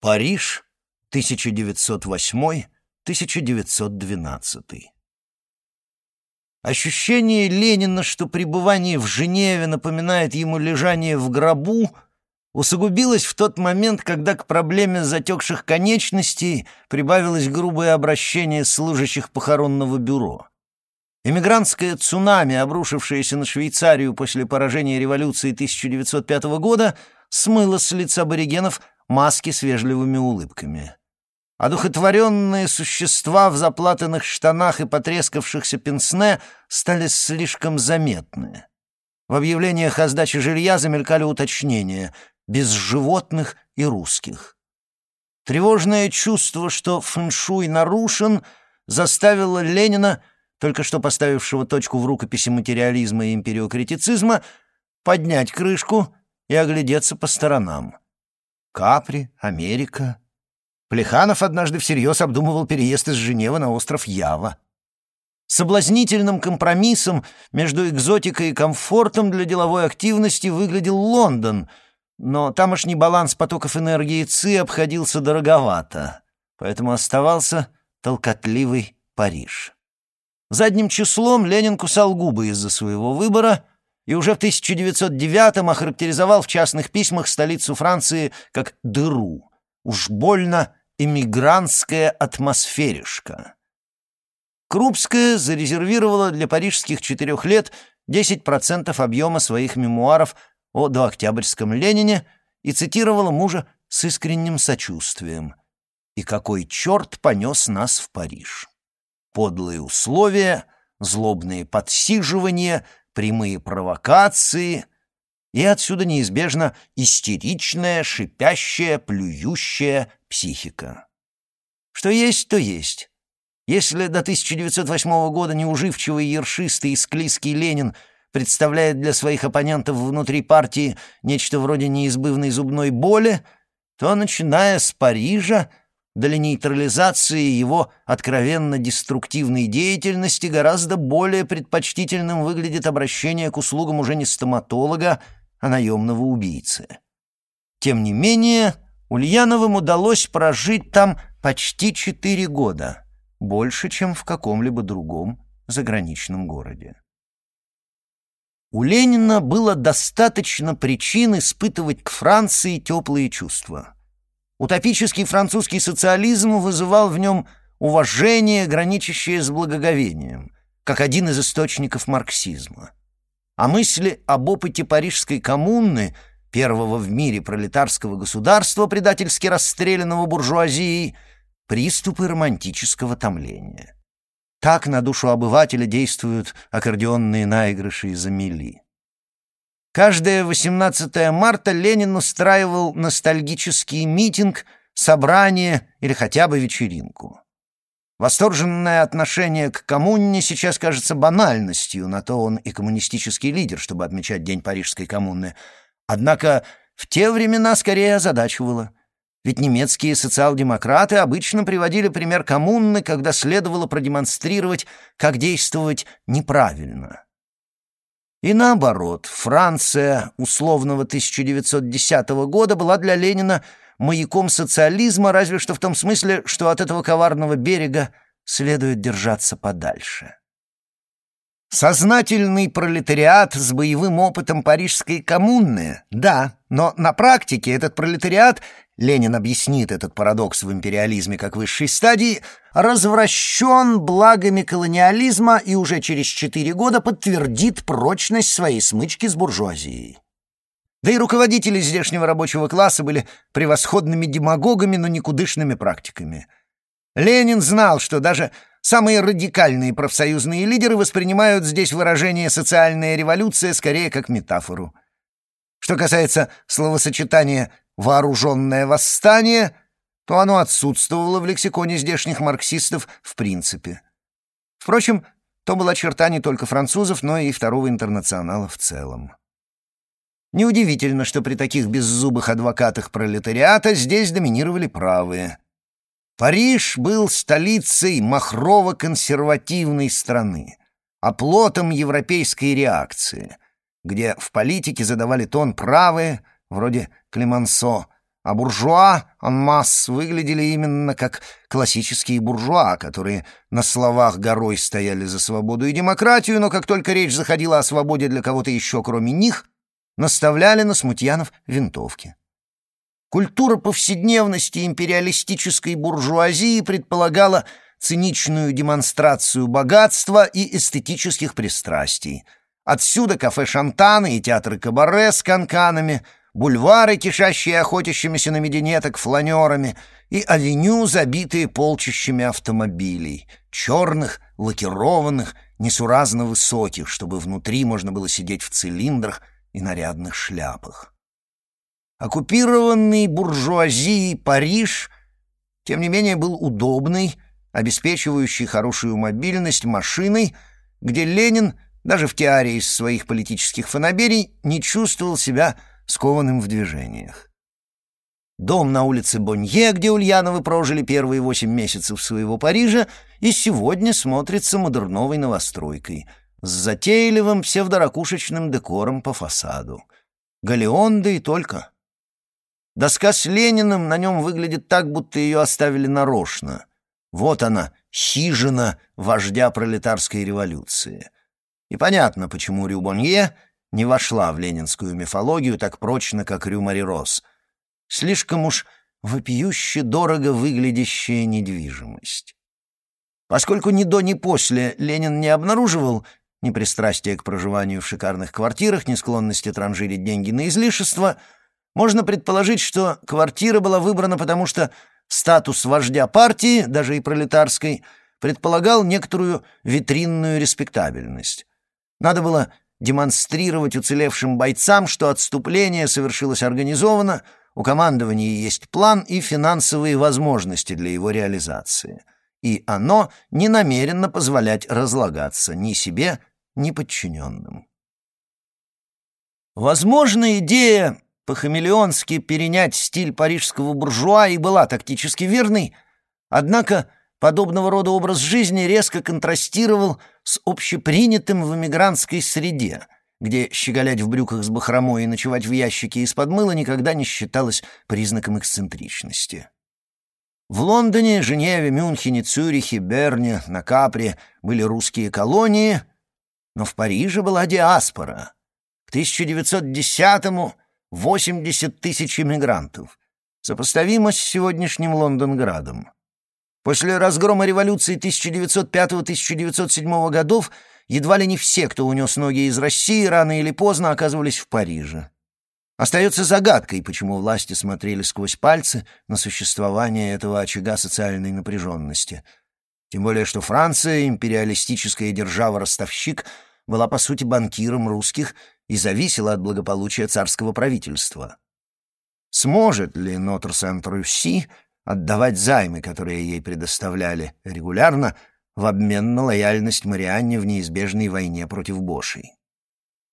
Париж, 1908-1912. Ощущение Ленина, что пребывание в Женеве напоминает ему лежание в гробу, усугубилось в тот момент, когда к проблеме затекших конечностей прибавилось грубое обращение служащих похоронного бюро. Эмигрантское цунами, обрушившееся на Швейцарию после поражения революции 1905 года, смыло с лица аборигенов маски с вежливыми улыбками. Одухотворенные существа в заплатанных штанах и потрескавшихся пенсне стали слишком заметны. В объявлениях о сдаче жилья замелькали уточнения «без животных и русских». Тревожное чувство, что фэншуй нарушен, заставило Ленина, только что поставившего точку в рукописи материализма и империокритицизма, поднять крышку и оглядеться по сторонам. Капри, Америка, Плеханов однажды всерьез обдумывал переезд из Женевы на остров Ява. Соблазнительным компромиссом между экзотикой и комфортом для деловой активности выглядел Лондон, но тамошний баланс потоков энергии ЦИ обходился дороговато, поэтому оставался толкотливый Париж. Задним числом Ленин кусал губы из-за своего выбора и уже в 1909-м охарактеризовал в частных письмах столицу Франции как «дыру». Уж больно эмигрантская атмосферишка. Крупская зарезервировала для парижских четырех лет 10% объема своих мемуаров о дооктябрьском Ленине и цитировала мужа с искренним сочувствием. «И какой черт понес нас в Париж? Подлые условия, злобные подсиживания, прямые провокации, и отсюда неизбежно истеричная, шипящая, плюющая психика. Что есть, то есть. Если до 1908 года неуживчивый, ершистый и склизкий Ленин представляет для своих оппонентов внутри партии нечто вроде неизбывной зубной боли, то, начиная с Парижа, для нейтрализации его откровенно деструктивной деятельности гораздо более предпочтительным выглядит обращение к услугам уже не стоматолога, а наемного убийцы. Тем не менее, Ульяновым удалось прожить там почти четыре года, больше, чем в каком-либо другом заграничном городе. У Ленина было достаточно причин испытывать к Франции теплые чувства. Утопический французский социализм вызывал в нем уважение, граничащее с благоговением, как один из источников марксизма а мысли об опыте Парижской коммуны, первого в мире пролетарского государства, предательски расстрелянного буржуазией, приступы романтического томления. Так на душу обывателя действуют аккордеонные наигрыши из Амели. Каждое 18 марта Ленин устраивал ностальгический митинг, собрание или хотя бы вечеринку. Восторженное отношение к коммуне сейчас кажется банальностью, на то он и коммунистический лидер, чтобы отмечать День Парижской коммуны. Однако в те времена скорее озадачивало. Ведь немецкие социал-демократы обычно приводили пример коммуны, когда следовало продемонстрировать, как действовать неправильно. И наоборот, Франция условного 1910 года была для Ленина маяком социализма, разве что в том смысле, что от этого коварного берега следует держаться подальше. Сознательный пролетариат с боевым опытом парижской коммуны, да, но на практике этот пролетариат, Ленин объяснит этот парадокс в империализме как высшей стадии, развращен благами колониализма и уже через четыре года подтвердит прочность своей смычки с буржуазией. Да и руководители здешнего рабочего класса были превосходными демагогами, но никудышными практиками. Ленин знал, что даже самые радикальные профсоюзные лидеры воспринимают здесь выражение «социальная революция» скорее как метафору. Что касается словосочетания «вооруженное восстание», то оно отсутствовало в лексиконе здешних марксистов в принципе. Впрочем, то была черта не только французов, но и второго интернационала в целом. Неудивительно, что при таких беззубых адвокатах пролетариата здесь доминировали правые. Париж был столицей махрово-консервативной страны, оплотом европейской реакции, где в политике задавали тон правые, вроде Клемансо, а буржуа анмасс выглядели именно как классические буржуа, которые на словах горой стояли за свободу и демократию, но как только речь заходила о свободе для кого-то еще, кроме них, наставляли на смутьянов винтовки. Культура повседневности империалистической буржуазии предполагала циничную демонстрацию богатства и эстетических пристрастий. Отсюда кафе «Шантаны» и театры кабаре с канканами — бульвары, кишащие охотящимися на мединеток фланерами, и авеню, забитые полчищами автомобилей, черных, лакированных, несуразно высоких, чтобы внутри можно было сидеть в цилиндрах и нарядных шляпах. Оккупированный буржуазией Париж, тем не менее, был удобный, обеспечивающий хорошую мобильность машиной, где Ленин, даже в теории из своих политических фанаберий, не чувствовал себя скованным в движениях. Дом на улице Бонье, где Ульяновы прожили первые восемь месяцев своего Парижа, и сегодня смотрится модерновой новостройкой с затейливым псевдоракушечным декором по фасаду. Галеон, да и только. Доска с Лениным на нем выглядит так, будто ее оставили нарочно. Вот она, хижина вождя пролетарской революции. И понятно, почему Рюбонье не вошла в ленинскую мифологию так прочно, как Рюмари Рос. Слишком уж вопиюще дорого выглядящая недвижимость. Поскольку ни до, ни после Ленин не обнаруживал ни пристрастия к проживанию в шикарных квартирах, ни склонности транжирить деньги на излишество, можно предположить, что квартира была выбрана потому, что статус вождя партии, даже и пролетарской, предполагал некоторую витринную респектабельность. Надо было демонстрировать уцелевшим бойцам, что отступление совершилось организованно, у командования есть план и финансовые возможности для его реализации. И оно не намерено позволять разлагаться ни себе, ни подчиненным. Возможно, идея по-хамелеонски перенять стиль парижского буржуа и была тактически верной, однако подобного рода образ жизни резко контрастировал с общепринятым в эмигрантской среде, где щеголять в брюках с бахромой и ночевать в ящике из-под мыла никогда не считалось признаком эксцентричности. В Лондоне, Женеве, Мюнхене, Цюрихе, Берне, на Капре были русские колонии, но в Париже была диаспора. К 1910-му 80 тысяч иммигрантов, сопоставимо с сегодняшним Лондонградом. После разгрома революции 1905-1907 годов едва ли не все, кто унес ноги из России, рано или поздно оказывались в Париже. Остается загадкой, почему власти смотрели сквозь пальцы на существование этого очага социальной напряженности. Тем более, что Франция, империалистическая держава-ростовщик, была, по сути, банкиром русских и зависела от благополучия царского правительства. Сможет ли Нотр-Сент-Рюсси отдавать займы, которые ей предоставляли регулярно, в обмен на лояльность Марианне в неизбежной войне против Бошей.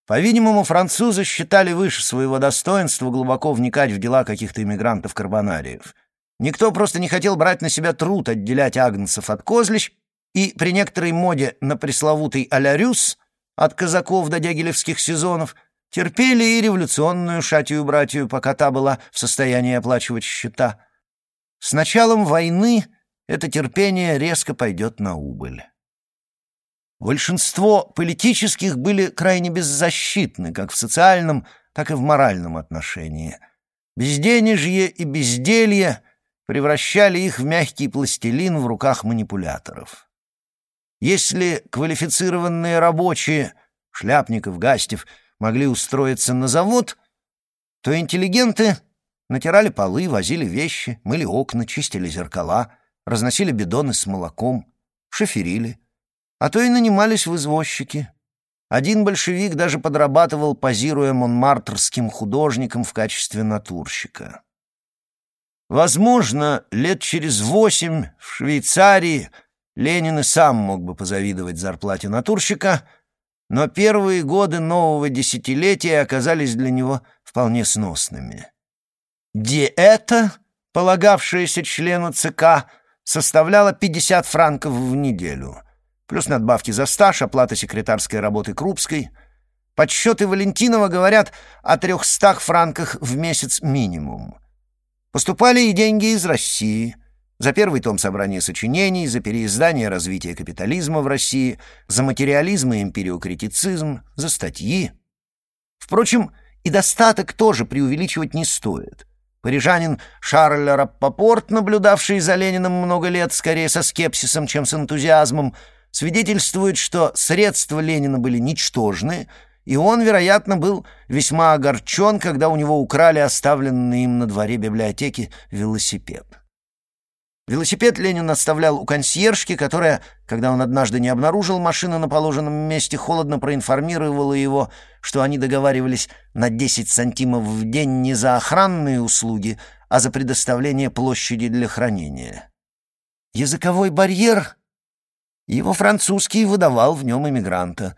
По-видимому, французы считали выше своего достоинства глубоко вникать в дела каких-то иммигрантов-карбонариев. Никто просто не хотел брать на себя труд отделять агнцев от козлищ, и при некоторой моде на пресловутый алярюс от казаков до дягилевских сезонов терпели и революционную шатию-братью, пока та была в состоянии оплачивать счета — с началом войны это терпение резко пойдет на убыль. Большинство политических были крайне беззащитны как в социальном, так и в моральном отношении. Безденежье и безделье превращали их в мягкий пластилин в руках манипуляторов. Если квалифицированные рабочие, Шляпников, Гастев, могли устроиться на завод, то интеллигенты Натирали полы, возили вещи, мыли окна, чистили зеркала, разносили бидоны с молоком, шоферили. А то и нанимались в извозчики. Один большевик даже подрабатывал, позируя монмартрским художником в качестве натурщика. Возможно, лет через восемь в Швейцарии Ленин и сам мог бы позавидовать зарплате натурщика, но первые годы нового десятилетия оказались для него вполне сносными. Диета, полагавшаяся члену ЦК, составляла 50 франков в неделю, плюс надбавки за стаж, оплата секретарской работы Крупской. Подсчеты Валентинова говорят о 300 франках в месяц минимум. Поступали и деньги из России. За первый том собрания сочинений, за переиздание развития капитализма в России, за материализм и империокритицизм, за статьи. Впрочем, и достаток тоже преувеличивать не стоит. Парижанин Шарль Раппопорт, наблюдавший за Лениным много лет, скорее со скепсисом, чем с энтузиазмом, свидетельствует, что средства Ленина были ничтожны, и он, вероятно, был весьма огорчен, когда у него украли оставленный им на дворе библиотеки велосипед. Велосипед Ленин оставлял у консьержки, которая, когда он однажды не обнаружил машину на положенном месте, холодно проинформировала его, что они договаривались на 10 сантимов в день не за охранные услуги, а за предоставление площади для хранения. Языковой барьер? Его французский выдавал в нем иммигранта.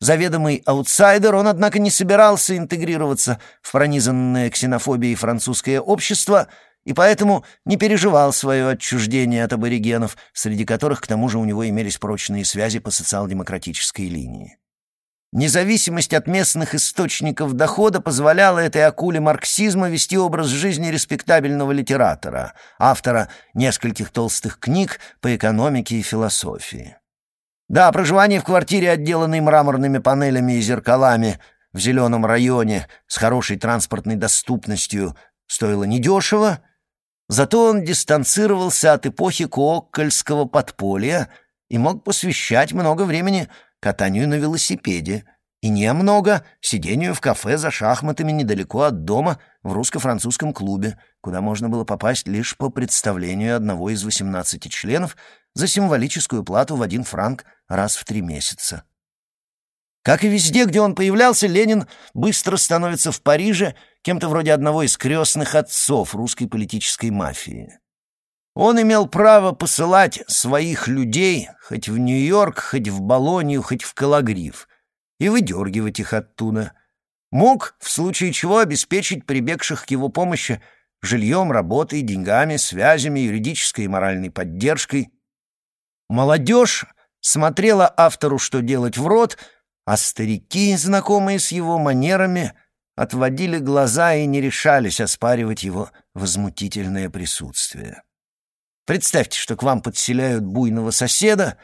Заведомый аутсайдер, он, однако, не собирался интегрироваться в пронизанное ксенофобией французское общество — и поэтому не переживал свое отчуждение от аборигенов, среди которых, к тому же, у него имелись прочные связи по социал-демократической линии. Независимость от местных источников дохода позволяла этой акуле марксизма вести образ жизни респектабельного литератора, автора нескольких толстых книг по экономике и философии. Да, проживание в квартире, отделанной мраморными панелями и зеркалами, в зеленом районе с хорошей транспортной доступностью, стоило недешево, Зато он дистанцировался от эпохи Кооккольского подполья и мог посвящать много времени катанию на велосипеде, и немного сидению в кафе за шахматами недалеко от дома в русско-французском клубе, куда можно было попасть лишь по представлению одного из 18 членов за символическую плату в один франк раз в три месяца. Как и везде, где он появлялся, Ленин быстро становится в Париже кем-то вроде одного из крестных отцов русской политической мафии. Он имел право посылать своих людей хоть в Нью-Йорк, хоть в Болонию, хоть в Калагриф, и выдергивать их оттуда. Мог, в случае чего, обеспечить прибегших к его помощи жильем, работой, деньгами, связями, юридической и моральной поддержкой. Молодежь смотрела автору, что делать в рот, а старики, знакомые с его манерами — отводили глаза и не решались оспаривать его возмутительное присутствие. Представьте, что к вам подселяют буйного соседа,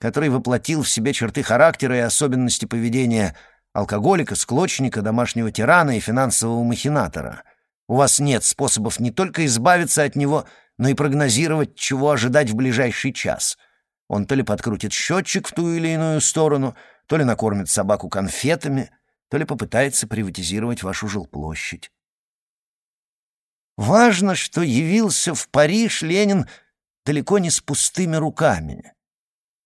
который воплотил в себе черты характера и особенности поведения алкоголика, склочника, домашнего тирана и финансового махинатора. У вас нет способов не только избавиться от него, но и прогнозировать, чего ожидать в ближайший час. Он то ли подкрутит счетчик в ту или иную сторону, то ли накормит собаку конфетами — то ли попытается приватизировать вашу жилплощадь. Важно, что явился в Париж Ленин далеко не с пустыми руками.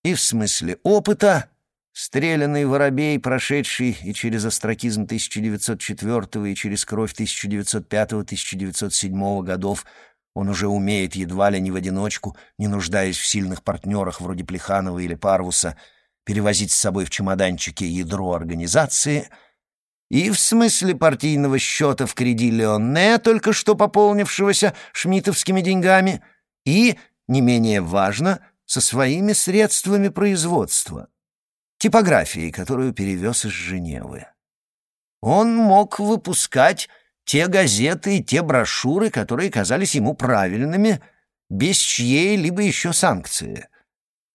И в смысле опыта, стрелянный воробей, прошедший и через остракизм 1904 и через кровь 1905-1907 годов, он уже умеет едва ли не в одиночку, не нуждаясь в сильных партнерах вроде Плеханова или Парвуса, перевозить с собой в чемоданчике ядро организации — и в смысле партийного счета в креди Леоне, только что пополнившегося шмитовскими деньгами, и, не менее важно, со своими средствами производства, типографией, которую перевез из Женевы. Он мог выпускать те газеты и те брошюры, которые казались ему правильными, без чьей-либо еще санкции.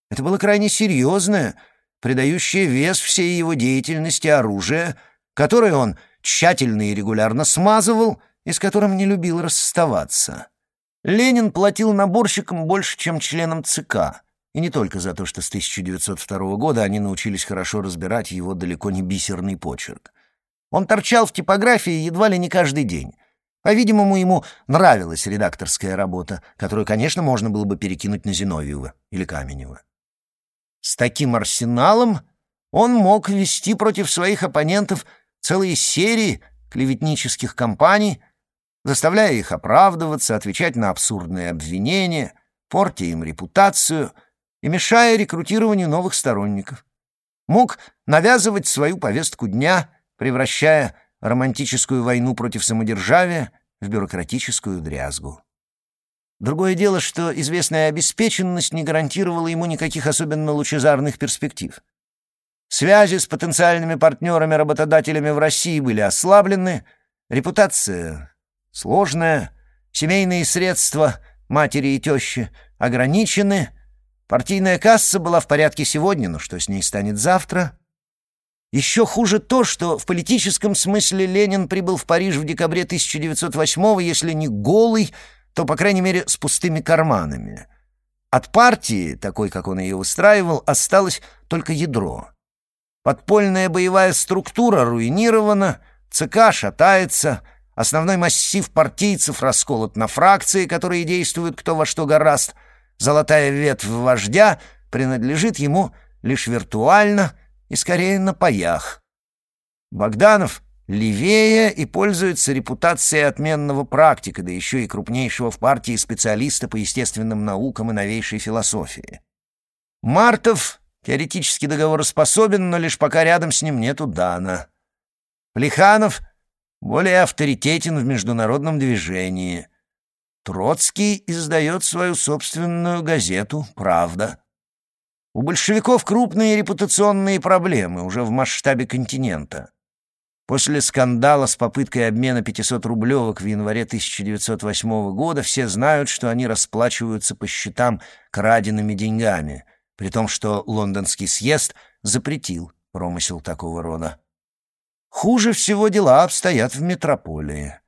Это было крайне серьезное, придающее вес всей его деятельности оружие — который он тщательно и регулярно смазывал и с которым не любил расставаться. Ленин платил наборщикам больше, чем членам ЦК, и не только за то, что с 1902 года они научились хорошо разбирать его далеко не бисерный почерк. Он торчал в типографии едва ли не каждый день. По-видимому, ему нравилась редакторская работа, которую, конечно, можно было бы перекинуть на Зиновьева или Каменева. С таким арсеналом он мог вести против своих оппонентов целые серии клеветнических кампаний, заставляя их оправдываться, отвечать на абсурдные обвинения, портя им репутацию и мешая рекрутированию новых сторонников. Мог навязывать свою повестку дня, превращая романтическую войну против самодержавия в бюрократическую дрязгу. Другое дело, что известная обеспеченность не гарантировала ему никаких особенно лучезарных перспектив. Связи с потенциальными партнерами-работодателями в России были ослаблены, репутация сложная, семейные средства матери и тещи ограничены, партийная касса была в порядке сегодня, но что с ней станет завтра? Еще хуже то, что в политическом смысле Ленин прибыл в Париж в декабре 1908 если не голый, то, по крайней мере, с пустыми карманами. От партии, такой, как он ее устраивал, осталось только ядро. Подпольная боевая структура руинирована, ЦК шатается, основной массив партийцев расколот на фракции, которые действуют кто во что гораст, золотая ветвь вождя принадлежит ему лишь виртуально и скорее на паях. Богданов левее и пользуется репутацией отменного практика, да еще и крупнейшего в партии специалиста по естественным наукам и новейшей философии. Мартов Теоретически договороспособен, но лишь пока рядом с ним нету Дана. Плеханов более авторитетен в международном движении. Троцкий издает свою собственную газету «Правда». У большевиков крупные репутационные проблемы уже в масштабе континента. После скандала с попыткой обмена 500-рублевок в январе 1908 года все знают, что они расплачиваются по счетам краденными деньгами — при том, что лондонский съезд запретил промысел такого рода. Хуже всего дела обстоят в метрополии.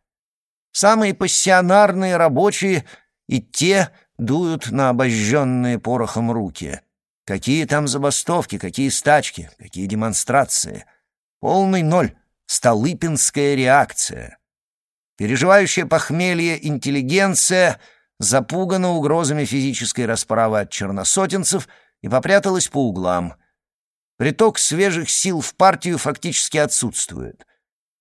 Самые пассионарные рабочие и те дуют на обожженные порохом руки. Какие там забастовки, какие стачки, какие демонстрации. Полный ноль. Столыпинская реакция. Переживающая похмелье интеллигенция запугана угрозами физической расправы от черносотенцев — и попряталась по углам. Приток свежих сил в партию фактически отсутствует.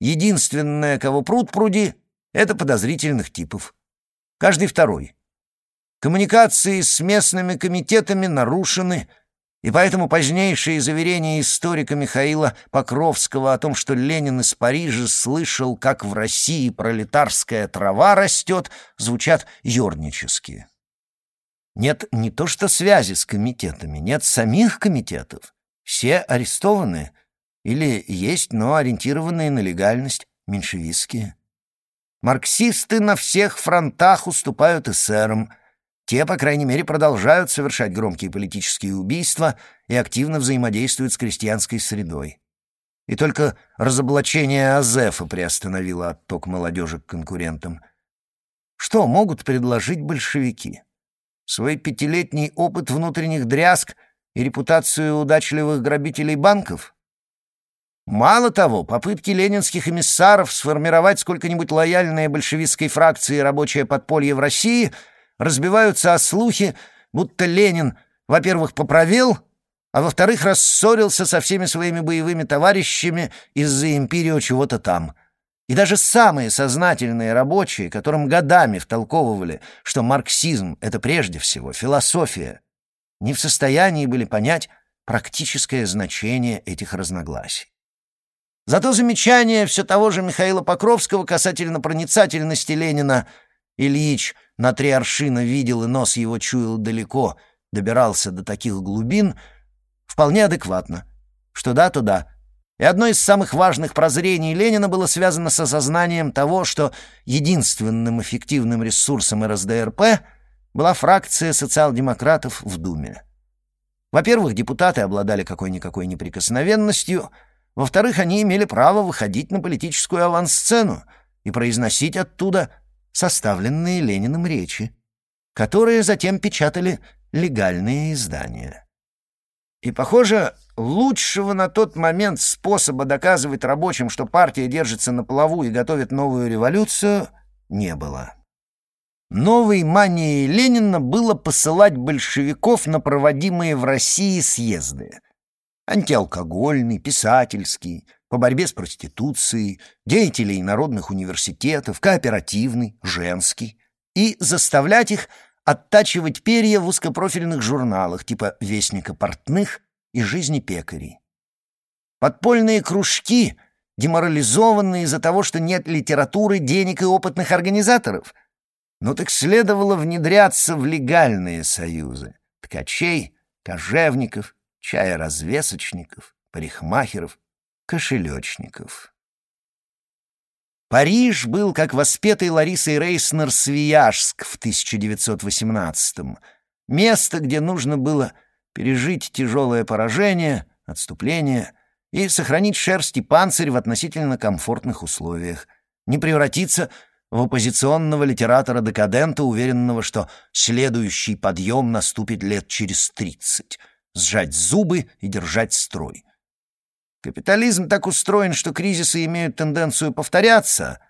Единственное, кого пруд пруди, — это подозрительных типов. Каждый второй. Коммуникации с местными комитетами нарушены, и поэтому позднейшие заверения историка Михаила Покровского о том, что Ленин из Парижа слышал, как в России пролетарская трава растет, звучат ернически. Нет не то что связи с комитетами, нет самих комитетов. Все арестованы или есть, но ориентированные на легальность, меньшевистские. Марксисты на всех фронтах уступают эсерам. Те, по крайней мере, продолжают совершать громкие политические убийства и активно взаимодействуют с крестьянской средой. И только разоблачение Азефа приостановило отток молодежи к конкурентам. Что могут предложить большевики? Свой пятилетний опыт внутренних дрязг и репутацию удачливых грабителей банков? Мало того, попытки ленинских эмиссаров сформировать сколько-нибудь лояльное большевистской фракции рабочее подполье в России разбиваются о слухи, будто Ленин, во-первых, поправил, а во-вторых, рассорился со всеми своими боевыми товарищами из-за империо чего-то там — и даже самые сознательные рабочие, которым годами втолковывали, что марксизм — это прежде всего философия, не в состоянии были понять практическое значение этих разногласий. Зато замечание все того же Михаила Покровского касательно проницательности Ленина Ильич на три аршина видел и нос его чуял далеко, добирался до таких глубин, вполне адекватно. Что да, то да, и одно из самых важных прозрений Ленина было связано с осознанием того, что единственным эффективным ресурсом РСДРП была фракция социал-демократов в Думе. Во-первых, депутаты обладали какой-никакой неприкосновенностью, во-вторых, они имели право выходить на политическую авансцену и произносить оттуда составленные Лениным речи, которые затем печатали легальные издания. И, похоже, лучшего на тот момент способа доказывать рабочим, что партия держится на плаву и готовит новую революцию, не было. Новой манией Ленина было посылать большевиков на проводимые в России съезды. Антиалкогольный, писательский, по борьбе с проституцией, деятелей народных университетов, кооперативный, женский. И заставлять их оттачивать перья в узкопрофильных журналах типа «Вестника портных» и «Жизни пекарей». Подпольные кружки, деморализованные из-за того, что нет литературы, денег и опытных организаторов. Ну так следовало внедряться в легальные союзы ткачей, кожевников, чая-развесочников, парикмахеров, кошелечников. Париж был, как воспетый Ларисой Рейснер, Свияжск в 1918-м. Место, где нужно было пережить тяжелое поражение, отступление и сохранить шерсть и панцирь в относительно комфортных условиях, не превратиться в оппозиционного литератора-декадента, уверенного, что следующий подъем наступит лет через тридцать, сжать зубы и держать строй. Капитализм так устроен, что кризисы имеют тенденцию повторяться,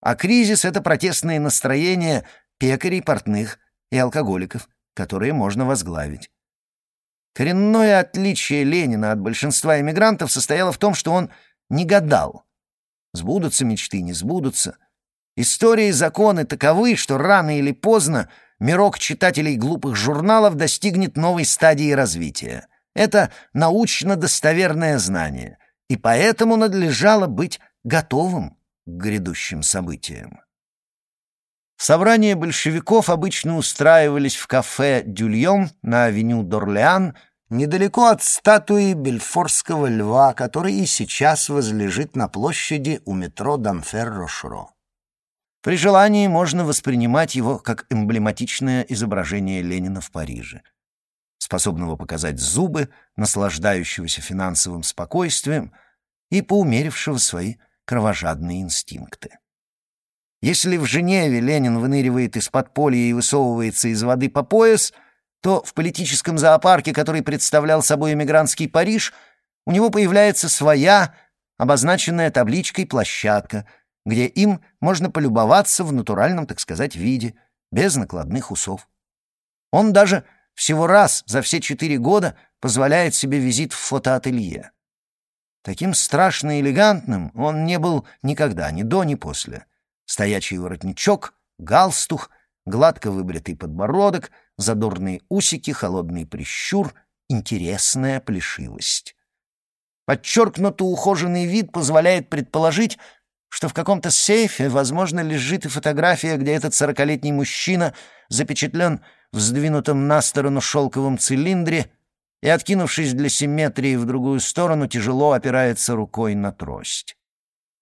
а кризис — это протестные настроения пекарей, портных и алкоголиков, которые можно возглавить. Коренное отличие Ленина от большинства эмигрантов состояло в том, что он не гадал. Сбудутся мечты, не сбудутся. История и законы таковы, что рано или поздно мирок читателей глупых журналов достигнет новой стадии развития — это научно-достоверное знание, и поэтому надлежало быть готовым к грядущим событиям. Собрания большевиков обычно устраивались в кафе «Дюльон» на авеню Дорлеан, недалеко от статуи Бельфорского льва, который и сейчас возлежит на площади у метро Данфер-Рошро. При желании можно воспринимать его как эмблематичное изображение Ленина в Париже способного показать зубы, наслаждающегося финансовым спокойствием и поумерившего свои кровожадные инстинкты. Если в Женеве Ленин выныривает из подполья и высовывается из воды по пояс, то в политическом зоопарке, который представлял собой эмигрантский Париж, у него появляется своя, обозначенная табличкой площадка, где им можно полюбоваться в натуральном, так сказать, виде, без накладных усов. Он даже всего раз за все четыре года позволяет себе визит в фотоателье. Таким страшно элегантным он не был никогда, ни до, ни после. Стоячий воротничок, галстух, гладко выбритый подбородок, задорные усики, холодный прищур, интересная плешивость. Подчеркнуто ухоженный вид позволяет предположить, что в каком-то сейфе, возможно, лежит и фотография, где этот сорокалетний мужчина запечатлен в сдвинутом на сторону шелковом цилиндре и, откинувшись для симметрии в другую сторону, тяжело опирается рукой на трость.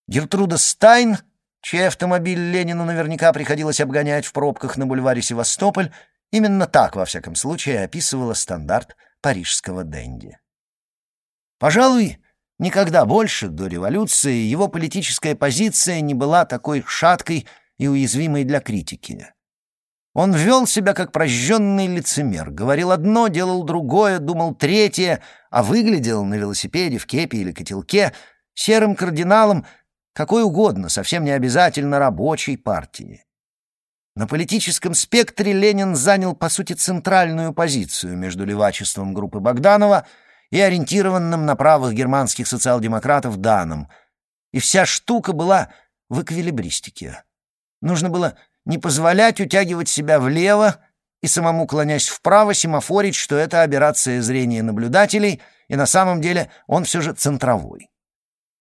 Гертруда Стайн, чей автомобиль Ленину наверняка приходилось обгонять в пробках на бульваре Севастополь, именно так, во всяком случае, описывала стандарт парижского денди. Пожалуй, никогда больше до революции его политическая позиция не была такой шаткой и уязвимой для критики. Он вел себя как прожженный лицемер, говорил одно, делал другое, думал третье, а выглядел на велосипеде, в кепе или котелке серым кардиналом какой угодно, совсем не обязательно рабочей партии. На политическом спектре Ленин занял, по сути, центральную позицию между левачеством группы Богданова и ориентированным на правых германских социал-демократов Даном. И вся штука была в эквилибристике. Нужно было не позволять утягивать себя влево и самому клонясь вправо семафорить, что это аберрация зрения наблюдателей, и на самом деле он все же центровой.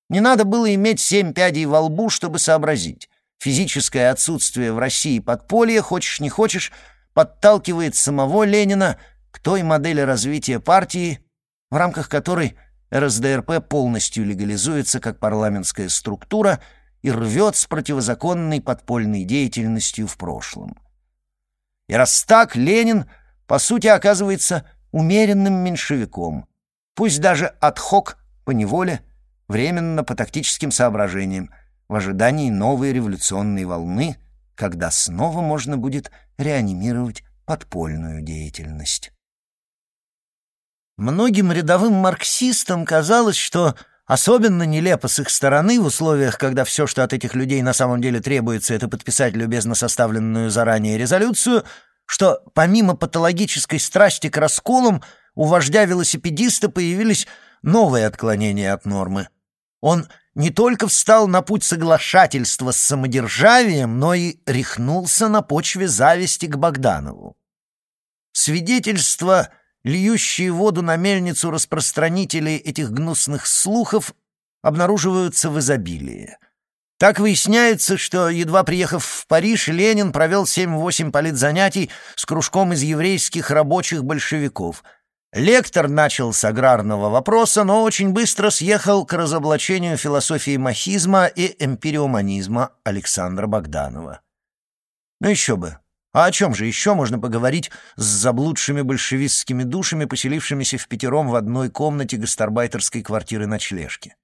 Не надо было иметь семь пядей во лбу, чтобы сообразить. Физическое отсутствие в России подполья, хочешь не хочешь, подталкивает самого Ленина к той модели развития партии, в рамках которой РСДРП полностью легализуется как парламентская структура — и рвет с противозаконной подпольной деятельностью в прошлом. И раз так, Ленин, по сути, оказывается умеренным меньшевиком, пусть даже отхок по неволе, временно по тактическим соображениям, в ожидании новой революционной волны, когда снова можно будет реанимировать подпольную деятельность. Многим рядовым марксистам казалось, что Особенно нелепо с их стороны в условиях, когда все, что от этих людей на самом деле требуется, это подписать любезно составленную заранее резолюцию, что помимо патологической страсти к расколам у вождя велосипедиста появились новые отклонения от нормы. Он не только встал на путь соглашательства с самодержавием, но и рехнулся на почве зависти к Богданову. Свидетельство льющие воду на мельницу распространители этих гнусных слухов обнаруживаются в изобилии. Так выясняется, что, едва приехав в Париж, Ленин провел 7-8 политзанятий с кружком из еврейских рабочих большевиков. Лектор начал с аграрного вопроса, но очень быстро съехал к разоблачению философии махизма и эмпириоманизма Александра Богданова. Ну еще бы. А о чем же еще можно поговорить с заблудшими большевистскими душами, поселившимися в пятером в одной комнате гастарбайтерской квартиры ночлежки?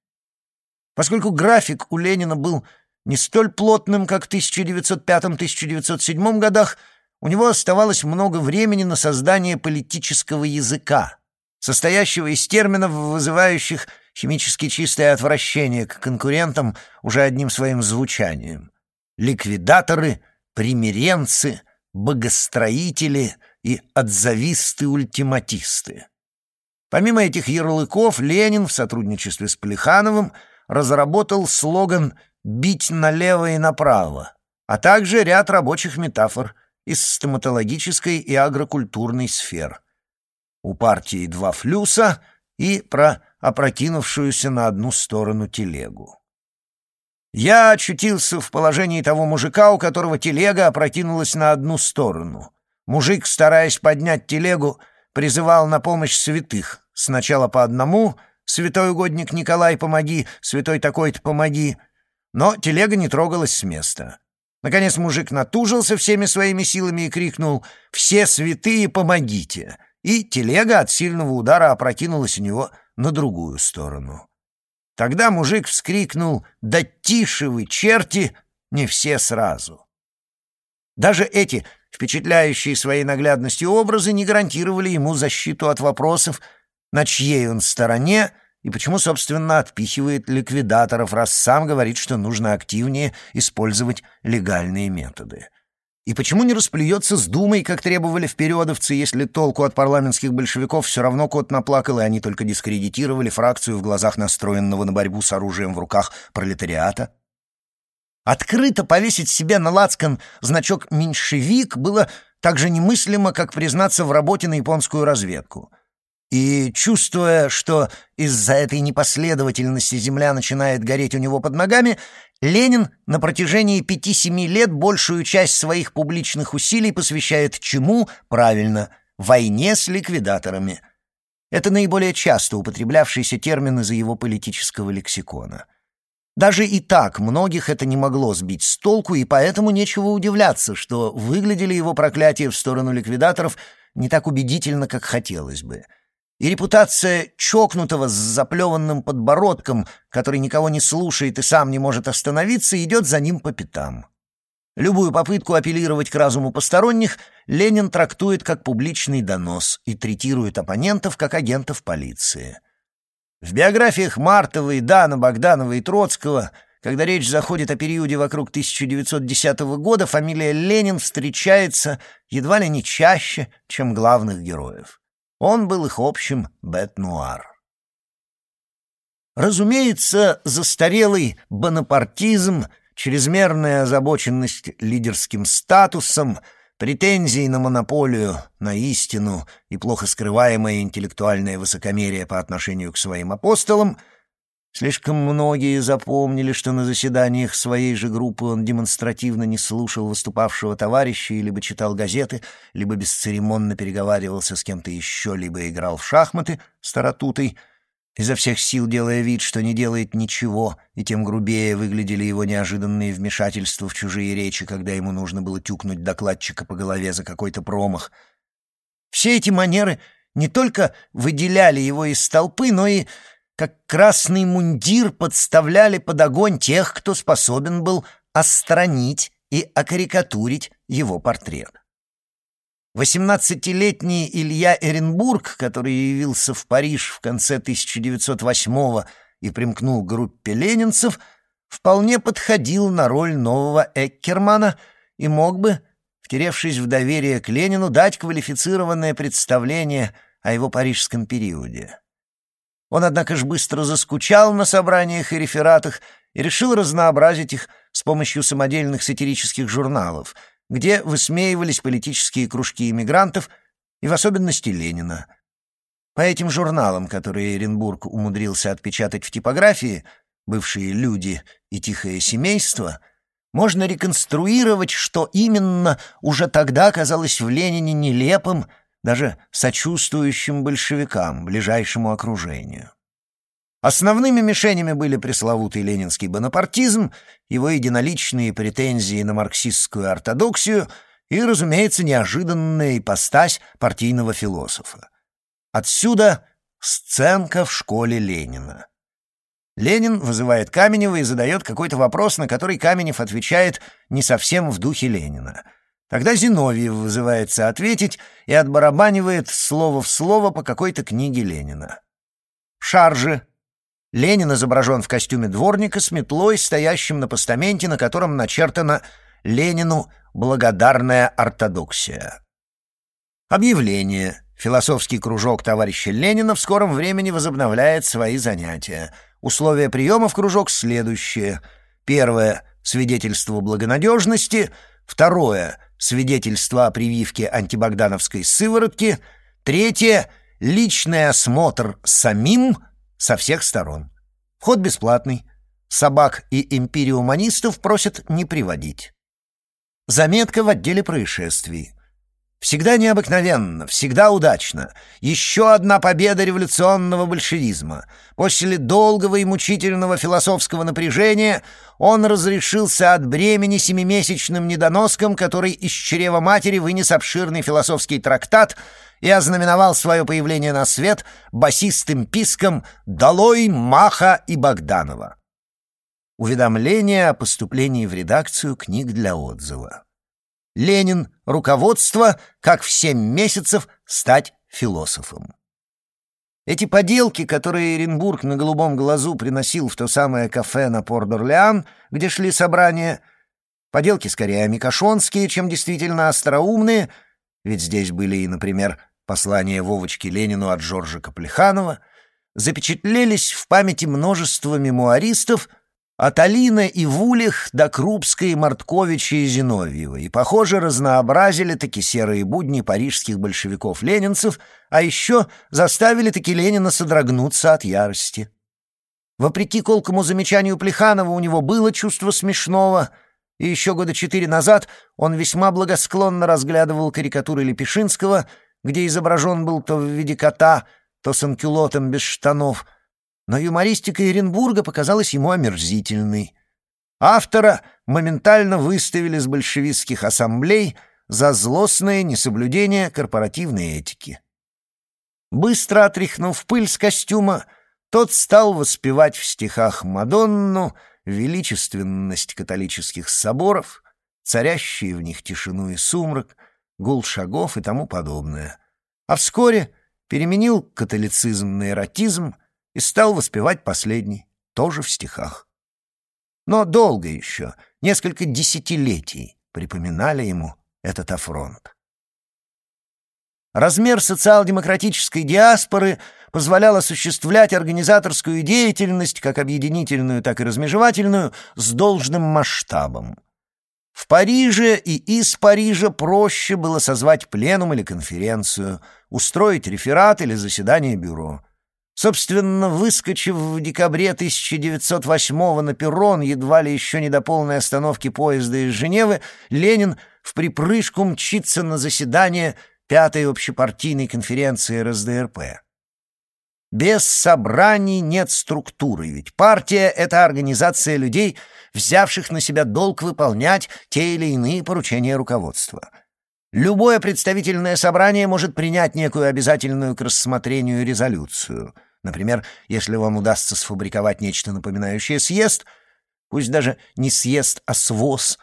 Поскольку график у Ленина был не столь плотным, как в 1905-1907 годах, у него оставалось много времени на создание политического языка, состоящего из терминов, вызывающих химически чистое отвращение к конкурентам уже одним своим звучанием. Ликвидаторы, примиренцы, богостроители и отзависты-ультиматисты. Помимо этих ярлыков, Ленин в сотрудничестве с Плехановым разработал слоган «бить налево и направо», а также ряд рабочих метафор – из стоматологической и агрокультурной сфер. У партии два флюса и про опрокинувшуюся на одну сторону телегу. Я очутился в положении того мужика, у которого телега опрокинулась на одну сторону. Мужик, стараясь поднять телегу, призывал на помощь святых. Сначала по одному «Святой угодник Николай, помоги! Святой такой-то, помоги!» Но телега не трогалась с места. Наконец мужик натужился всеми своими силами и крикнул «Все святые, помогите!» И телега от сильного удара опрокинулась у него на другую сторону. Тогда мужик вскрикнул «Да тише вы, черти! Не все сразу!» Даже эти впечатляющие своей наглядностью образы не гарантировали ему защиту от вопросов, на чьей он стороне и почему, собственно, отпихивает ликвидаторов, раз сам говорит, что нужно активнее использовать легальные методы? И почему не расплюется с Думой, как требовали впередовцы, если толку от парламентских большевиков все равно кот наплакал, и они только дискредитировали фракцию в глазах настроенного на борьбу с оружием в руках пролетариата? Открыто повесить себе на лацкан значок «меньшевик» было так же немыслимо, как признаться в работе на японскую разведку — и, чувствуя, что из-за этой непоследовательности земля начинает гореть у него под ногами, Ленин на протяжении пяти-семи лет большую часть своих публичных усилий посвящает чему? Правильно, войне с ликвидаторами. Это наиболее часто употреблявшийся термин из-за его политического лексикона. Даже и так многих это не могло сбить с толку, и поэтому нечего удивляться, что выглядели его проклятия в сторону ликвидаторов не так убедительно, как хотелось бы — и репутация чокнутого с заплеванным подбородком, который никого не слушает и сам не может остановиться, идет за ним по пятам. Любую попытку апеллировать к разуму посторонних Ленин трактует как публичный донос и третирует оппонентов как агентов полиции. В биографиях Мартова Дана, Богданова и Троцкого, когда речь заходит о периоде вокруг 1910 года, фамилия Ленин встречается едва ли не чаще, чем главных героев. Он был их общим бет-нуар. Разумеется, застарелый бонапартизм, чрезмерная озабоченность лидерским статусом, претензии на монополию, на истину и плохо скрываемое интеллектуальное высокомерие по отношению к своим апостолам — Слишком многие запомнили, что на заседаниях своей же группы он демонстративно не слушал выступавшего товарища и либо читал газеты, либо бесцеремонно переговаривался с кем-то еще, либо играл в шахматы старотутой, изо всех сил делая вид, что не делает ничего, и тем грубее выглядели его неожиданные вмешательства в чужие речи, когда ему нужно было тюкнуть докладчика по голове за какой-то промах. Все эти манеры не только выделяли его из толпы, но и как красный мундир подставляли под огонь тех, кто способен был остранить и окарикатурить его портрет. Восемнадцатилетний Илья Эренбург, который явился в Париж в конце 1908 и примкнул к группе ленинцев, вполне подходил на роль нового Эккермана и мог бы, втеревшись в доверие к Ленину, дать квалифицированное представление о его парижском периоде. Он, однако же, быстро заскучал на собраниях и рефератах и решил разнообразить их с помощью самодельных сатирических журналов, где высмеивались политические кружки иммигрантов и в особенности Ленина. По этим журналам, которые Эренбург умудрился отпечатать в типографии, «Бывшие люди» и «Тихое семейство», можно реконструировать, что именно уже тогда казалось в Ленине нелепым, даже сочувствующим большевикам, ближайшему окружению. Основными мишенями были пресловутый ленинский бонапартизм, его единоличные претензии на марксистскую ортодоксию и, разумеется, неожиданная ипостась партийного философа. Отсюда сценка в школе Ленина. Ленин вызывает Каменева и задает какой-то вопрос, на который Каменев отвечает не совсем в духе Ленина. Тогда Зиновьев вызывается ответить и отбарабанивает слово в слово по какой-то книге Ленина. Шаржи Ленин изображен в костюме дворника с метлой, стоящим на постаменте, на котором начертано «Ленину благодарная ортодоксия». Объявление. Философский кружок товарища Ленина в скором времени возобновляет свои занятия. Условия приема в кружок следующие. Первое — свидетельство благонадежности. Второе — свидетельство о прививке антибогдановской сыворотки. Третье — личный осмотр самим — со всех сторон. Вход бесплатный. Собак и империуманистов просят не приводить. Заметка в отделе происшествий. Всегда необыкновенно, всегда удачно. Еще одна победа революционного большевизма. После долгого и мучительного философского напряжения он разрешился от бремени семимесячным недоноском, который из чрева матери вынес обширный философский трактат и ознаменовал свое появление на свет басистым писком «Долой Маха и Богданова». Уведомление о поступлении в редакцию книг для отзыва. Ленин. Руководство, как в семь месяцев стать философом. Эти поделки, которые Эренбург на голубом глазу приносил в то самое кафе на Порт-Орлеан, где шли собрания, поделки скорее амикошонские, чем действительно остроумные, ведь здесь были и, например, послание Вовочки Ленину от Жоржа Каплеханова, запечатлелись в памяти множества мемуаристов от Алины и Вулих до Крупской, Мартковича и Зиновьева, и, похоже, разнообразили таки серые будни парижских большевиков-ленинцев, а еще заставили таки Ленина содрогнуться от ярости. Вопреки колкому замечанию Плеханова у него было чувство смешного, и еще года четыре назад он весьма благосклонно разглядывал карикатуры Лепешинского — где изображен был то в виде кота, то с анкюлотом без штанов, но юмористика Еренбурга показалась ему омерзительной. Автора моментально выставили с большевистских ассамблей за злостное несоблюдение корпоративной этики. Быстро отряхнув пыль с костюма, тот стал воспевать в стихах Мадонну величественность католических соборов, царящие в них тишину и сумрак — гул шагов и тому подобное. А вскоре переменил католицизм на эротизм и стал воспевать последний, тоже в стихах. Но долго еще, несколько десятилетий, припоминали ему этот афронт. Размер социал-демократической диаспоры позволял осуществлять организаторскую деятельность, как объединительную, так и размежевательную, с должным масштабом. В Париже и из Парижа проще было созвать пленум или конференцию, устроить реферат или заседание бюро. Собственно, выскочив в декабре 1908 на перрон, едва ли еще не до полной остановки поезда из Женевы, Ленин в припрыжку мчится на заседание Пятой общепартийной конференции РСДРП. Без собраний нет структуры, ведь партия — это организация людей, взявших на себя долг выполнять те или иные поручения руководства. Любое представительное собрание может принять некую обязательную к рассмотрению резолюцию. Например, если вам удастся сфабриковать нечто напоминающее съезд, пусть даже не съезд, а своз,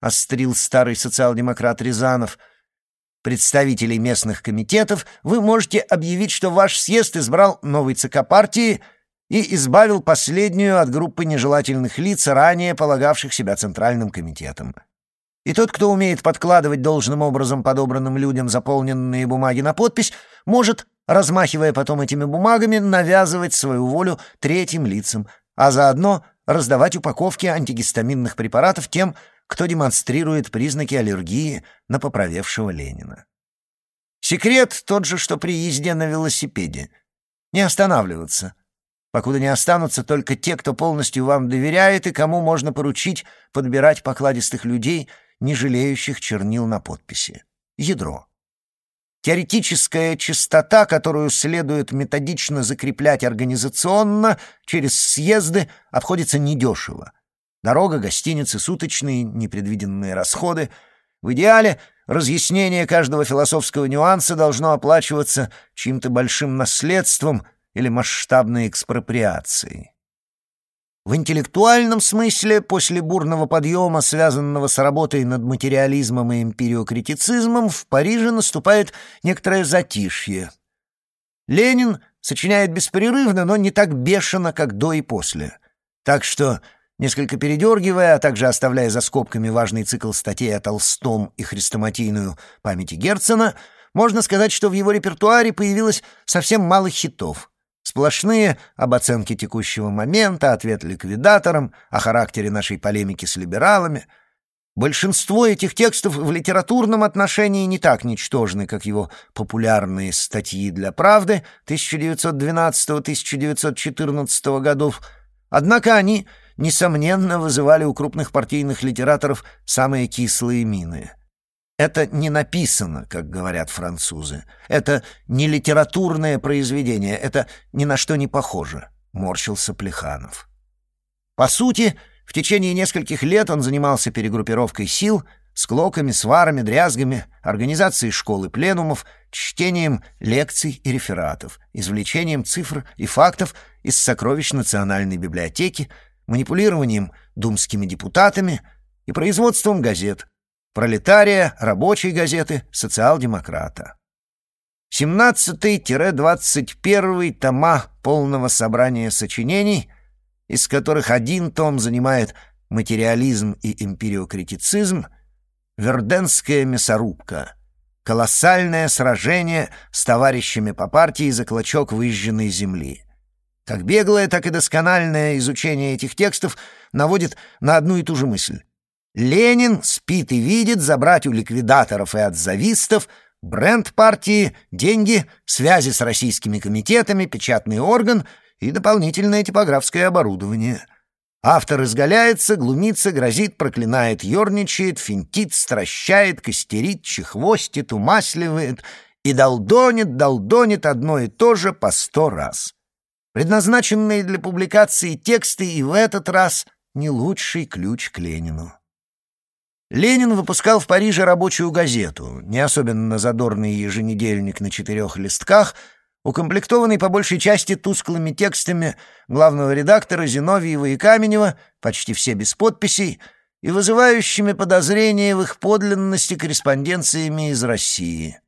острил старый социал-демократ Рязанов — представителей местных комитетов, вы можете объявить, что ваш съезд избрал новый ЦК партии и избавил последнюю от группы нежелательных лиц, ранее полагавших себя Центральным комитетом. И тот, кто умеет подкладывать должным образом подобранным людям заполненные бумаги на подпись, может, размахивая потом этими бумагами, навязывать свою волю третьим лицам, а заодно раздавать упаковки антигистаминных препаратов тем, кто демонстрирует признаки аллергии на поправевшего Ленина. Секрет тот же, что при езде на велосипеде. Не останавливаться, покуда не останутся только те, кто полностью вам доверяет и кому можно поручить подбирать покладистых людей, не жалеющих чернил на подписи. Ядро. Теоретическая чистота, которую следует методично закреплять организационно через съезды, обходится недешево. Дорога, гостиницы, суточные, непредвиденные расходы. В идеале разъяснение каждого философского нюанса должно оплачиваться чьим-то большим наследством или масштабной экспроприацией. В интеллектуальном смысле, после бурного подъема, связанного с работой над материализмом и империокритицизмом, в Париже наступает некоторое затишье. Ленин сочиняет беспрерывно, но не так бешено, как до и после. Так что, несколько передергивая, а также оставляя за скобками важный цикл статей о Толстом и хрестоматийную памяти Герцена, можно сказать, что в его репертуаре появилось совсем мало хитов — Сплошные об оценке текущего момента, ответ ликвидаторам, о характере нашей полемики с либералами. Большинство этих текстов в литературном отношении не так ничтожны, как его популярные статьи для «Правды» 1912-1914 годов, однако они, несомненно, вызывали у крупных партийных литераторов самые кислые мины. Это не написано, как говорят французы. Это не литературное произведение, это ни на что не похоже, — морщился Плеханов. По сути, в течение нескольких лет он занимался перегруппировкой сил, склоками, сварами, дрязгами, организацией школы пленумов, чтением лекций и рефератов, извлечением цифр и фактов из сокровищ Национальной библиотеки, манипулированием думскими депутатами и производством газет — пролетария, рабочей газеты, социал-демократа. 17-21 тома полного собрания сочинений, из которых один том занимает материализм и империокритицизм, Верденская мясорубка, колоссальное сражение с товарищами по партии за клочок выжженной земли. Как беглое, так и доскональное изучение этих текстов наводит на одну и ту же мысль. Ленин спит и видит забрать у ликвидаторов и отзавистов бренд партии, деньги, связи с российскими комитетами, печатный орган и дополнительное типографское оборудование. Автор изгаляется, глумится, грозит, проклинает, ерничает, финтит, стращает, костерит, чехвостит, умасливает и долдонит, долдонит одно и то же по сто раз. Предназначенные для публикации тексты и в этот раз не лучший ключ к Ленину. Ленин выпускал в Париже рабочую газету, не особенно задорный еженедельник на четырех листках, укомплектованный по большей части тусклыми текстами главного редактора Зиновьева и Каменева, почти все без подписей, и вызывающими подозрения в их подлинности корреспонденциями из России.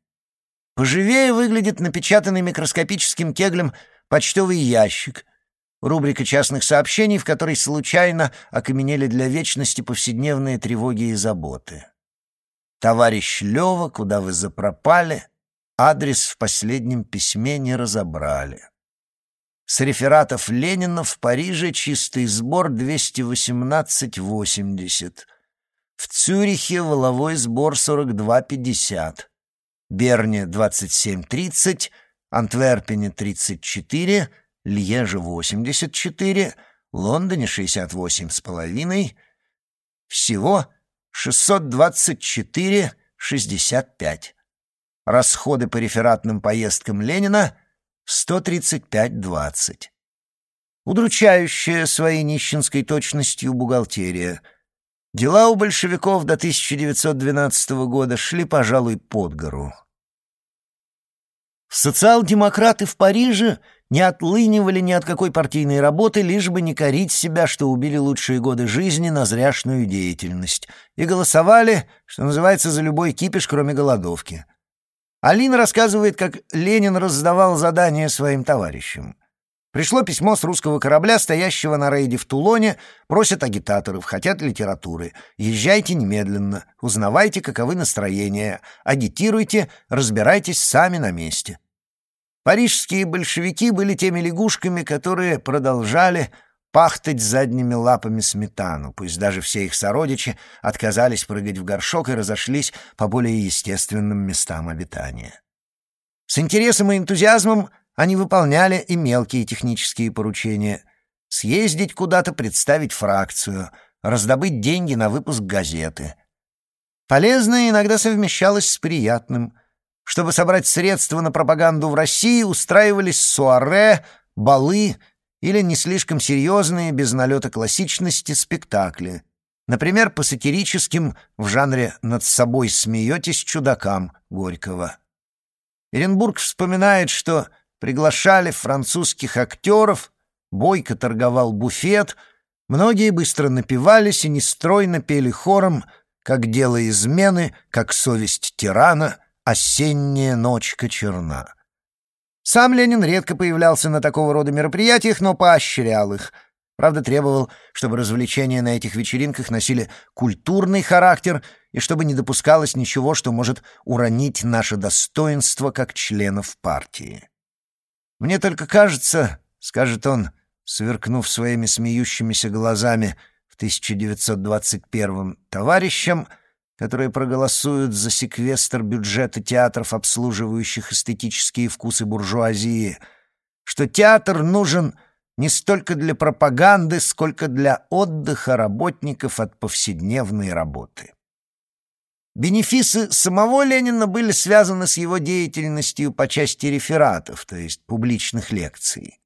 Поживее выглядит напечатанный микроскопическим кеглем почтовый ящик, Рубрика частных сообщений, в которой случайно окаменели для вечности повседневные тревоги и заботы. «Товарищ Лева, куда вы запропали?» Адрес в последнем письме не разобрали. С рефератов Ленина в Париже чистый сбор 218,80. В Цюрихе воловой сбор 42,50. Берне 27,30. Антверпене 34. Льеже 84, Лондоне 68,5, всего 624,65. Расходы по рефератным поездкам Ленина 135,20. Удручающая своей нищенской точностью бухгалтерия. Дела у большевиков до 1912 года шли, пожалуй, под гору. Социал-демократы в Париже не отлынивали ни от какой партийной работы, лишь бы не корить себя, что убили лучшие годы жизни на зряшную деятельность, и голосовали, что называется, за любой кипиш, кроме голодовки. Алина рассказывает, как Ленин раздавал задания своим товарищам. Пришло письмо с русского корабля, стоящего на рейде в Тулоне, просят агитаторов, хотят литературы. Езжайте немедленно, узнавайте, каковы настроения, агитируйте, разбирайтесь сами на месте. Парижские большевики были теми лягушками, которые продолжали пахтать задними лапами сметану, пусть даже все их сородичи отказались прыгать в горшок и разошлись по более естественным местам обитания. С интересом и энтузиазмом они выполняли и мелкие технические поручения — съездить куда-то, представить фракцию, раздобыть деньги на выпуск газеты. Полезное иногда совмещалось с приятным — Чтобы собрать средства на пропаганду в России, устраивались суаре, балы или не слишком серьезные, без налета классичности, спектакли. Например, по сатирическим в жанре «над собой смеетесь чудакам» Горького. Оренбург вспоминает, что приглашали французских актеров, бойко торговал буфет, многие быстро напивались и нестройно пели хором «Как дело измены, как совесть тирана, осенняя ночка черна». Сам Ленин редко появлялся на такого рода мероприятиях, но поощрял их. Правда, требовал, чтобы развлечения на этих вечеринках носили культурный характер и чтобы не допускалось ничего, что может уронить наше достоинство как членов партии. «Мне только кажется», — скажет он, сверкнув своими смеющимися глазами в 1921-м, товарищам — которые проголосуют за секвестр бюджета театров, обслуживающих эстетические вкусы буржуазии, что театр нужен не столько для пропаганды, сколько для отдыха работников от повседневной работы. Бенефисы самого Ленина были связаны с его деятельностью по части рефератов, то есть публичных лекций.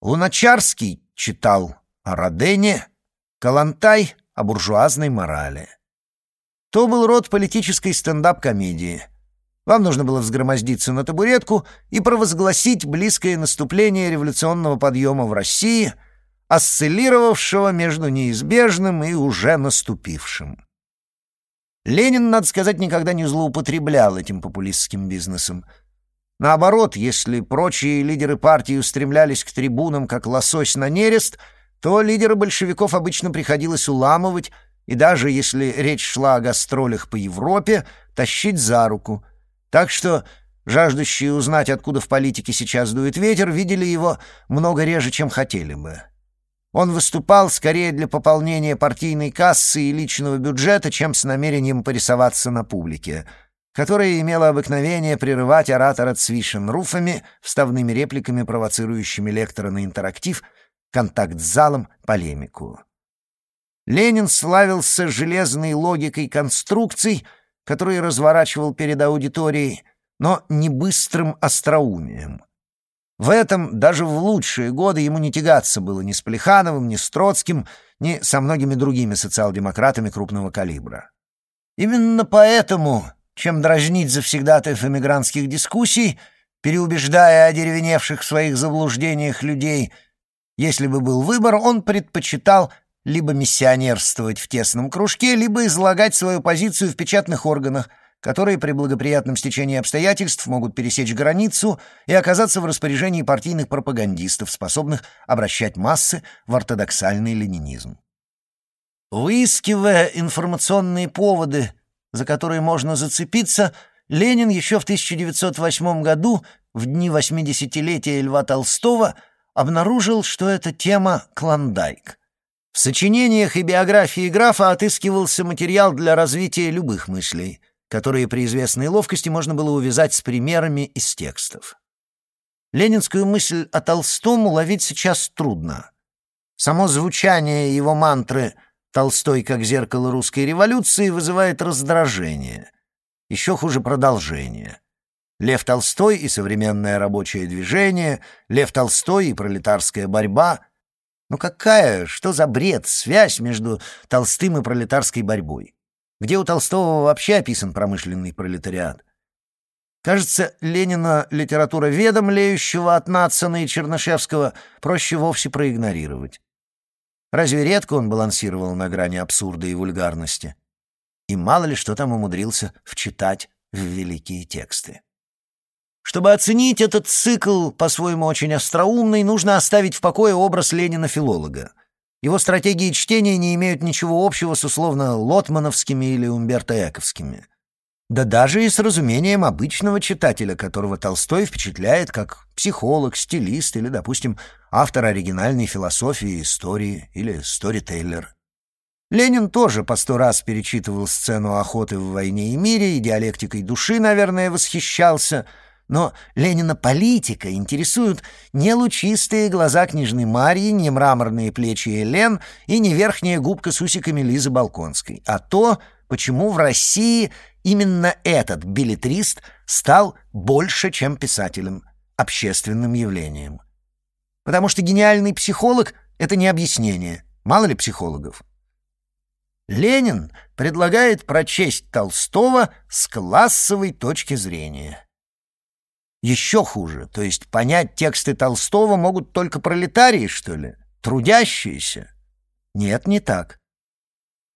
Луначарский читал о Родене, Калантай — о буржуазной морали. То был род политической стендап-комедии. Вам нужно было взгромоздиться на табуретку и провозгласить близкое наступление революционного подъема в России, осциллировавшего между неизбежным и уже наступившим. Ленин, надо сказать, никогда не злоупотреблял этим популистским бизнесом. Наоборот, если прочие лидеры партии устремлялись к трибунам как лосось на нерест, то лидера большевиков обычно приходилось уламывать, и даже если речь шла о гастролях по Европе, тащить за руку. Так что жаждущие узнать, откуда в политике сейчас дует ветер, видели его много реже, чем хотели бы. Он выступал скорее для пополнения партийной кассы и личного бюджета, чем с намерением порисоваться на публике, которая имела обыкновение прерывать оратора цвишенруфами, вставными репликами, провоцирующими лектора на интерактив, контакт с залом, полемику. Ленин славился железной логикой конструкций, которые разворачивал перед аудиторией, но не быстрым остроумием. В этом даже в лучшие годы ему не тягаться было ни с Плехановым, ни с Троцким, ни со многими другими социал-демократами крупного калибра. Именно поэтому, чем дразнить завсегдатаев эмигрантских дискуссий, переубеждая одеревеневших в своих заблуждениях людей, если бы был выбор, он предпочитал либо миссионерствовать в тесном кружке, либо излагать свою позицию в печатных органах, которые при благоприятном стечении обстоятельств могут пересечь границу и оказаться в распоряжении партийных пропагандистов, способных обращать массы в ортодоксальный ленинизм. Выискивая информационные поводы, за которые можно зацепиться, Ленин еще в 1908 году, в дни 80-летия Льва Толстого, обнаружил, что эта тема — клондайк. В сочинениях и биографии графа отыскивался материал для развития любых мыслей, которые при известной ловкости можно было увязать с примерами из текстов. Ленинскую мысль о Толстом уловить сейчас трудно. Само звучание его мантры «Толстой как зеркало русской революции» вызывает раздражение. Еще хуже продолжение. Лев Толстой и современное рабочее движение, Лев Толстой и пролетарская борьба — ну какая, что за бред, связь между Толстым и пролетарской борьбой? Где у Толстого вообще описан промышленный пролетариат? Кажется, Ленина литература ведом, леющего от Нацина и Чернышевского, проще вовсе проигнорировать. Разве редко он балансировал на грани абсурда и вульгарности? И мало ли что там умудрился вчитать в великие тексты. Чтобы оценить этот цикл, по-своему очень остроумный, нужно оставить в покое образ Ленина-филолога. Его стратегии чтения не имеют ничего общего с условно лотмановскими или умберто-эковскими. Да даже и с разумением обычного читателя, которого Толстой впечатляет как психолог, стилист или, допустим, автор оригинальной философии истории или сторителлер. Ленин тоже по сто раз перечитывал сцену охоты в «Войне и мире» и диалектикой души, наверное, восхищался — но Ленина политика интересуют не лучистые глаза княжны Марьи, не мраморные плечи Елен и не верхняя губка с усиками Лизы Балконской, а то, почему в России именно этот билетрист стал больше, чем писателем, общественным явлением. Потому что гениальный психолог — это не объяснение. Мало ли психологов. Ленин предлагает прочесть Толстого с классовой точки зрения. Еще хуже, то есть понять тексты Толстого могут только пролетарии, что ли? Трудящиеся? Нет, не так.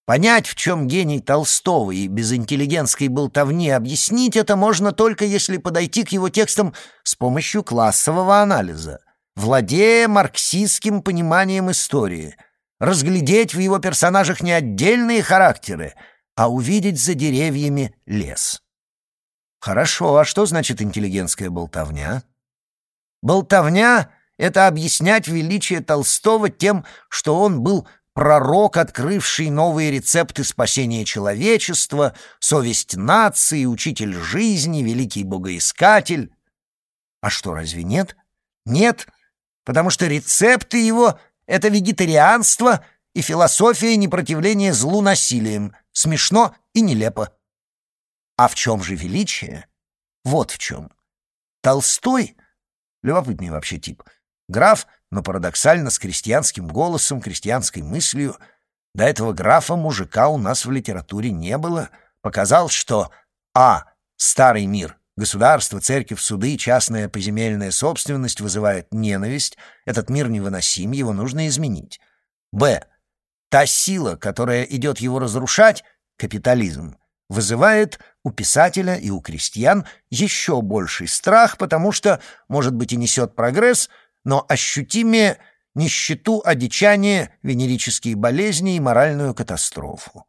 Понять, в чем гений Толстого и без интеллигентской болтовни объяснить это можно только если подойти к его текстам с помощью классового анализа, владея марксистским пониманием истории, разглядеть в его персонажах не отдельные характеры, а увидеть за деревьями лес. Хорошо, а что значит интеллигентская болтовня? Болтовня — это объяснять величие Толстого тем, что он был пророк, открывший новые рецепты спасения человечества, совесть нации, учитель жизни, великий богоискатель. А что, разве нет? Нет, потому что рецепты его — это вегетарианство и философия непротивления злу насилием. Смешно и нелепо. А в чем же величие? Вот в чем. Толстой — любопытный вообще тип. Граф, но парадоксально с крестьянским голосом, крестьянской мыслью. До этого графа-мужика у нас в литературе не было. Показал, что а. Старый мир — Государство, церковь, суды, частная поземельная собственность вызывает ненависть. Этот мир невыносим, его нужно изменить. Б. Та сила, которая идет его разрушать, капитализм, вызывает у писателя и у крестьян еще больший страх, потому что, может быть, и несет прогресс, но ощутимее нищету, одичание, венерические болезни и моральную катастрофу.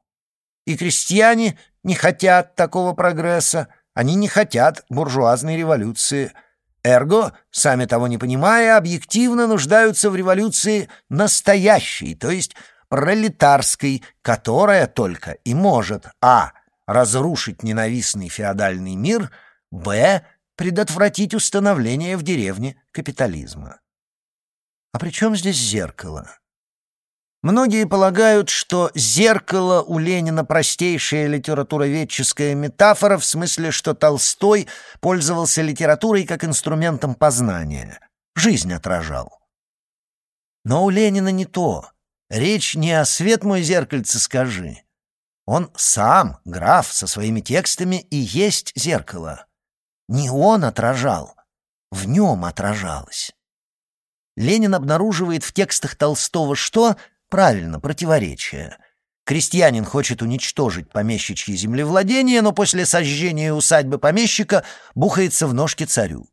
И крестьяне не хотят такого прогресса, они не хотят буржуазной революции. Эрго, сами того не понимая, объективно нуждаются в революции настоящей, то есть пролетарской, которая только и может а разрушить ненавистный феодальный мир, б. предотвратить установление в деревне капитализма. А при чем здесь зеркало? Многие полагают, что зеркало у Ленина простейшая литературоведческая метафора в смысле, что Толстой пользовался литературой как инструментом познания, жизнь отражал. Но у Ленина не то. Речь не о свет мой зеркальце скажи, он сам, граф, со своими текстами и есть зеркало. Не он отражал, в нем отражалось. Ленин обнаруживает в текстах Толстого что? Правильно, противоречие. Крестьянин хочет уничтожить помещичье землевладение, но после сожжения усадьбы помещика бухается в ножки царю.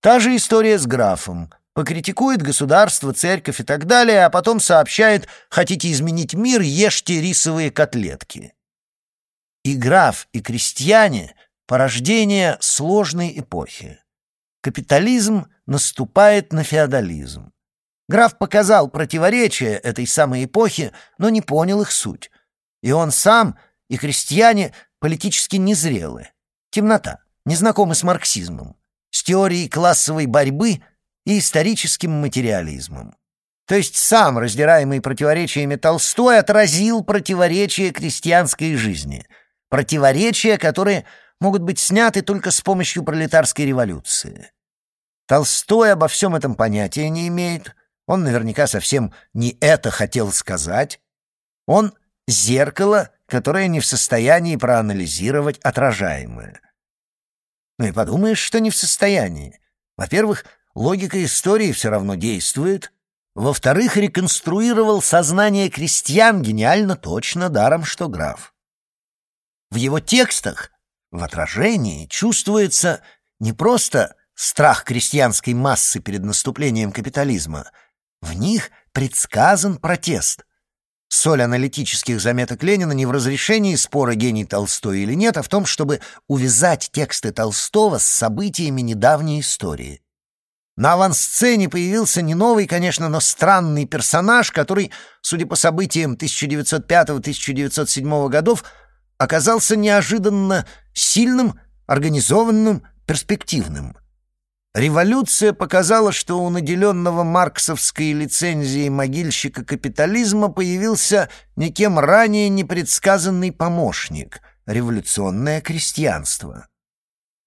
Та же история с графом покритикует государство, церковь и так далее, а потом сообщает «хотите изменить мир, ешьте рисовые котлетки». И граф, и крестьяне — порождение сложной эпохи. Капитализм наступает на феодализм. Граф показал противоречия этой самой эпохи, но не понял их суть. И он сам, и крестьяне политически незрелы. Темнота, незнакомы с марксизмом, с теорией классовой борьбы и историческим материализмом. То есть сам, раздираемый противоречиями Толстой, отразил противоречия крестьянской жизни, противоречия, которые могут быть сняты только с помощью пролетарской революции. Толстой обо всем этом понятия не имеет, он наверняка совсем не это хотел сказать. Он — зеркало, которое не в состоянии проанализировать отражаемое. Ну и подумаешь, что не в состоянии. Во-первых, Логика истории все равно действует. Во-вторых, реконструировал сознание крестьян гениально точно, даром что граф. В его текстах, в отражении, чувствуется не просто страх крестьянской массы перед наступлением капитализма, в них предсказан протест. Соль аналитических заметок Ленина не в разрешении спора гений Толстой или нет, а в том, чтобы увязать тексты Толстого с событиями недавней истории. На авансцене появился не новый, конечно, но странный персонаж, который, судя по событиям 1905-1907 годов, оказался неожиданно сильным, организованным, перспективным. Революция показала, что у наделенного марксовской лицензией могильщика капитализма появился никем ранее непредсказанный помощник — революционное крестьянство.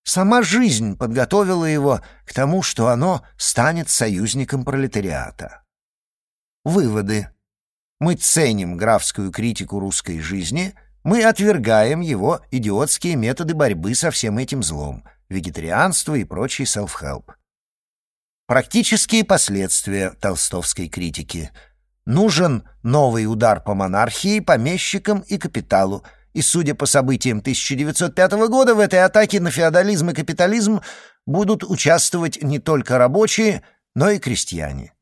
Сама жизнь подготовила его к тому, что оно станет союзником пролетариата. Выводы. Мы ценим графскую критику русской жизни, мы отвергаем его идиотские методы борьбы со всем этим злом, вегетарианство и прочий селф-хелп. Практические последствия толстовской критики. Нужен новый удар по монархии, помещикам и капиталу – и, судя по событиям 1905 года, в этой атаке на феодализм и капитализм будут участвовать не только рабочие, но и крестьяне.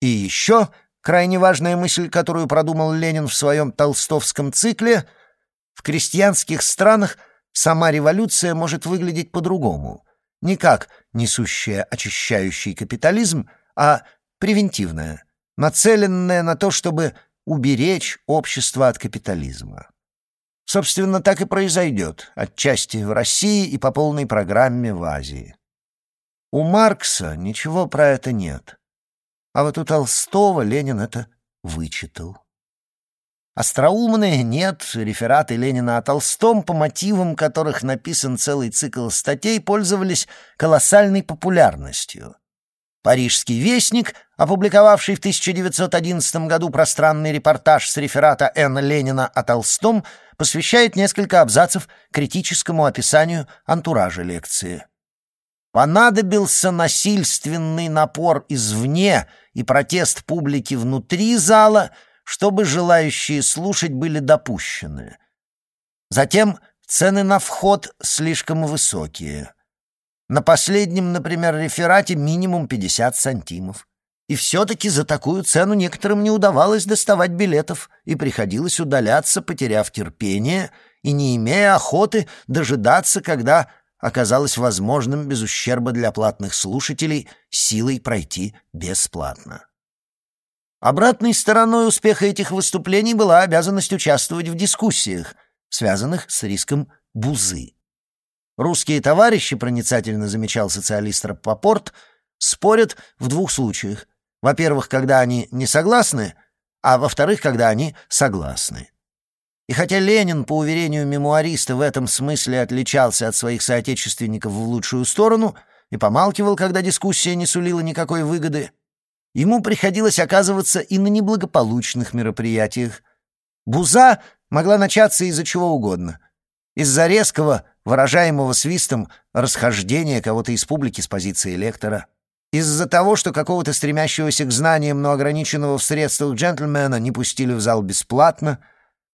И еще крайне важная мысль, которую продумал Ленин в своем толстовском цикле, в крестьянских странах сама революция может выглядеть по-другому. Не как несущая очищающий капитализм, а превентивная, нацеленная на то, чтобы уберечь общество от капитализма. Собственно, так и произойдет, отчасти в России и по полной программе в Азии. У Маркса ничего про это нет. А вот у Толстого Ленин это вычитал. Остроумные нет рефераты Ленина о Толстом, по мотивам которых написан целый цикл статей, пользовались колоссальной популярностью. Парижский вестник, опубликовавший в 1911 году пространный репортаж с реферата Н. Ленина о Толстом, посвящает несколько абзацев критическому описанию антуража лекции. Понадобился насильственный напор извне и протест публики внутри зала, чтобы желающие слушать были допущены. Затем цены на вход слишком высокие — на последнем, например, реферате минимум 50 сантимов. И все-таки за такую цену некоторым не удавалось доставать билетов, и приходилось удаляться, потеряв терпение и не имея охоты дожидаться, когда оказалось возможным без ущерба для платных слушателей силой пройти бесплатно. Обратной стороной успеха этих выступлений была обязанность участвовать в дискуссиях, связанных с риском бузы. Русские товарищи, проницательно замечал социалист Рапопорт, спорят в двух случаях. Во-первых, когда они не согласны, а во-вторых, когда они согласны. И хотя Ленин, по уверению мемуариста, в этом смысле отличался от своих соотечественников в лучшую сторону и помалкивал, когда дискуссия не сулила никакой выгоды, ему приходилось оказываться и на неблагополучных мероприятиях. Буза могла начаться из-за чего угодно. Из-за резкого, выражаемого свистом расхождения кого-то из публики с позиции лектора, из-за того, что какого-то стремящегося к знаниям, но ограниченного в средствах джентльмена не пустили в зал бесплатно,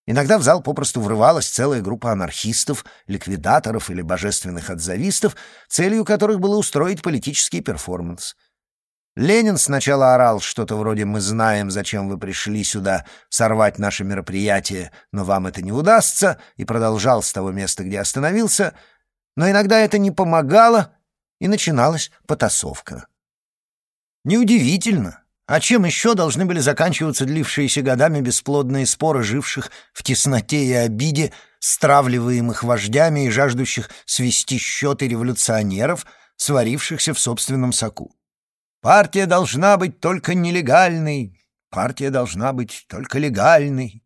иногда в зал попросту врывалась целая группа анархистов, ликвидаторов или божественных отзавистов, целью которых было устроить политический перформанс — Ленин сначала орал что-то вроде «Мы знаем, зачем вы пришли сюда сорвать наше мероприятие, но вам это не удастся», и продолжал с того места, где остановился, но иногда это не помогало, и начиналась потасовка. Неудивительно. А чем еще должны были заканчиваться длившиеся годами бесплодные споры живших в тесноте и обиде, стравливаемых вождями и жаждущих свести счеты революционеров, сварившихся в собственном соку? Партия должна быть только нелегальной, партия должна быть только легальной.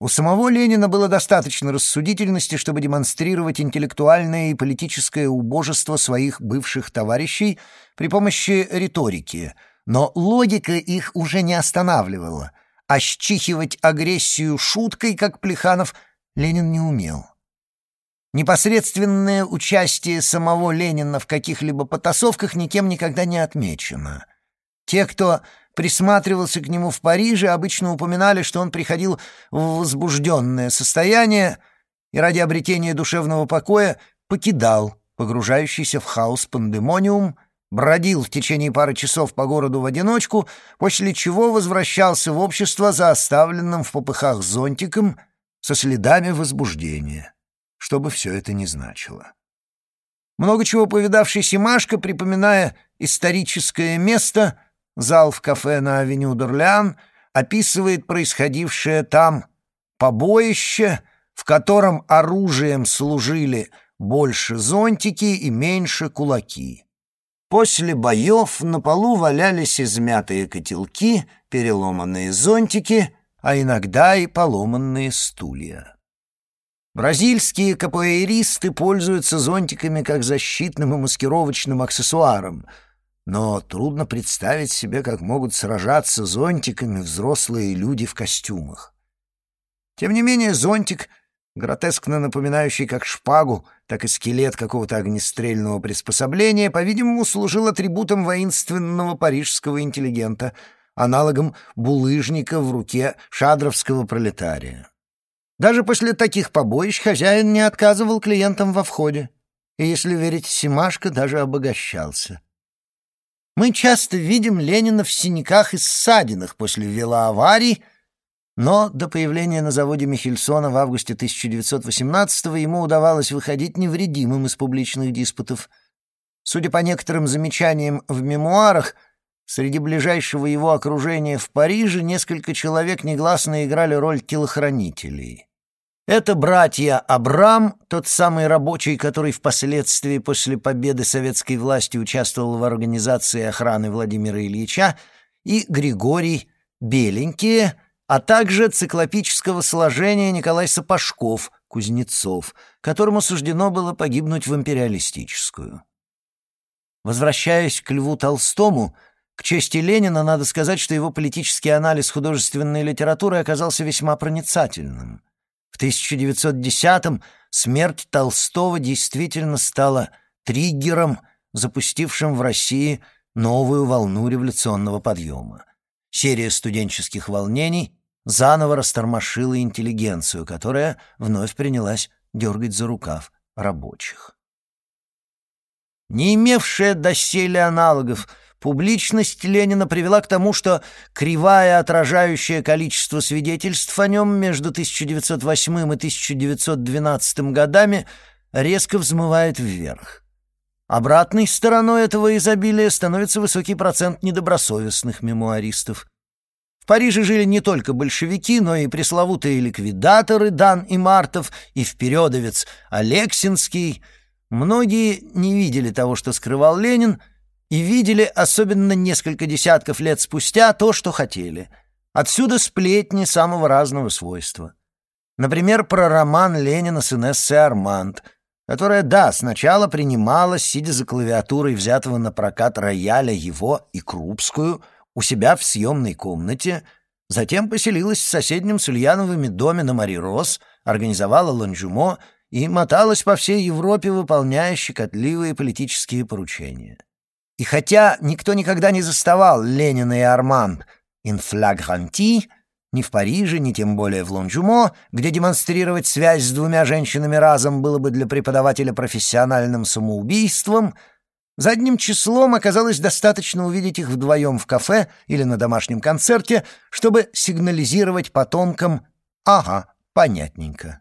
У самого Ленина было достаточно рассудительности, чтобы демонстрировать интеллектуальное и политическое убожество своих бывших товарищей при помощи риторики, но логика их уже не останавливала, а счихивать агрессию шуткой, как Плеханов, Ленин не умел. Непосредственное участие самого Ленина в каких-либо потасовках никем никогда не отмечено. Те, кто присматривался к нему в Париже, обычно упоминали, что он приходил в возбужденное состояние и ради обретения душевного покоя покидал погружающийся в хаос пандемониум, бродил в течение пары часов по городу в одиночку, после чего возвращался в общество за оставленным в попыхах зонтиком со следами возбуждения что бы все это ни значило. Много чего повидавший Симашко, припоминая историческое место, зал в кафе на авеню Дурлян, описывает происходившее там побоище, в котором оружием служили больше зонтики и меньше кулаки. После боев на полу валялись измятые котелки, переломанные зонтики, а иногда и поломанные стулья. Бразильские капоэристы пользуются зонтиками как защитным и маскировочным аксессуаром, но трудно представить себе, как могут сражаться зонтиками взрослые люди в костюмах. Тем не менее, зонтик, гротескно напоминающий как шпагу, так и скелет какого-то огнестрельного приспособления, по-видимому, служил атрибутом воинственного парижского интеллигента, аналогом булыжника в руке шадровского пролетария. Даже после таких побоищ хозяин не отказывал клиентам во входе. И, если верить Симашко, даже обогащался. Мы часто видим Ленина в синяках и ссадинах после велоаварий, но до появления на заводе Михельсона в августе 1918-го ему удавалось выходить невредимым из публичных диспутов. Судя по некоторым замечаниям в мемуарах, среди ближайшего его окружения в Париже несколько человек негласно играли роль телохранителей. Это братья Абрам, тот самый рабочий, который впоследствии после победы советской власти участвовал в организации охраны Владимира Ильича, и Григорий Беленькие, а также циклопического сложения Николай Сапожков, Кузнецов, которому суждено было погибнуть в империалистическую. Возвращаясь к Льву Толстому, к чести Ленина надо сказать, что его политический анализ художественной литературы оказался весьма проницательным. В 1910-м смерть Толстого действительно стала триггером, запустившим в России новую волну революционного подъема. Серия студенческих волнений заново растормошила интеллигенцию, которая вновь принялась дергать за рукав рабочих. Не имевшая доселе аналогов Публичность Ленина привела к тому, что кривая, отражающая количество свидетельств о нем между 1908 и 1912 годами, резко взмывает вверх. Обратной стороной этого изобилия становится высокий процент недобросовестных мемуаристов. В Париже жили не только большевики, но и пресловутые ликвидаторы Дан и Мартов, и впередовец Алексинский. Многие не видели того, что скрывал Ленин, и видели, особенно несколько десятков лет спустя, то, что хотели. Отсюда сплетни самого разного свойства. Например, про роман Ленина с Инессой Арманд, которая, да, сначала принималась, сидя за клавиатурой взятого напрокат рояля его и Крупскую, у себя в съемной комнате, затем поселилась в соседнем с Ульяновыми доме на Мари-Роз, организовала Лонжюмо и моталась по всей Европе, выполняя щекотливые политические поручения. И хотя никто никогда не заставал Ленина и Арман инфлагранти ни в Париже, ни тем более в Лонжумо, где демонстрировать связь с двумя женщинами разом было бы для преподавателя профессиональным самоубийством, задним числом оказалось достаточно увидеть их вдвоем в кафе или на домашнем концерте, чтобы сигнализировать потомкам «Ага, понятненько».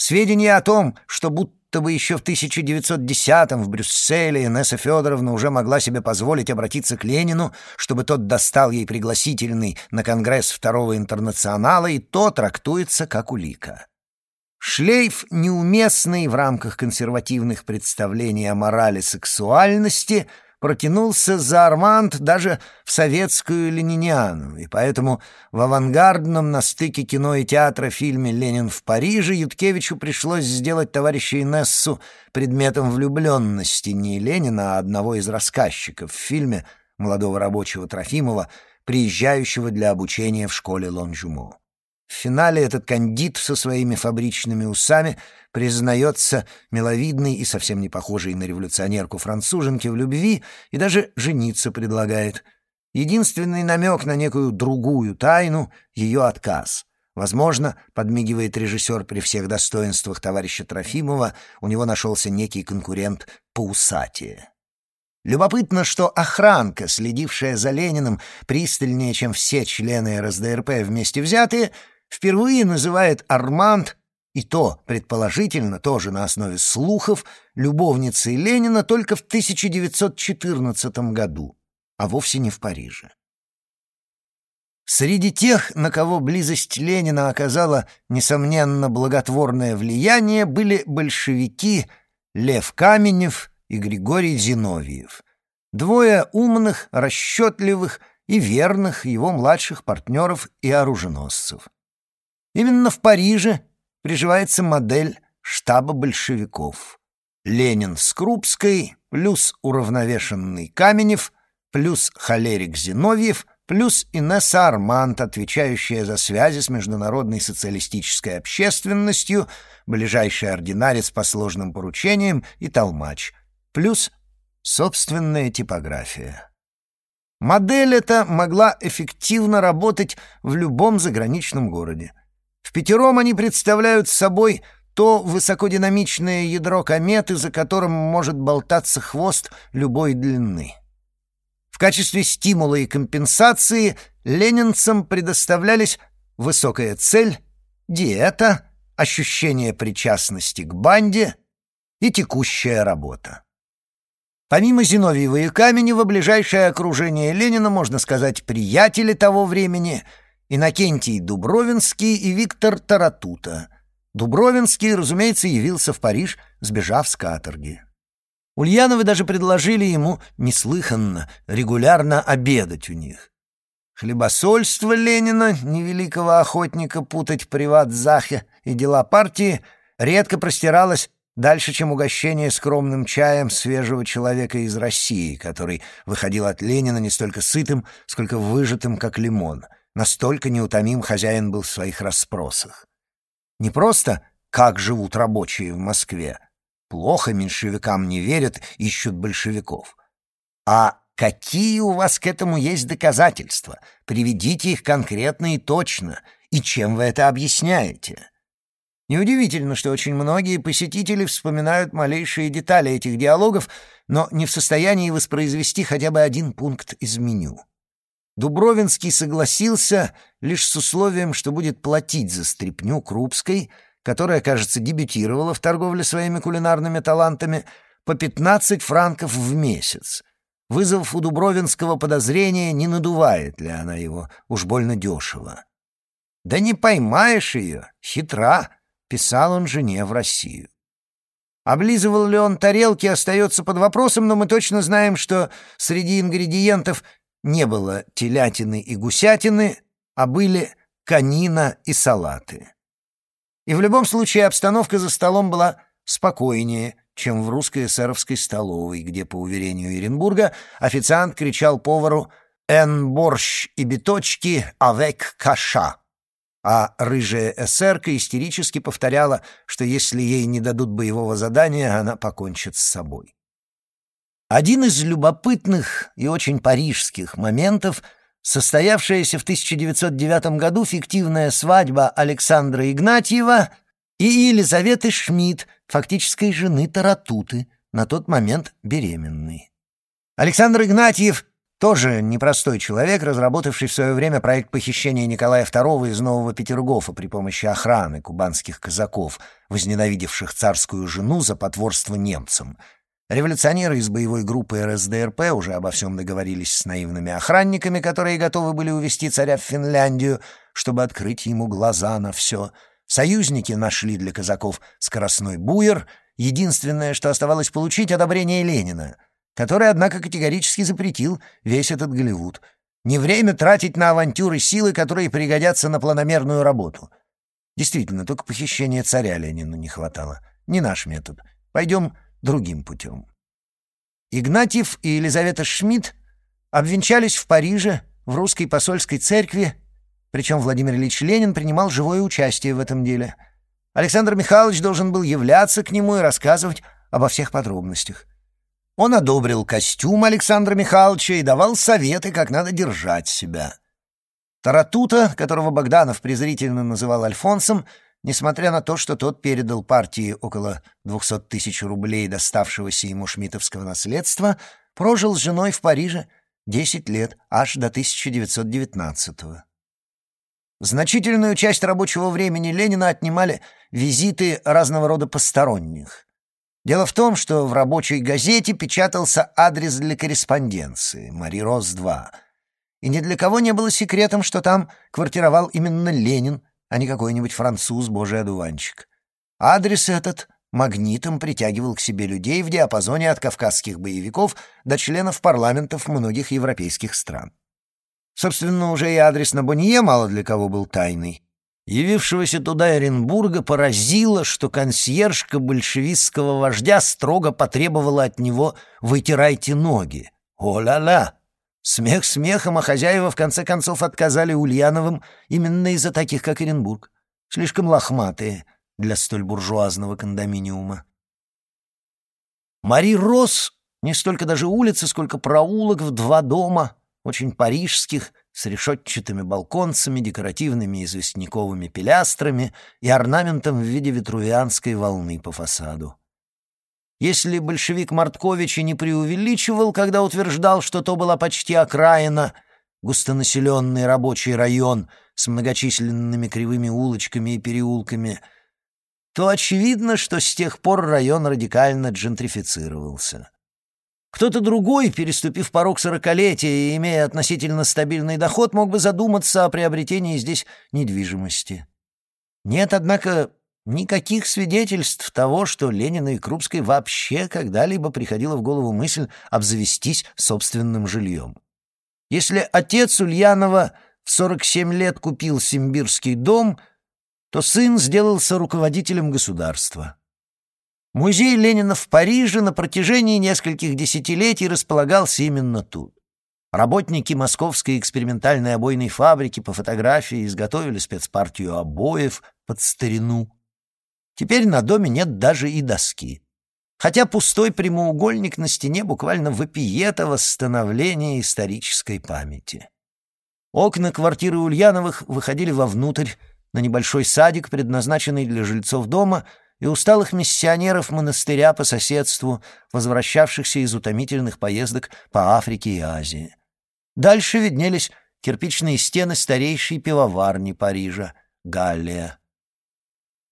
Сведения о том, что будто бы еще в 1910-м в Брюсселе Инесса Федоровна уже могла себе позволить обратиться к Ленину, чтобы тот достал ей пригласительный на Конгресс Второго Интернационала, и то трактуется как улика. Шлейф, неуместный в рамках консервативных представлений о морали сексуальности — протянулся за Арманд даже в советскую лениниану, и поэтому в авангардном на стыке кино и театра фильме «Ленин в Париже» Юткевичу пришлось сделать товарища Инессу предметом влюбленности не Ленина, а одного из рассказчиков в фильме молодого рабочего Трофимова, приезжающего для обучения в школе Лонжумо. В финале этот кандид со своими фабричными усами признается миловидной и совсем не похожей на революционерку-француженке в любви и даже жениться предлагает. Единственный намек на некую другую тайну — ее отказ. Возможно, подмигивает режиссер при всех достоинствах товарища Трофимова, у него нашелся некий конкурент поусатие. Любопытно, что охранка, следившая за Лениным пристальнее, чем все члены РСДРП вместе взятые, впервые называет Арманд, и то, предположительно, тоже на основе слухов, любовницей Ленина только в 1914 году, а вовсе не в Париже. Среди тех, на кого близость Ленина оказала, несомненно, благотворное влияние, были большевики Лев Каменев и Григорий Зиновьев. Двое умных, расчетливых и верных его младших партнеров и оруженосцев. Именно в Париже приживается модель штаба большевиков. Ленин с Крупской, плюс уравновешенный Каменев, плюс холерик Зиновьев, плюс Инесса Арманд, отвечающая за связи с международной социалистической общественностью, ближайший ординарец по сложным поручениям и толмач, плюс собственная типография. Модель эта могла эффективно работать в любом заграничном городе. Пятером они представляют собой то высокодинамичное ядро кометы, за которым может болтаться хвост любой длины. В качестве стимула и компенсации ленинцам предоставлялись высокая цель, диета, ощущение причастности к банде и текущая работа. Помимо Зиновьева и Каменева, ближайшее окружение Ленина, можно сказать, приятели того времени — Иннокентий Дубровинский и Виктор Таратута. Дубровинский, разумеется, явился в Париж, сбежав с каторги. Ульяновы даже предложили ему неслыханно, регулярно обедать у них. Хлебосольство Ленина, невеликого охотника путать приват-захе и дела партии, редко простиралось дальше, чем угощение скромным чаем свежего человека из России, который выходил от Ленина не столько сытым, сколько выжатым, как лимон — Настолько неутомим хозяин был в своих расспросах. Не просто «как живут рабочие в Москве», плохо меньшевикам не верят, ищут большевиков, а какие у вас к этому есть доказательства? Приведите их конкретно и точно, и чем вы это объясняете? Неудивительно, что очень многие посетители вспоминают малейшие детали этих диалогов, но не в состоянии воспроизвести хотя бы один пункт из меню. Дубровинский согласился лишь с условием, что будет платить за стряпню Крупской, которая, кажется, дебютировала в торговле своими кулинарными талантами, по 15 франков в месяц, вызвав у Дубровинского подозрение, не надувает ли она его, уж больно дешево. «Да не поймаешь ее, хитра», — писал он жене в Россию. Облизывал ли он тарелки, остается под вопросом, но мы точно знаем, что среди ингредиентов не было телятины и гусятины, а были конина и салаты. И в любом случае обстановка за столом была спокойнее, чем в русской эсеровской столовой, где, по уверению Еренбурга, официант кричал повару «Эн борщ и биточки, авек каша», а рыжая эсерка истерически повторяла, что если ей не дадут боевого задания, она покончит с собой. Один из любопытных и очень парижских моментов — состоявшаяся в 1909 году фиктивная свадьба Александра Игнатьева и Елизаветы Шмидт, фактической жены Таратуты, на тот момент беременной. Александр Игнатьев тоже непростой человек, разработавший в свое время проект похищения Николая II из Нового Петергофа при помощи охраны кубанских казаков, возненавидевших царскую жену за потворство немцам — Революционеры из боевой группы РСДРП уже обо всем договорились с наивными охранниками, которые готовы были увезти царя в Финляндию, чтобы открыть ему глаза на все. Союзники нашли для казаков скоростной буер, единственное, что оставалось получить — одобрение Ленина, который, однако, категорически запретил весь этот Голливуд. Не время тратить на авантюры силы, которые пригодятся на планомерную работу. Действительно, только похищения царя Ленину не хватало. Не наш метод. Пойдем другим путем. Игнатьев и Елизавета Шмидт обвенчались в Париже в русской посольской церкви, причем Владимир Ильич Ленин принимал живое участие в этом деле. Александр Михайлович должен был являться к нему и рассказывать обо всех подробностях. Он одобрил костюм Александра Михайловича и давал советы, как надо держать себя. Таратута, которого Богданов презрительно называл Альфонсом, Несмотря на то, что тот передал партии около 200 тысяч рублей доставшегося ему шмитовского наследства, прожил с женой в Париже 10 лет, аж до 1919-го. Значительную часть рабочего времени Ленина отнимали визиты разного рода посторонних. Дело в том, что в рабочей газете печатался адрес для корреспонденции «Мари Рос-2», и ни для кого не было секретом, что там квартировал именно Ленин, а не какой-нибудь француз, божий одуванчик. Адрес этот магнитом притягивал к себе людей в диапазоне от кавказских боевиков до членов парламентов многих европейских стран. Собственно, уже и адрес на Бонье мало для кого был тайный. Явившегося туда Оренбурга поразило, что консьержка большевистского вождя строго потребовала от него «вытирайте ноги». О-ля-ля! Смех смехом, а хозяева в конце концов отказали Ульяновым именно из-за таких, как Оренбург. Слишком лохматые для столь буржуазного кондоминиума. Мари Рос не столько даже улица, сколько проулок в два дома, очень парижских, с решетчатыми балконцами, декоративными известняковыми пилястрами и орнаментом в виде ветрувианской волны по фасаду. Если большевик Марткович и не преувеличивал, когда утверждал, что то была почти окраина, густонаселенный рабочий район с многочисленными кривыми улочками и переулками, то очевидно, что с тех пор район радикально джентрифицировался. Кто-то другой, переступив порог сорокалетия и имея относительно стабильный доход, мог бы задуматься о приобретении здесь недвижимости. Нет, однако, никаких свидетельств того, что Ленина и Крупской вообще когда-либо приходила в голову мысль обзавестись собственным жильем. Если отец Ульянова в 47 лет купил Симбирский дом, то сын сделался руководителем государства. Музей Ленина в Париже на протяжении нескольких десятилетий располагался именно тут. Работники Московской экспериментальной обойной фабрики по фотографии изготовили спецпартию обоев под старину. Теперь на доме нет даже и доски. Хотя пустой прямоугольник на стене буквально вопиет о восстановлении исторической памяти. Окна квартиры Ульяновых выходили вовнутрь, на небольшой садик, предназначенный для жильцов дома — и усталых миссионеров монастыря по соседству, возвращавшихся из утомительных поездок по Африке и Азии. Дальше виднелись кирпичные стены старейшей пивоварни Парижа, Галлия.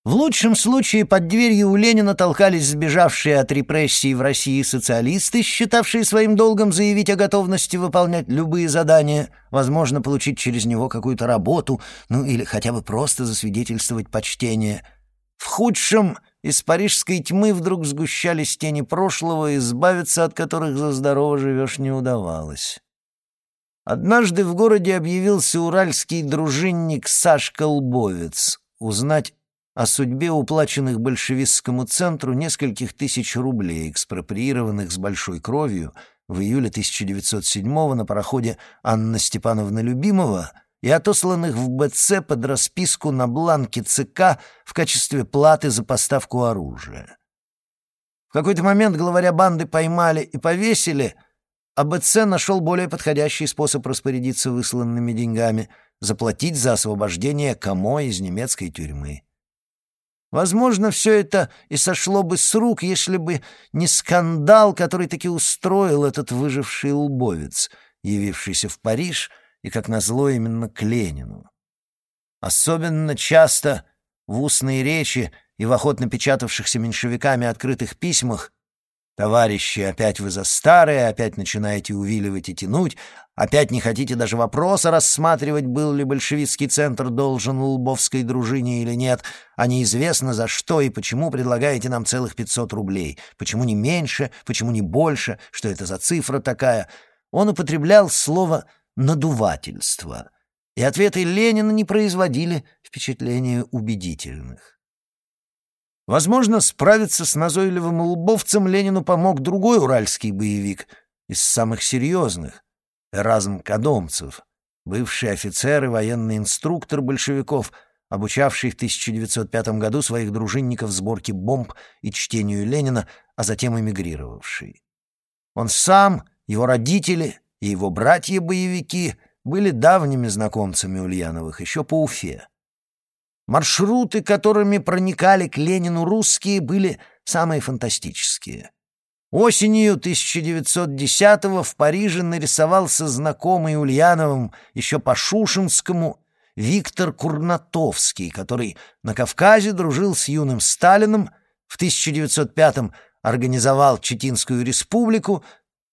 В лучшем случае под дверью у Ленина толкались сбежавшие от репрессий в России социалисты, считавшие своим долгом заявить о готовности выполнять любые задания, возможно, получить через него какую-то работу, ну или хотя бы просто засвидетельствовать почтение – в худшем из парижской тьмы вдруг сгущались тени прошлого, избавиться от которых за здорово живешь не удавалось. Однажды в городе объявился уральский дружинник Сашка Лбовец узнать о судьбе уплаченных большевистскому центру нескольких тысяч рублей, экспроприированных с большой кровью в июле 1907 на пароходе Анна Степановна Любимова — и отосланных в БЦ под расписку на бланке ЦК в качестве платы за поставку оружия. В какой-то момент главаря банды поймали и повесили, а БЦ нашел более подходящий способ распорядиться высланными деньгами — заплатить за освобождение Камо из немецкой тюрьмы. Возможно, все это и сошло бы с рук, если бы не скандал, который таки устроил этот выживший лбовец, явившийся в Париж — и, как назло, именно к Ленину. Особенно часто в устной речи и в охотно печатавшихся меньшевиками открытых письмах «Товарищи, опять вы за старое, опять начинаете увиливать и тянуть, опять не хотите даже вопроса рассматривать, был ли большевистский центр должен Лбовской дружине или нет, а неизвестно за что и почему предлагаете нам целых 500 рублей, почему не меньше, почему не больше, что это за цифра такая». Он употреблял слово надувательства, и ответы Ленина не производили впечатления убедительных. Возможно, справиться с назойливым лбовцем Ленину помог другой уральский боевик из самых серьезных — Эразм Кадомцев, бывший офицер и военный инструктор большевиков, обучавший в 1905 году своих дружинников сборке бомб и чтению Ленина, а затем эмигрировавший. Он сам, его родители и его братья-боевики были давними знакомцами Ульяновых еще по Уфе. Маршруты, которыми проникали к Ленину русские, были самые фантастические. Осенью 1910-го в Париже нарисовался знакомый Ульяновым еще по Шушинскому Виктор Курнатовский, который на Кавказе дружил с юным Сталиным, в 1905-м организовал Читинскую республику,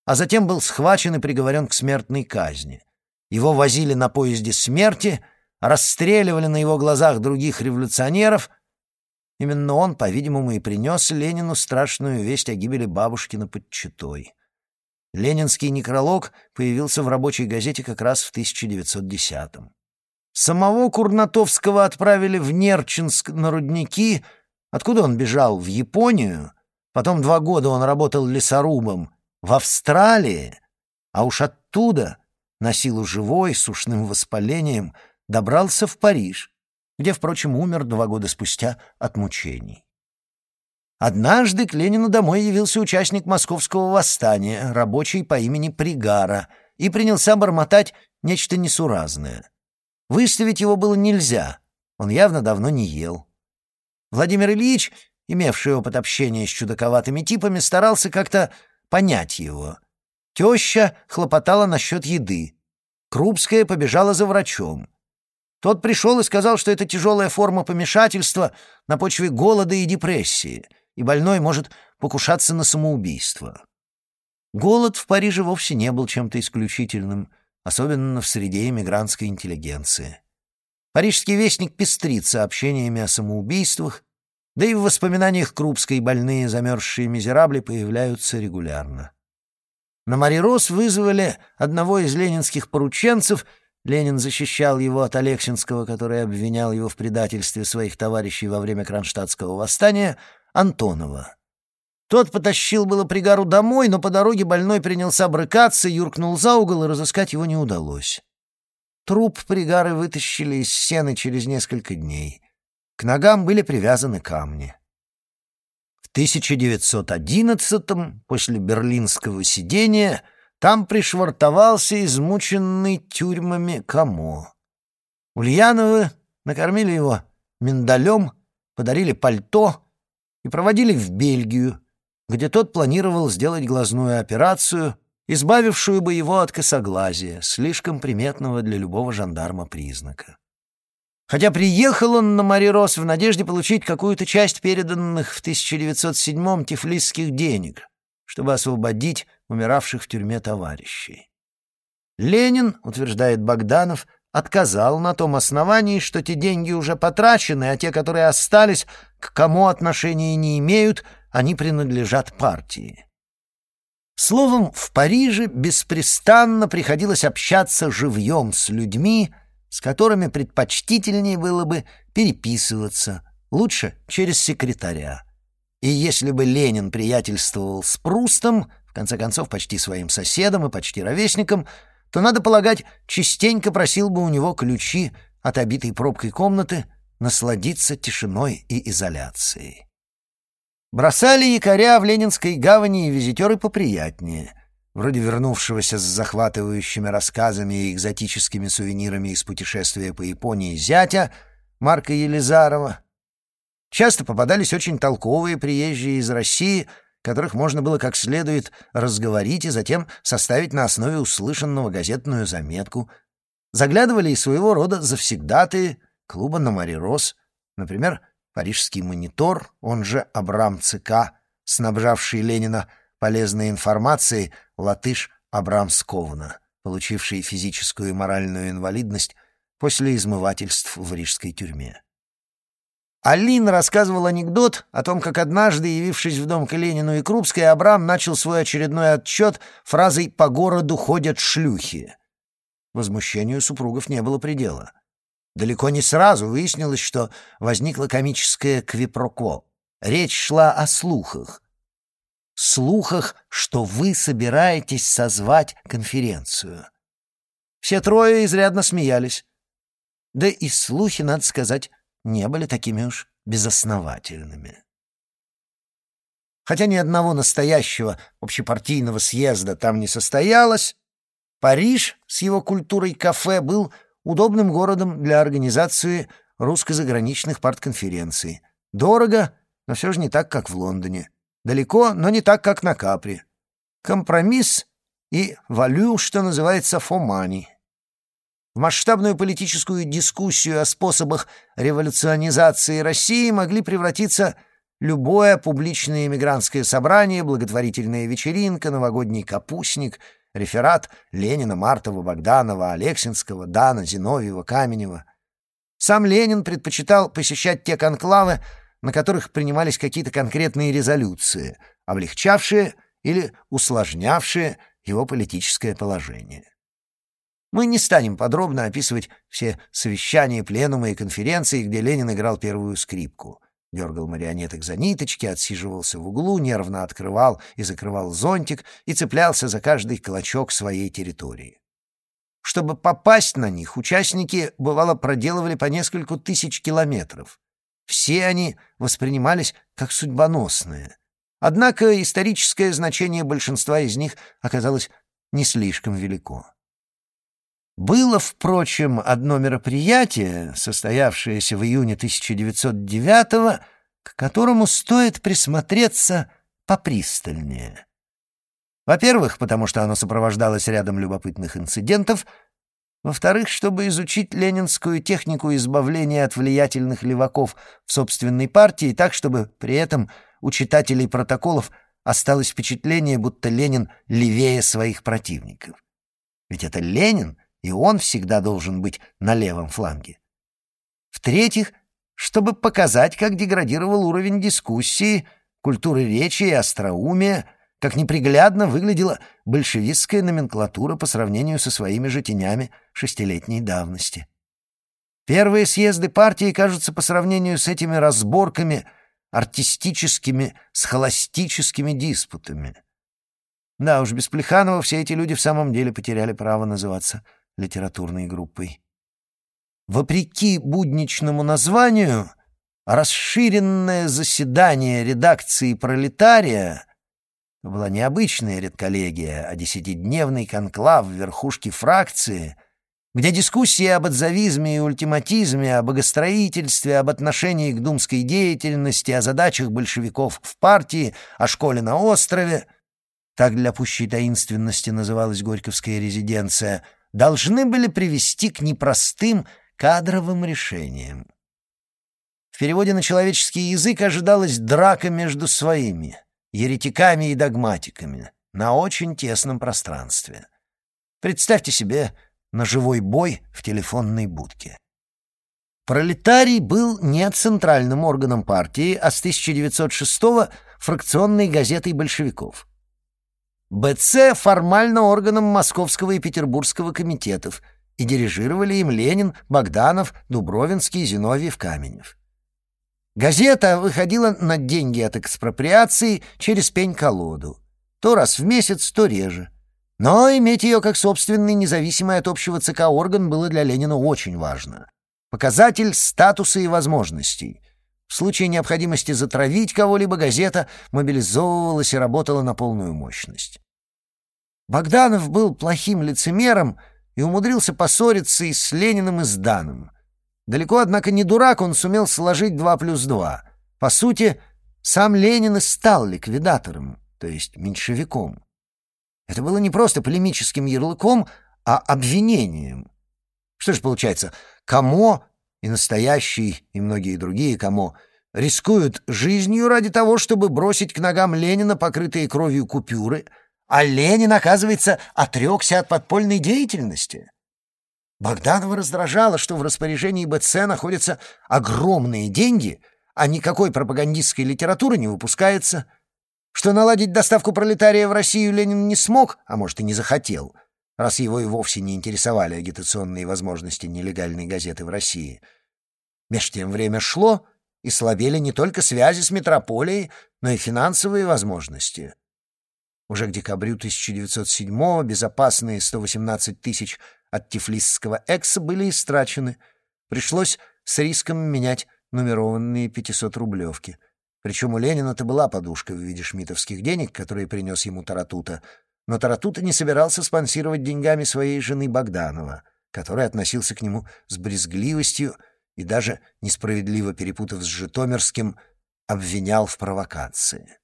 а затем был схвачен и приговорен к смертной казни. Его возили на поезде смерти, расстреливали на его глазах других революционеров. Именно он, по-видимому, и принес Ленину страшную весть о гибели бабушкина под Читой. Ленинский некролог появился в рабочей газете как раз в 1910-м. Самого Курнатовского отправили в Нерчинск на рудники, откуда он бежал в Японию, потом два года он работал лесорубом в Австралии, а уж оттуда, на силу живой, с ушным воспалением, добрался в Париж, где, впрочем, умер два года спустя от мучений. Однажды к Ленину домой явился участник московского восстания, рабочий по имени Пригара, и принялся бормотать нечто несуразное. Выставить его было нельзя, он явно давно не ел. Владимир Ильич, имевший опыт общения с чудаковатыми типами, старался как-то понять его. Теща хлопотала насчет еды. Крупская побежала за врачом. Тот пришел и сказал, что это тяжелая форма помешательства на почве голода и депрессии, и больной может покушаться на самоубийство. Голод в Париже вовсе не был чем-то исключительным, особенно в среде эмигрантской интеллигенции. Парижский вестник пестрит сообщениями о самоубийствах, да и в воспоминаниях Крупской больные замерзшие мизерабли появляются регулярно. На Марирос вызвали одного из ленинских порученцев — Ленин защищал его от Алексинского, который обвинял его в предательстве своих товарищей во время Кронштадтского восстания, Антонова. Тот потащил было Пригару домой, но по дороге больной принялся брыкаться, юркнул за угол, и разыскать его не удалось. Труп Пригары вытащили из сены через несколько дней. К ногам были привязаны камни. В 1911-м, после берлинского сидения, там пришвартовался измученный тюрьмами Камо. Ульяновы накормили его миндалем, подарили пальто и проводили в Бельгию, где тот планировал сделать глазную операцию, избавившую бы его от косоглазия, слишком приметного для любого жандарма признака. Хотя приехал он на Марирос в надежде получить какую-то часть переданных в 1907-м тифлисских денег, чтобы освободить умиравших в тюрьме товарищей. Ленин, утверждает Богданов, отказал на том основании, что те деньги уже потрачены, а те, которые остались, к кому отношения не имеют, они принадлежат партии. Словом, в Париже беспрестанно приходилось общаться живьем с людьми, с которыми предпочтительнее было бы переписываться, лучше через секретаря. И если бы Ленин приятельствовал с Прустом, в конце концов, почти своим соседом и почти ровесником, то, надо полагать, частенько просил бы у него ключи от обитой пробкой комнаты насладиться тишиной и изоляцией. Бросали якоря в Ленинской гавани и визитеры поприятнее, вроде вернувшегося с захватывающими рассказами и экзотическими сувенирами из путешествия по Японии зятя Марка Елизарова. Часто попадались очень толковые приезжие из России — которых можно было как следует разговорить и затем составить на основе услышанного газетную заметку. Заглядывали и своего рода завсегдатые клуба на Марирос, например, парижский монитор, он же Абрам ЦК, снабжавший Ленина полезной информацией латыш Абрам Сковна, получивший физическую и моральную инвалидность после измывательств в рижской тюрьме. Алина рассказывал анекдот о том, как однажды, явившись в дом к Ленину и Крупской, Абрам начал свой очередной отчет фразой «по городу ходят шлюхи». Возмущению супругов не было предела. Далеко не сразу выяснилось, что возникла комическая квипрокво. Речь шла о слухах. Слухах, что вы собираетесь созвать конференцию. Все трое изрядно смеялись. Да и слухи, надо сказать, не были такими уж безосновательными. Хотя ни одного настоящего общепартийного съезда там не состоялось, Париж с его культурой кафе был удобным городом для организации русско-заграничных партконференций. Дорого, но все же не так, как в Лондоне. Далеко, но не так, как на Капри. Компромисс и валю, что называется, фомани. В масштабную политическую дискуссию о способах революционизации России могли превратиться любое публичное эмигрантское собрание, благотворительная вечеринка, новогодний капустник, реферат Ленина, Мартова, Богданова, Алексинского, Дана, Зиновьева, Каменева. Сам Ленин предпочитал посещать те конклавы, на которых принимались какие-то конкретные резолюции, облегчавшие или усложнявшие его политическое положение. Мы не станем подробно описывать все совещания, пленумы и конференции, где Ленин играл первую скрипку. Дергал марионеток за ниточки, отсиживался в углу, нервно открывал и закрывал зонтик и цеплялся за каждый клочок своей территории. Чтобы попасть на них, участники, бывало, проделывали по нескольку тысяч километров. Все они воспринимались как судьбоносные. Однако историческое значение большинства из них оказалось не слишком велико. Было, впрочем, одно мероприятие, состоявшееся в июне 1909 к которому стоит присмотреться попристальнее. Во-первых, потому что оно сопровождалось рядом любопытных инцидентов, во-вторых, чтобы изучить ленинскую технику избавления от влиятельных леваков в собственной партии так, чтобы при этом у читателей протоколов осталось впечатление, будто Ленин левее своих противников. Ведь это Ленин, и он всегда должен быть на левом фланге. В-третьих, чтобы показать, как деградировал уровень дискуссии, культуры речи и остроумия, как неприглядно выглядела большевистская номенклатура по сравнению со своими же тенями шестилетней давности. Первые съезды партии кажутся по сравнению с этими разборками артистическими, схоластическими диспутами. Да уж, без Плеханова все эти люди в самом деле потеряли право называться литературной группой. Вопреки будничному названию, расширенное заседание редакции «Пролетария» Это была не редколлегия, а десятидневный конклав в верхушке фракции, где дискуссии об отзавизме и ультиматизме, о богостроительстве, об отношении к думской деятельности, о задачах большевиков в партии, о школе на острове — так для пущей таинственности называлась Горьковская резиденция — должны были привести к непростым кадровым решениям. В переводе на человеческий язык ожидалась драка между своими — еретиками и догматиками на очень тесном пространстве. Представьте себе ножевой бой в телефонной будке. Пролетарий был не центральным органом партии, а с 1906-го фракционной газетой большевиков. БЦ формально органом Московского и Петербургского комитетов, и дирижировали им Ленин, Богданов, Дубровинский, Зиновьев, Каменев. Газета выходила на деньги от экспроприации через пень-колоду. То раз в месяц, то реже. Но иметь ее как собственный, независимый от общего ЦК орган было для Ленина очень важно. Показатель статуса и возможностей. В случае необходимости затравить кого-либо газета мобилизовывалась и работала на полную мощность. Богданов был плохим лицемером и умудрился поссориться и с Лениным, и с Даном. Далеко, однако, не дурак, он сумел сложить два плюс два. По сути, сам Ленин и стал ликвидатором, то есть меньшевиком. Это было не просто полемическим ярлыком, а обвинением. Что же получается, Камо и настоящий, и многие другие Камо рискуют жизнью ради того, чтобы бросить к ногам Ленина покрытые кровью купюры, а Ленин, оказывается, отрекся от подпольной деятельности? Богданова раздражало, что в распоряжении БЦ находятся огромные деньги, а никакой пропагандистской литературы не выпускается, что наладить доставку пролетария в Россию Ленин не смог, а может и не захотел, раз его и вовсе не интересовали агитационные возможности нелегальной газеты в России. Меж тем время шло, и слабели не только связи с метрополией, но и финансовые возможности. Уже к декабрю 1907-го безопасные 118 тысяч от тифлисского экса были истрачены. Пришлось с риском менять нумерованные 500-рублевки. Причем у Ленина-то была подушка в виде шмитовских денег, которые принес ему Таратута. Но Таратута не собирался спонсировать деньгами своей жены Богданова, который относился к нему с брезгливостью и даже, несправедливо перепутав с Житомирским, обвинял в провокации.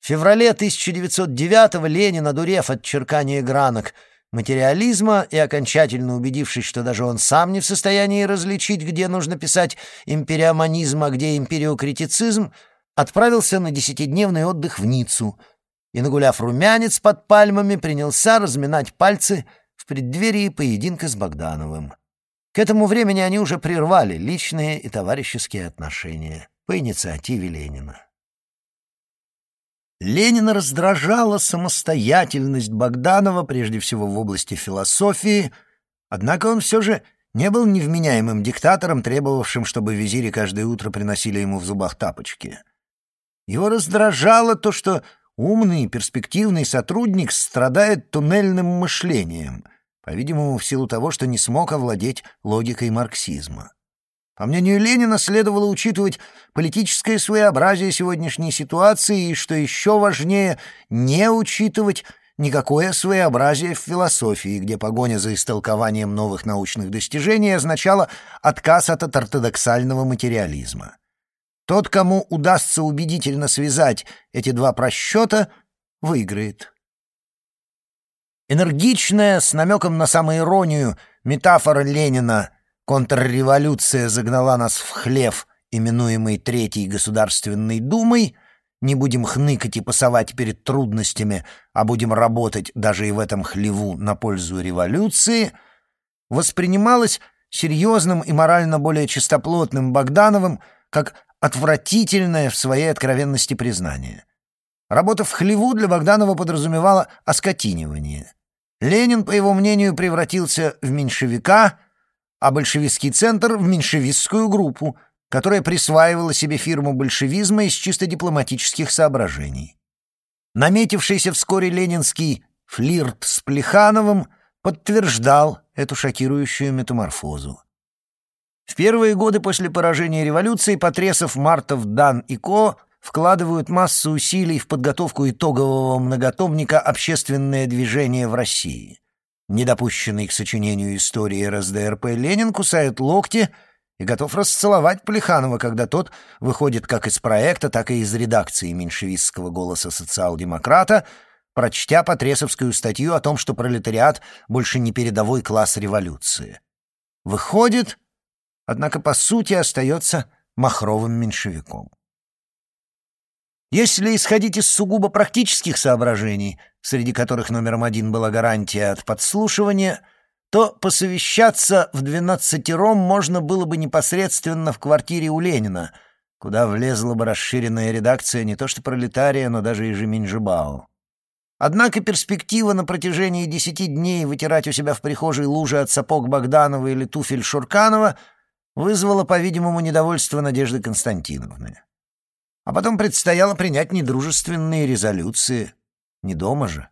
В феврале 1909-го Ленин, одурев от черкания гранок, материализма и окончательно убедившись, что даже он сам не в состоянии различить, где нужно писать империоманизм, а где империокритицизм, отправился на десятидневный отдых в Ниццу и, нагуляв румянец под пальмами, принялся разминать пальцы в преддверии поединка с Богдановым. К этому времени они уже прервали личные и товарищеские отношения по инициативе Ленина. Ленина раздражала самостоятельность Богданова, прежде всего в области философии, однако он все же не был невменяемым диктатором, требовавшим, чтобы визири каждое утро приносили ему в зубах тапочки. Его раздражало то, что умный, перспективный сотрудник страдает туннельным мышлением, по-видимому, в силу того, что не смог овладеть логикой марксизма. По мнению Ленина, следовало учитывать политическое своеобразие сегодняшней ситуации и, что еще важнее, не учитывать никакое своеобразие в философии, где погоня за истолкованием новых научных достижений означала отказ от ортодоксального материализма. Тот, кому удастся убедительно связать эти два просчета, выиграет. Энергичная, с намеком на самоиронию, метафора Ленина — Контрреволюция загнала нас в хлев, именуемый Третьей Государственной Думой. Не будем хныкать и пасовать перед трудностями, а будем работать даже и в этом хлеву на пользу революции, воспринималась серьезным и морально более чистоплотным Богдановым как отвратительное в своей откровенности признание. Работа в хлеву для Богданова подразумевала оскотинивание. Ленин, по его мнению, превратился в меньшевика — а большевистский центр — в меньшевистскую группу, которая присваивала себе фирму большевизма из чисто дипломатических соображений. Наметившийся вскоре ленинский флирт с Плехановым подтверждал эту шокирующую метаморфозу. В первые годы после поражения революции Потресов, Мартов, Дан и Ко вкладывают массу усилий в подготовку итогового многотомника «Общественное движение в России». Недопущенный к сочинению истории РСДРП Ленин кусает локти и готов расцеловать Плеханова, когда тот выходит как из проекта, так и из редакции меньшевистского голоса социал-демократа, прочтя потресовскую статью о том, что пролетариат больше не передовой класс революции. Выходит, однако по сути остается махровым меньшевиком. Если исходить из сугубо практических соображений, среди которых номером один была гарантия от подслушивания, то посовещаться в двенадцатером можно было бы непосредственно в квартире у Ленина, куда влезла бы расширенная редакция не то что пролетария, но даже и Жеминжибао. Однако перспектива на протяжении десяти дней вытирать у себя в прихожей лужи от сапог Богданова или туфель Шурканова вызвала, по-видимому, недовольство Надежды Константиновны. А потом предстояло принять недружественные резолюции. Не дома же.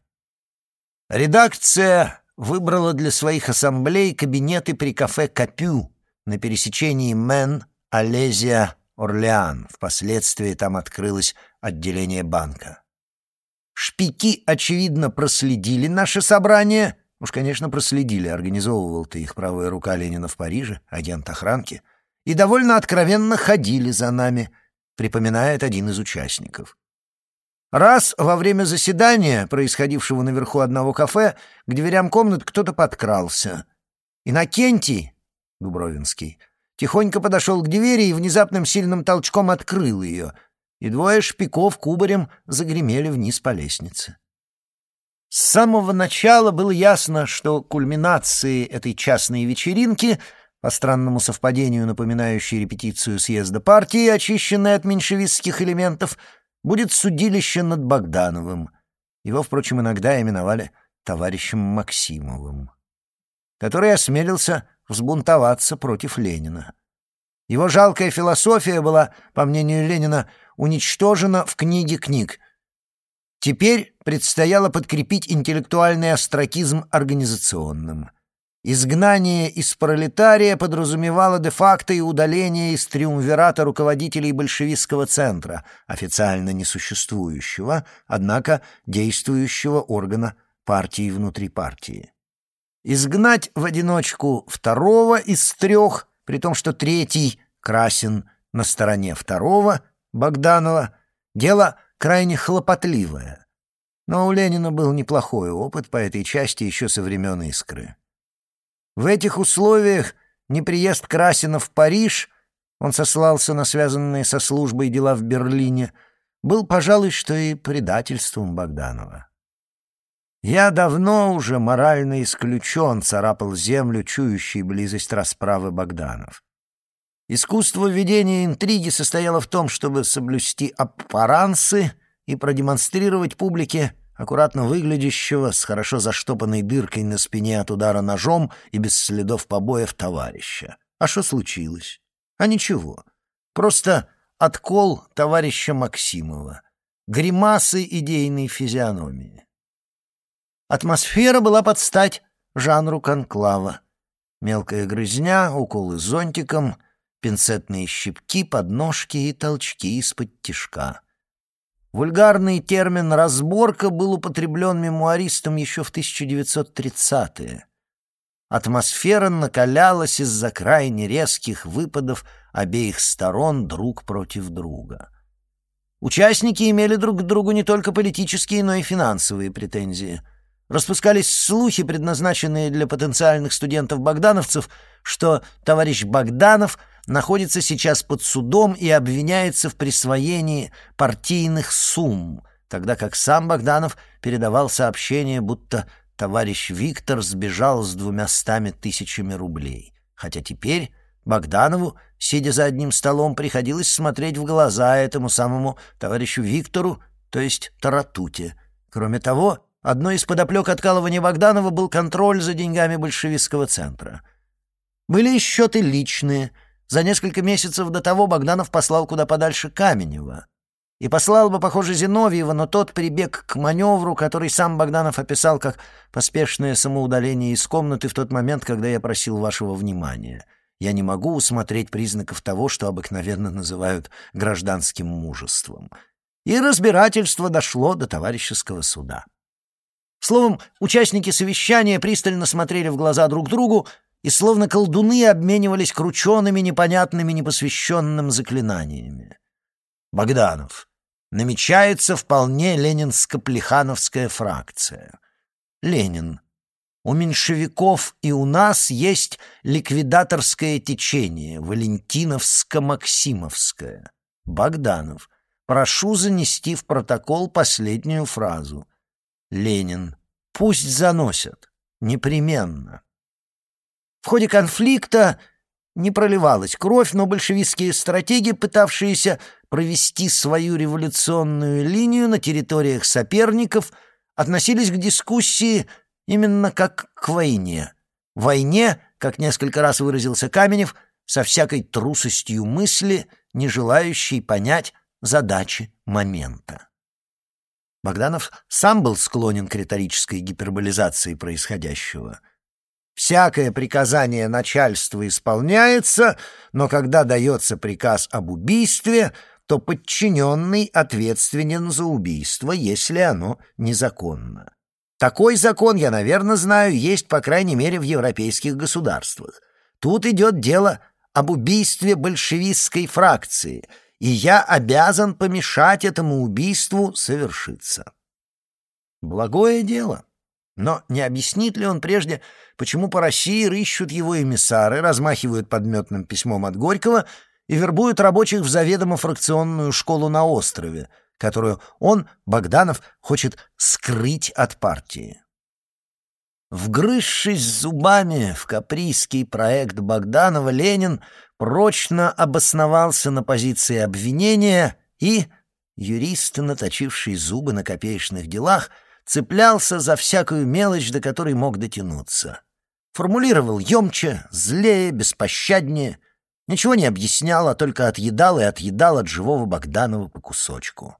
Редакция выбрала для своих ассамблей кабинеты при кафе «Капю» на пересечении Мен, Олезия, Орлеан. Впоследствии там открылось отделение банка. Шпики, очевидно, проследили наше собрание. Уж, конечно, проследили, организовывал-то их правая рука Ленина в Париже, агент охранки. И довольно откровенно ходили за нами — припоминает один из участников. Раз во время заседания, происходившего наверху одного кафе, к дверям комнат кто-то подкрался. Иннокентий, Дубровинский, тихонько подошел к двери и внезапным сильным толчком открыл ее, и двое шпиков кубарем загремели вниз по лестнице. С самого начала было ясно, что кульминацией этой частной вечеринки — по странному совпадению напоминающей репетицию съезда партии, очищенной от меньшевистских элементов, будет судилище над Богдановым. Его, впрочем, иногда именовали товарищем Максимовым, который осмелился взбунтоваться против Ленина. Его жалкая философия была, по мнению Ленина, уничтожена в книге книг. Теперь предстояло подкрепить интеллектуальный остракизм организационным — Изгнание из пролетария подразумевало де-факто и удаление из триумвирата руководителей большевистского центра, официально несуществующего, однако действующего органа партии внутри партии. Изгнать в одиночку второго из трех, при том, что третий, Красин, на стороне второго, Богданова, дело крайне хлопотливое. Но у Ленина был неплохой опыт по этой части еще со времен «Искры». В этих условиях неприезд Красина в Париж, он сослался на связанные со службой дела в Берлине, был, пожалуй, что и предательством Богданова. «Я давно уже морально исключен», — царапал землю, чующий близость расправы Богданов. Искусство ведения интриги состояло в том, чтобы соблюсти аппарансы и продемонстрировать публике аккуратно выглядящего, с хорошо заштопанной дыркой на спине от удара ножом и без следов побоев товарища. А что случилось? А ничего. Просто откол товарища Максимова. Гримасы идейной физиономии. Атмосфера была под стать жанру конклава. Мелкая грызня, уколы зонтиком, пинцетные щипки, подножки и толчки из-под тишка. Вульгарный термин «разборка» был употреблен мемуаристом еще в 1930-е. Атмосфера накалялась из-за крайне резких выпадов обеих сторон друг против друга. Участники имели друг к другу не только политические, но и финансовые претензии — Распускались слухи, предназначенные для потенциальных студентов-богдановцев, что товарищ Богданов находится сейчас под судом и обвиняется в присвоении партийных сумм, тогда как сам Богданов передавал сообщение, будто товарищ Виктор сбежал с двумястами тысячами рублей. Хотя теперь Богданову, сидя за одним столом, приходилось смотреть в глаза этому самому товарищу Виктору, то есть Таратуте. Кроме того, Одной из подоплек откалывания Богданова был контроль за деньгами большевистского центра. Были и счеты личные. За несколько месяцев до того Богданов послал куда подальше Каменева. И послал бы, похоже, Зиновьева, но тот прибег к маневру, который сам Богданов описал как поспешное самоудаление из комнаты в тот момент, когда я просил вашего внимания. Я не могу усмотреть признаков того, что обыкновенно называют гражданским мужеством. И разбирательство дошло до товарищеского суда. Словом, участники совещания пристально смотрели в глаза друг другу и словно колдуны обменивались крученными, непонятными, непосвященным заклинаниями. Богданов. Намечается вполне ленинско-плехановская фракция. Ленин. У меньшевиков и у нас есть ликвидаторское течение, валентиновско-максимовское. Богданов. Прошу занести в протокол последнюю фразу — Ленин. Пусть заносят. Непременно. В ходе конфликта не проливалась кровь, но большевистские стратеги, пытавшиеся провести свою революционную линию на территориях соперников, относились к дискуссии именно как к войне. Войне, как несколько раз выразился Каменев, со всякой трусостью мысли, не желающей понять задачи момента. Богданов сам был склонен к риторической гиперболизации происходящего. Всякое приказание начальства исполняется, но когда дается приказ об убийстве, то подчиненный ответственен за убийство, если оно незаконно. Такой закон, я, наверное, знаю, есть, по крайней мере, в европейских государствах. Тут идет дело об убийстве большевистской фракции — и я обязан помешать этому убийству совершиться. Благое дело. Но не объяснит ли он прежде, почему по России рыщут его эмиссары, размахивают подметным письмом от Горького и вербуют рабочих в заведомо фракционную школу на острове, которую он, Богданов, хочет скрыть от партии? Вгрызшись зубами в каприйский проект Богданова, Ленин прочно обосновался на позиции обвинения и, юрист, наточивший зубы на копеечных делах, цеплялся за всякую мелочь, до которой мог дотянуться. Формулировал емче, злее, беспощаднее, ничего не объяснял, а только отъедал и отъедал от живого Богданова по кусочку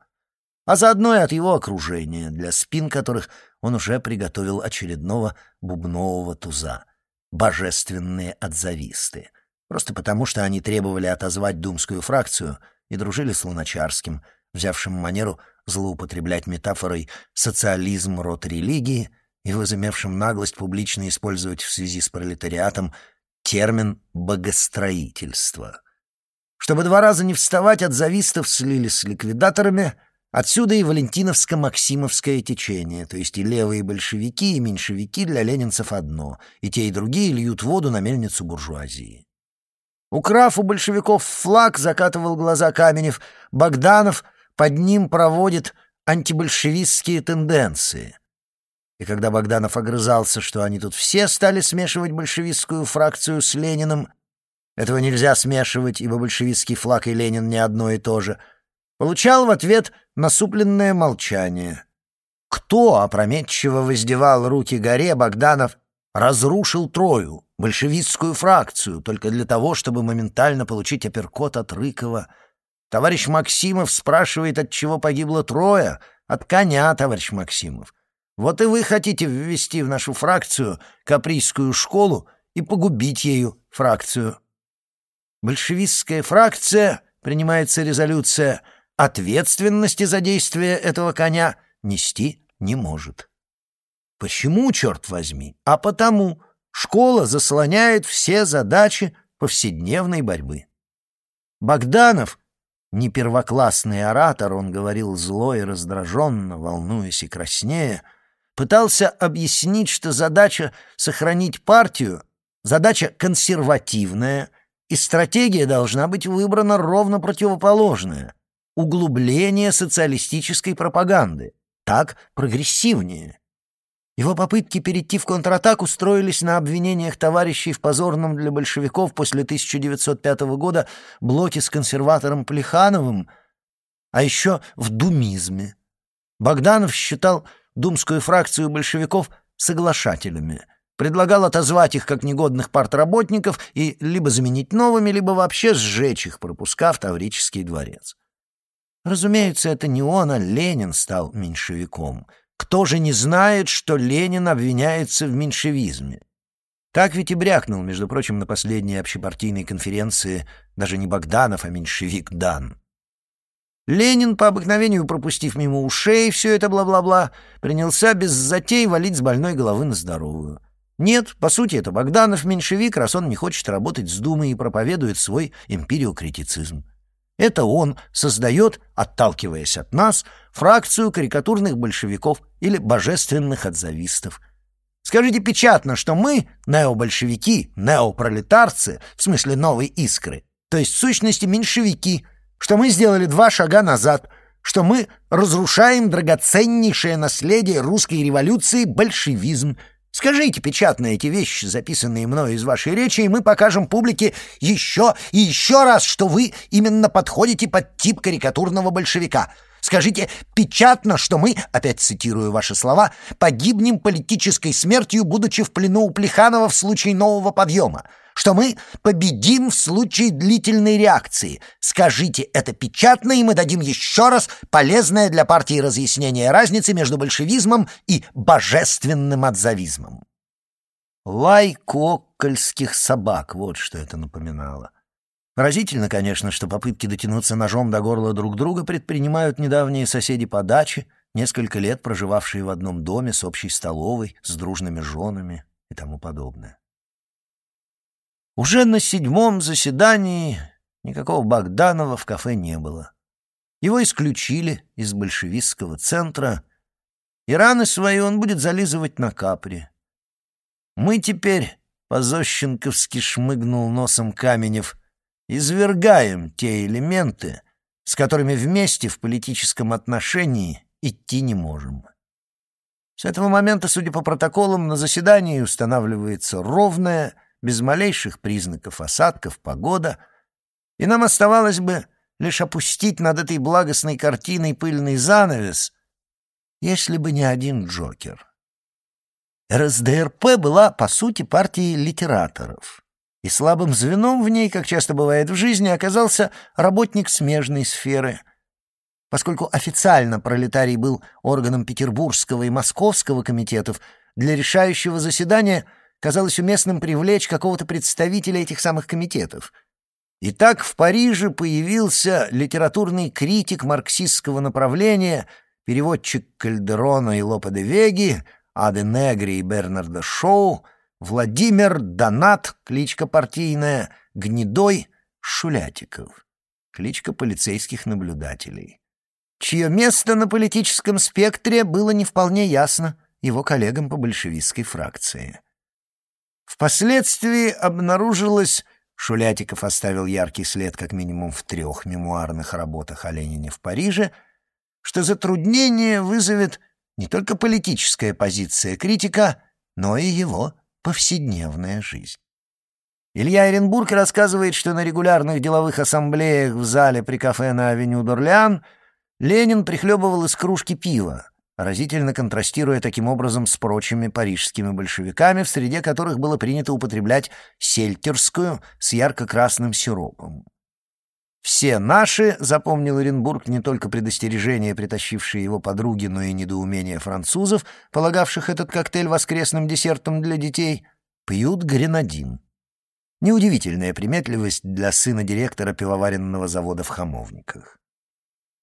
а заодно и от его окружения, для спин которых он уже приготовил очередного бубнового туза. Божественные отзависты. Просто потому, что они требовали отозвать думскую фракцию и дружили с Луначарским, взявшим манеру злоупотреблять метафорой «социализм — род религии» и возымевшим наглость публично использовать в связи с пролетариатом термин «богостроительство». Чтобы два раза не вставать, от завистов слились с ликвидаторами — Отсюда и валентиновско-максимовское течение, то есть и левые большевики, и меньшевики для ленинцев одно, и те, и другие льют воду на мельницу буржуазии. Украв у большевиков флаг, закатывал глаза Каменев, Богданов под ним проводит антибольшевистские тенденции. И когда Богданов огрызался, что они тут все стали смешивать большевистскую фракцию с Лениным, этого нельзя смешивать, ибо большевистский флаг и Ленин не одно и то же — получал в ответ насупленное молчание. Кто опрометчиво воздевал руки горе, Богданов разрушил Трою, большевистскую фракцию, только для того, чтобы моментально получить апперкот от Рыкова. Товарищ Максимов спрашивает, от чего погибла Троя. От коня, товарищ Максимов. Вот и вы хотите ввести в нашу фракцию каприйскую школу и погубить ею фракцию. Большевистская фракция, принимается резолюция, ответственности за действия этого коня нести не может. Почему, черт возьми? А потому школа заслоняет все задачи повседневной борьбы. Богданов, не первоклассный оратор, он говорил зло и раздраженно, волнуясь и краснея, пытался объяснить, что задача сохранить партию, задача консервативная, и стратегия должна быть выбрана ровно противоположная — углубление социалистической пропаганды, так прогрессивнее. Его попытки перейти в контратаку строились на обвинениях товарищей в позорном для большевиков после 1905 года блоке с консерватором Плехановым, а еще в думизме. Богданов считал думскую фракцию большевиков соглашателями, предлагал отозвать их как негодных партработников и либо заменить новыми, либо вообще сжечь их, пропуска в Таврический дворец. Разумеется, это не он, а Ленин стал меньшевиком. Кто же не знает, что Ленин обвиняется в меньшевизме? Так ведь и брякнул, между прочим, на последней общепартийной конференции даже не Богданов, а меньшевик Дан. Ленин, по обыкновению пропустив мимо ушей все это бла-бла-бла, принялся без затей валить с больной головы на здоровую. Нет, по сути, это Богданов меньшевик, раз он не хочет работать с Думой и проповедует свой империокритицизм. Это он создает, отталкиваясь от нас, фракцию карикатурных большевиков или божественных отзавистов. Скажите печатно, что мы, необольшевики, неопролетарцы, в смысле новой искры, то есть в сущности меньшевики — что мы сделали два шага назад, что мы разрушаем драгоценнейшее наследие русской революции большевизм. Скажите печатно эти вещи, записанные мною из вашей речи, и мы покажем публике еще и еще раз, что вы именно подходите под тип карикатурного большевика. Скажите печатно, что мы, опять цитирую ваши слова, погибнем политической смертью, будучи в плену у Плеханова в случае нового подъема что мы победим в случае длительной реакции. Скажите это печатно, и мы дадим еще раз полезное для партии разъяснение разницы между большевизмом и божественным отзавизмом. Лай кокольских собак, вот что это напоминало. Поразительно, конечно, что попытки дотянуться ножом до горла друг друга предпринимают недавние соседи по даче, несколько лет проживавшие в одном доме с общей столовой, с дружными женами и тому подобное. Уже на седьмом заседании никакого Богданова в кафе не было. Его исключили из большевистского центра, и раны свои он будет зализывать на капре. Мы теперь, позощенковски шмыгнул носом Каменев, извергаем те элементы, с которыми вместе в политическом отношении идти не можем. С этого момента, судя по протоколам, на заседании устанавливается ровная, без малейших признаков осадков, погода, и нам оставалось бы лишь опустить над этой благостной картиной пыльный занавес, если бы не один Джокер. РСДРП была, по сути, партией литераторов, и слабым звеном в ней, как часто бывает в жизни, оказался работник смежной сферы. Поскольку официально пролетарий был органом Петербургского и Московского комитетов, для решающего заседания — казалось уместным привлечь какого-то представителя этих самых комитетов. И так в Париже появился литературный критик марксистского направления, переводчик Кальдерона и Лопе де Веги, Аде Негри и Бернарда Шоу, Владимир Донат, кличка партийная, Гнедой Шулятиков, кличка полицейских наблюдателей, чье место на политическом спектре было не вполне ясно его коллегам по большевистской фракции. Впоследствии обнаружилось, Шулятиков оставил яркий след как минимум в трех мемуарных работах о Ленине в Париже, что затруднение вызовет не только политическая позиция критика, но и его повседневная жизнь. Илья Оренбург рассказывает, что на регулярных деловых ассамблеях в зале при кафе на авеню Дорлеан Ленин прихлебывал из кружки пива, разительно контрастируя таким образом с прочими парижскими большевиками, в среде которых было принято употреблять сельтерскую с ярко-красным сиропом. «Все наши», — запомнил Оренбург не только предостережения, притащившие его подруги, но и недоумения французов, полагавших этот коктейль воскресным десертом для детей, пьют гренадин. Неудивительная приметливость для сына директора пивоваренного завода в Хамовниках.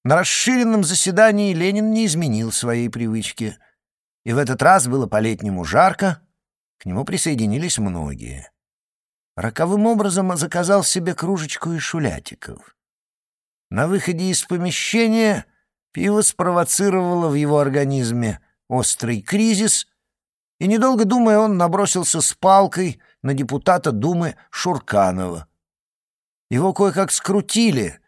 На расширенном заседании Ленин не изменил своей привычки. И в этот раз было по-летнему жарко, к нему присоединились многие. Роковым образом заказал себе кружечку из шулятиков. На выходе из помещения пиво спровоцировало в его организме острый кризис, и, недолго думая, он набросился с палкой на депутата Думы Шурканова. Его кое-как скрутили —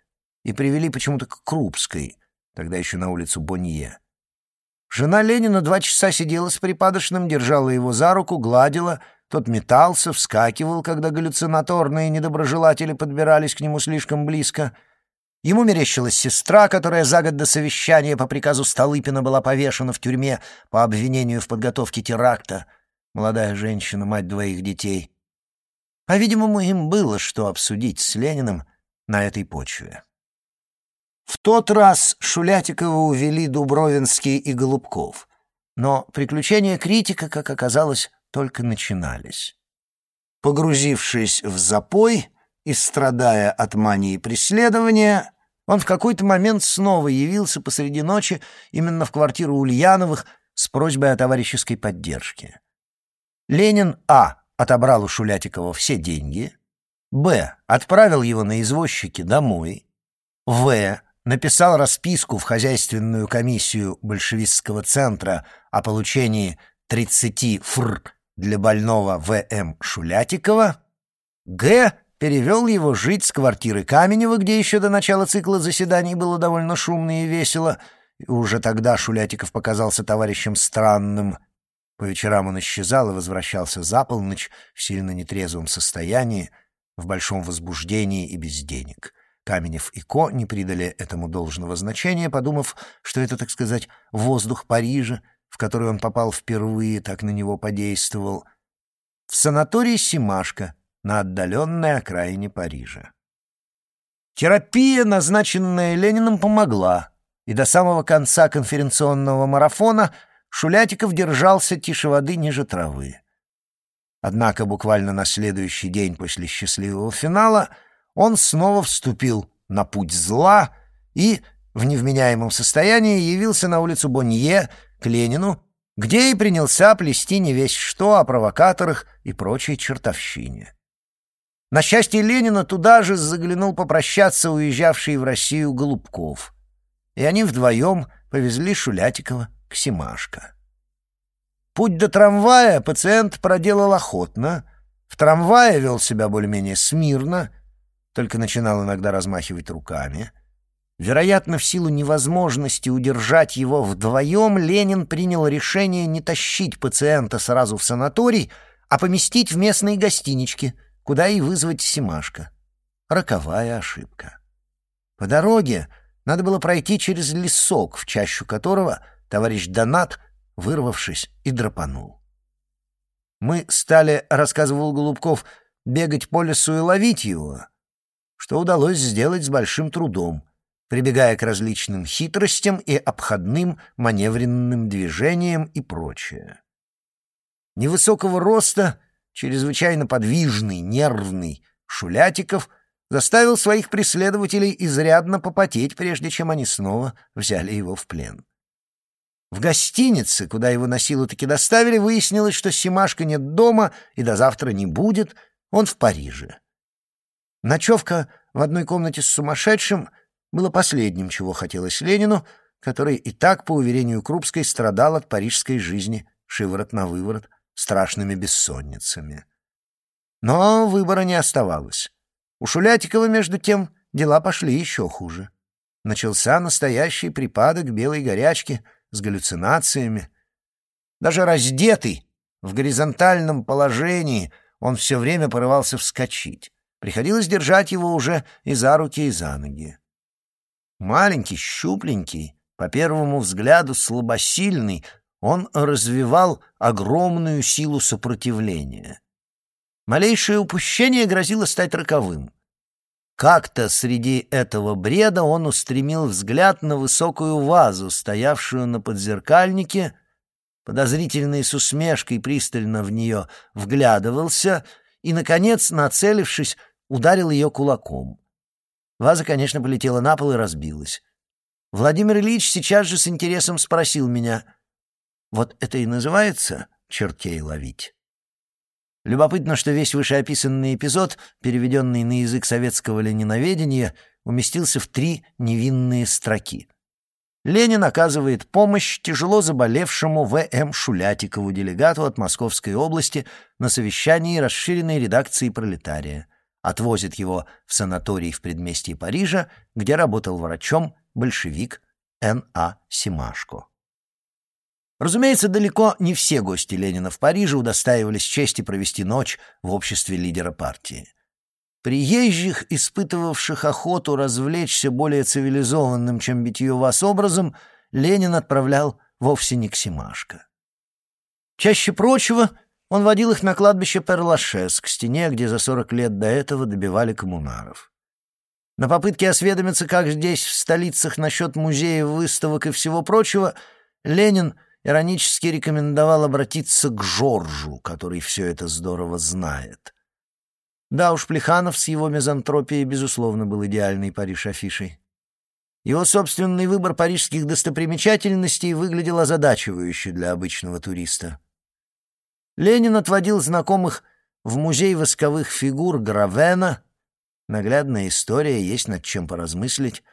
и привели почему-то к Крупской, тогда еще на улицу Бонье. Жена Ленина два часа сидела с припадочным, держала его за руку, гладила, тот метался, вскакивал, когда галлюцинаторные недоброжелатели подбирались к нему слишком близко. Ему мерещилась сестра, которая за год до совещания по приказу Столыпина была повешена в тюрьме по обвинению в подготовке теракта. Молодая женщина, мать двоих детей. По-видимому, им было что обсудить с Лениным на этой почве. В тот раз Шулятикова увели Дубровинский и Голубков, но приключения критика, как оказалось, только начинались. Погрузившись в запой и страдая от мании преследования, он в какой-то момент снова явился посреди ночи именно в квартиру Ульяновых с просьбой о товарищеской поддержке. Ленин А. отобрал у Шулятикова все деньги, Б. отправил его на извозчике домой, В написал расписку в хозяйственную комиссию большевистского центра о получении 30 фр для больного В.М. Шулятикова, Г. перевел его жить с квартиры Каменева, где еще до начала цикла заседаний было довольно шумно и весело, и уже тогда Шулятиков показался товарищем странным. По вечерам он исчезал и возвращался за полночь в сильно нетрезвом состоянии, в большом возбуждении и без денег. Каменев и Ко не придали этому должного значения, подумав, что это, так сказать, воздух Парижа, в который он попал впервые, так на него подействовал. В санатории Симашка на отдаленной окраине Парижа. Терапия, назначенная Лениным, помогла, и до самого конца конференционного марафона Шулятиков держался тише воды ниже травы. Однако буквально на следующий день после счастливого финала — он снова вступил на путь зла и в невменяемом состоянии явился на улицу Бонье к Ленину, где и принялся плести не весь что о провокаторах и прочей чертовщине. На счастье Ленина туда же заглянул попрощаться уезжавший в Россию Голубков, и они вдвоем повезли Шулятикова к Симашко. Путь до трамвая пациент проделал охотно, в трамвае вел себя более-менее смирно, только начинал иногда размахивать руками. Вероятно, в силу невозможности удержать его вдвоем, Ленин принял решение не тащить пациента сразу в санаторий, а поместить в местные гостинички, куда и вызвать Симашко. Роковая ошибка. По дороге надо было пройти через лесок, в чащу которого товарищ Донат, вырвавшись, и драпанул. «Мы стали, — рассказывал Голубков, — бегать по лесу и ловить его, что удалось сделать с большим трудом, прибегая к различным хитростям и обходным маневренным движениям и прочее. Невысокого роста, чрезвычайно подвижный, нервный Шулятиков заставил своих преследователей изрядно попотеть, прежде чем они снова взяли его в плен. В гостинице, куда его на силу таки доставили, выяснилось, что Симашка нет дома и до завтра не будет, он в Париже. Ночевка в одной комнате с сумасшедшим было последним, чего хотелось Ленину, который и так, по уверению Крупской, страдал от парижской жизни, шиворот на выворот, страшными бессонницами. Но выбора не оставалось. У Шулятикова, между тем, дела пошли еще хуже. Начался настоящий припадок белой горячки с галлюцинациями. Даже раздетый, в горизонтальном положении — он все время порывался вскочить. Приходилось держать его уже и за руки, и за ноги. Маленький, щупленький, по первому взгляду слабосильный, он развивал огромную силу сопротивления. Малейшее упущение грозило стать роковым. Как-то среди этого бреда он устремил взгляд на высокую вазу, стоявшую на подзеркальнике, подозрительно с усмешкой пристально в нее вглядывался и, наконец, нацелившись, ударил ее кулаком. Ваза, конечно, полетела на пол и разбилась. Владимир Ильич сейчас же с интересом спросил меня, «Вот это и называется чертей ловить?» Любопытно, что весь вышеописанный эпизод, переведенный на язык советского лениноведения, уместился в три невинные строки. Ленин оказывает помощь тяжело заболевшему В.М. Шулятикову, делегату от Московской области, на совещании расширенной редакции «Пролетария». Отвозит его в санаторий в предместье Парижа, где работал врачом большевик Н.А. Симашко. Разумеется, далеко не все гости Ленина в Париже удостаивались чести провести ночь в обществе лидера партии. Приезжих, испытывавших охоту развлечься более цивилизованным, чем битье вас образом, Ленин отправлял вовсе не к Симашко. Чаще прочего он водил их на кладбище Перлашес, к стене, где за сорок лет до этого добивали коммунаров. На попытке осведомиться, как здесь, в столицах, насчет музеев, выставок и всего прочего, Ленин — иронически рекомендовал обратиться к Жоржу, который все это здорово знает. Да уж, Плеханов с его мизантропией, безусловно, был идеальной Париж-афишей. Его собственный выбор парижских достопримечательностей выглядел озадачивающе для обычного туриста. Ленин отводил знакомых в музей восковых фигур Гравена. Наглядная история, есть над чем поразмыслить.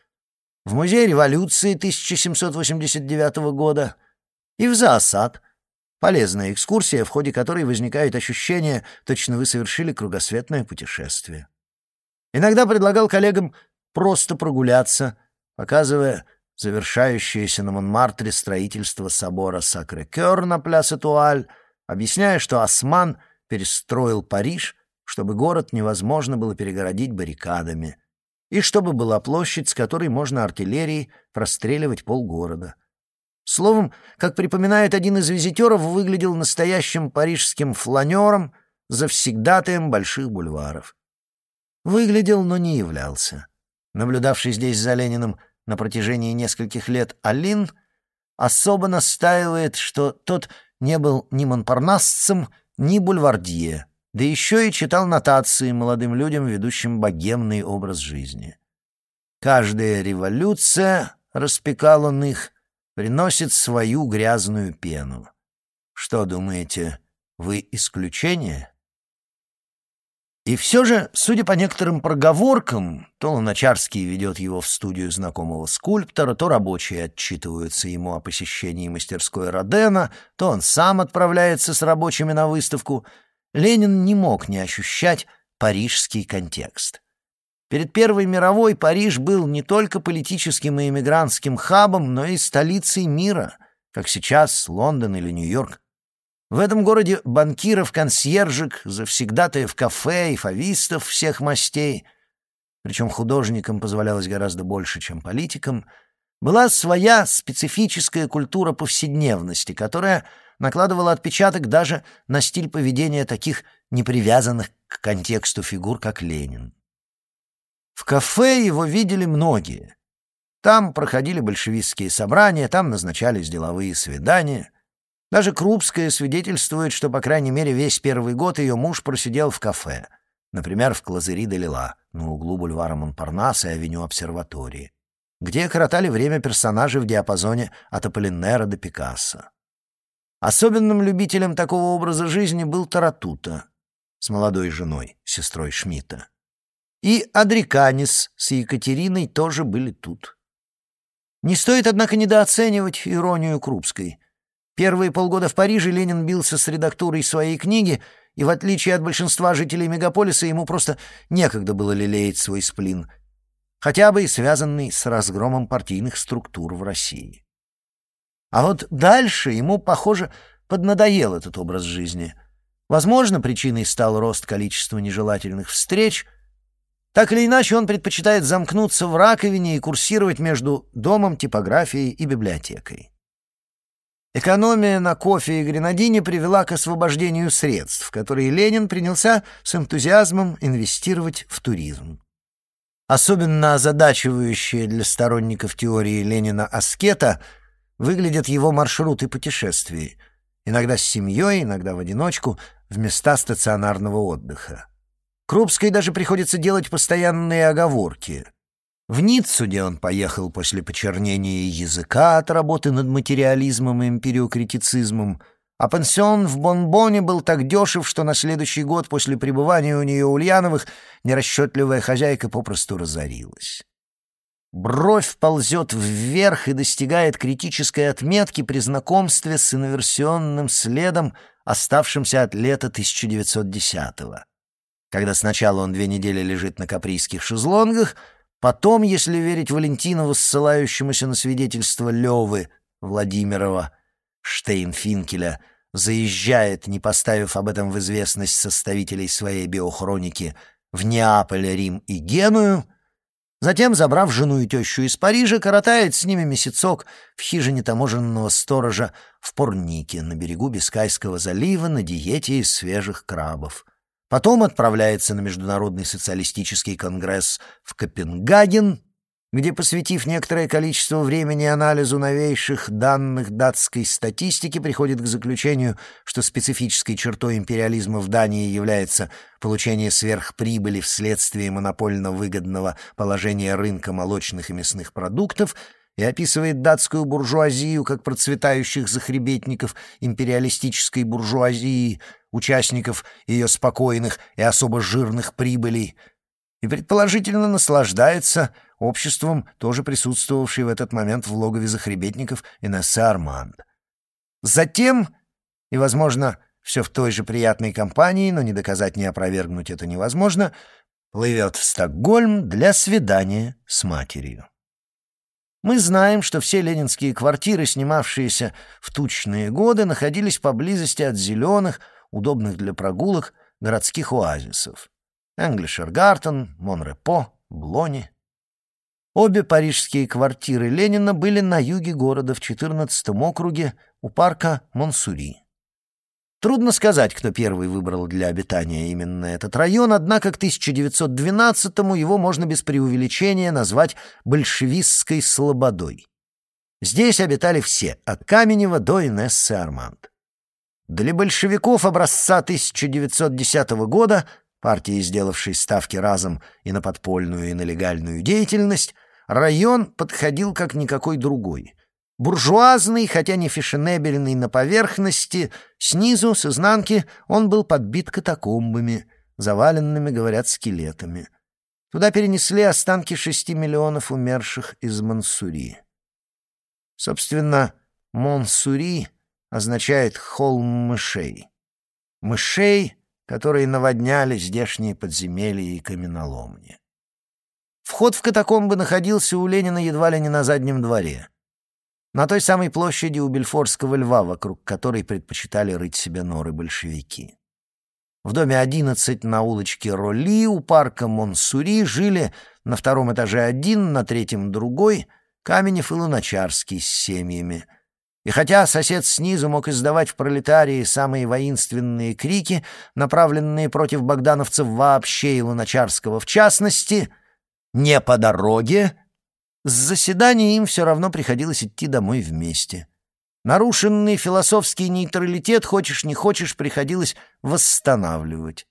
В музей революции 1789 года — и в зоосад. Полезная экскурсия, в ходе которой возникает ощущение, точно вы совершили кругосветное путешествие. Иногда предлагал коллегам просто прогуляться, показывая завершающееся на Монмартре строительство собора Сакре-Кёр на Пляс-Этуаль, объясняя, что осман перестроил Париж, чтобы город невозможно было перегородить баррикадами, и чтобы была площадь, с которой можно артиллерией простреливать полгорода — Словом, как припоминает один из визитеров, выглядел настоящим парижским фланером, завсегдатаем больших бульваров. Выглядел, но не являлся. Наблюдавший здесь за Лениным на протяжении нескольких лет Алин особо настаивает, что тот не был ни монпарнасцем, ни бульвардье, да еще и читал нотации молодым людям, ведущим богемный образ жизни. Каждая революция, распекал он их, приносит свою грязную пену. Что думаете, вы исключение? И все же, судя по некоторым проговоркам, то Луначарский ведет его в студию знакомого скульптора, то рабочие отчитываются ему о посещении мастерской Родена, то он сам отправляется с рабочими на выставку, Ленин не мог не ощущать парижский контекст. Перед Первой мировой Париж был не только политическим и эмигрантским хабом, но и столицей мира, как сейчас Лондон или Нью-Йорк. В этом городе банкиров, консьержек, завсегдатаев кафе и фавистов всех мастей, причем художникам позволялось гораздо больше, чем политикам, была своя специфическая культура повседневности, которая накладывала отпечаток даже на стиль поведения таких непривязанных к контексту фигур, как Ленин. В кафе его видели многие. Там проходили большевистские собрания, там назначались деловые свидания. Даже Крупская свидетельствует, что, по крайней мере, весь первый год ее муж просидел в кафе, например, в Клазери де Лила, на углу бульвара Монпарнас и авеню Обсерватории, где коротали время персонажи в диапазоне от Аполлинера до Пикассо. Особенным любителем такого образа жизни был Таратута с молодой женой, сестрой Шмидта. И Адриканис с Екатериной тоже были тут. Не стоит, однако, недооценивать иронию Крупской. Первые полгода в Париже Ленин бился с редактурой своей книги, и, в отличие от большинства жителей мегаполиса, ему просто некогда было лелеять свой сплин, хотя бы и связанный с разгромом партийных структур в России. А вот дальше ему, похоже, поднадоел этот образ жизни. Возможно, причиной стал рост количества нежелательных встреч. Так или иначе, он предпочитает замкнуться в раковине и курсировать между домом, типографией и библиотекой. Экономия на кофе и гренадине привела к освобождению средств, которые Ленин принялся с энтузиазмом инвестировать в туризм. Особенно озадачивающие для сторонников теории Ленина аскета выглядят его маршруты путешествий, иногда с семьей, иногда в одиночку, в места стационарного отдыха. Крупской даже приходится делать постоянные оговорки. В Ниццу, где он поехал после почернения языка от работы над материализмом и империокритицизмом, а пансион в Бонбоне был так дешев, что на следующий год после пребывания у нее Ульяновых нерасчетливая хозяйка попросту разорилась. Бровь ползет вверх и достигает критической отметки при знакомстве с инверсионным следом, оставшимся от лета 1910-го. Когда сначала он две недели лежит на каприйских шезлонгах — Потом, если верить Валентинову, ссылающемуся на свидетельство Левы Владимирова Штейнфинкеля, заезжает, не поставив об этом в известность составителей своей биохроники, в Неаполь, Рим и Геную, затем, забрав жену и тещу из Парижа, коротает с ними месяцок в хижине таможенного сторожа в Порнике на берегу Бискайского залива на диете из свежих крабов — Потом отправляется на Международный социалистический конгресс в Копенгаген, где, посвятив некоторое количество времени анализу новейших данных датской статистики, приходит к заключению, что специфической чертой империализма в Дании является получение сверхприбыли вследствие монопольно выгодного положения рынка молочных и мясных продуктов и описывает датскую буржуазию как процветающих захребетников империалистической буржуазии – участников ее спокойных и особо жирных прибылей, и предположительно наслаждается обществом, тоже присутствовавшей в этот момент в логове захребетников Инессы Арманд. Затем, и, возможно, все в той же приятной компании, но не доказать, не опровергнуть это невозможно, плывет в Стокгольм для свидания с матерью. Мы знаем, что все ленинские квартиры, снимавшиеся в тучные годы, находились поблизости от зеленых, удобных для прогулок городских оазисов. Энглишер-Гартен, Монрепо, Блони. Обе парижские квартиры Ленина были на юге города в 14 округе у парка Монсури. Трудно сказать, кто первый выбрал для обитания именно этот район, однако к 1912-му его можно без преувеличения назвать большевистской слободой. Здесь обитали все, от Каменева до Инессы Арманд. Для большевиков образца 1910 года, партии, сделавшей ставки разом и на подпольную, и на легальную деятельность, район подходил как никакой другой. Буржуазный, хотя не фешенебельный на поверхности, снизу, с изнанки, он был подбит катакомбами, заваленными, говорят, скелетами. Туда перенесли останки шести миллионов умерших из Мансури. Собственно, Монсури означает «холм мышей». Мышей, которые наводняли здешние подземелья и каменоломни. Вход в катакомбы находился у Ленина едва ли не на заднем дворе. На той самой площади у Бельфорского льва, вокруг которой предпочитали рыть себе норы большевики. В доме 11 на улочке Роли у парка Монсури жили на втором этаже один, на третьем другой, Каменев и Луначарский с семьями — и хотя сосед снизу мог издавать в пролетарии самые воинственные крики, направленные против богдановцев вообще и Луначарского в частности, не по дороге, с заседания им все равно приходилось идти домой вместе. Нарушенный философский нейтралитет, хочешь не хочешь, приходилось восстанавливать.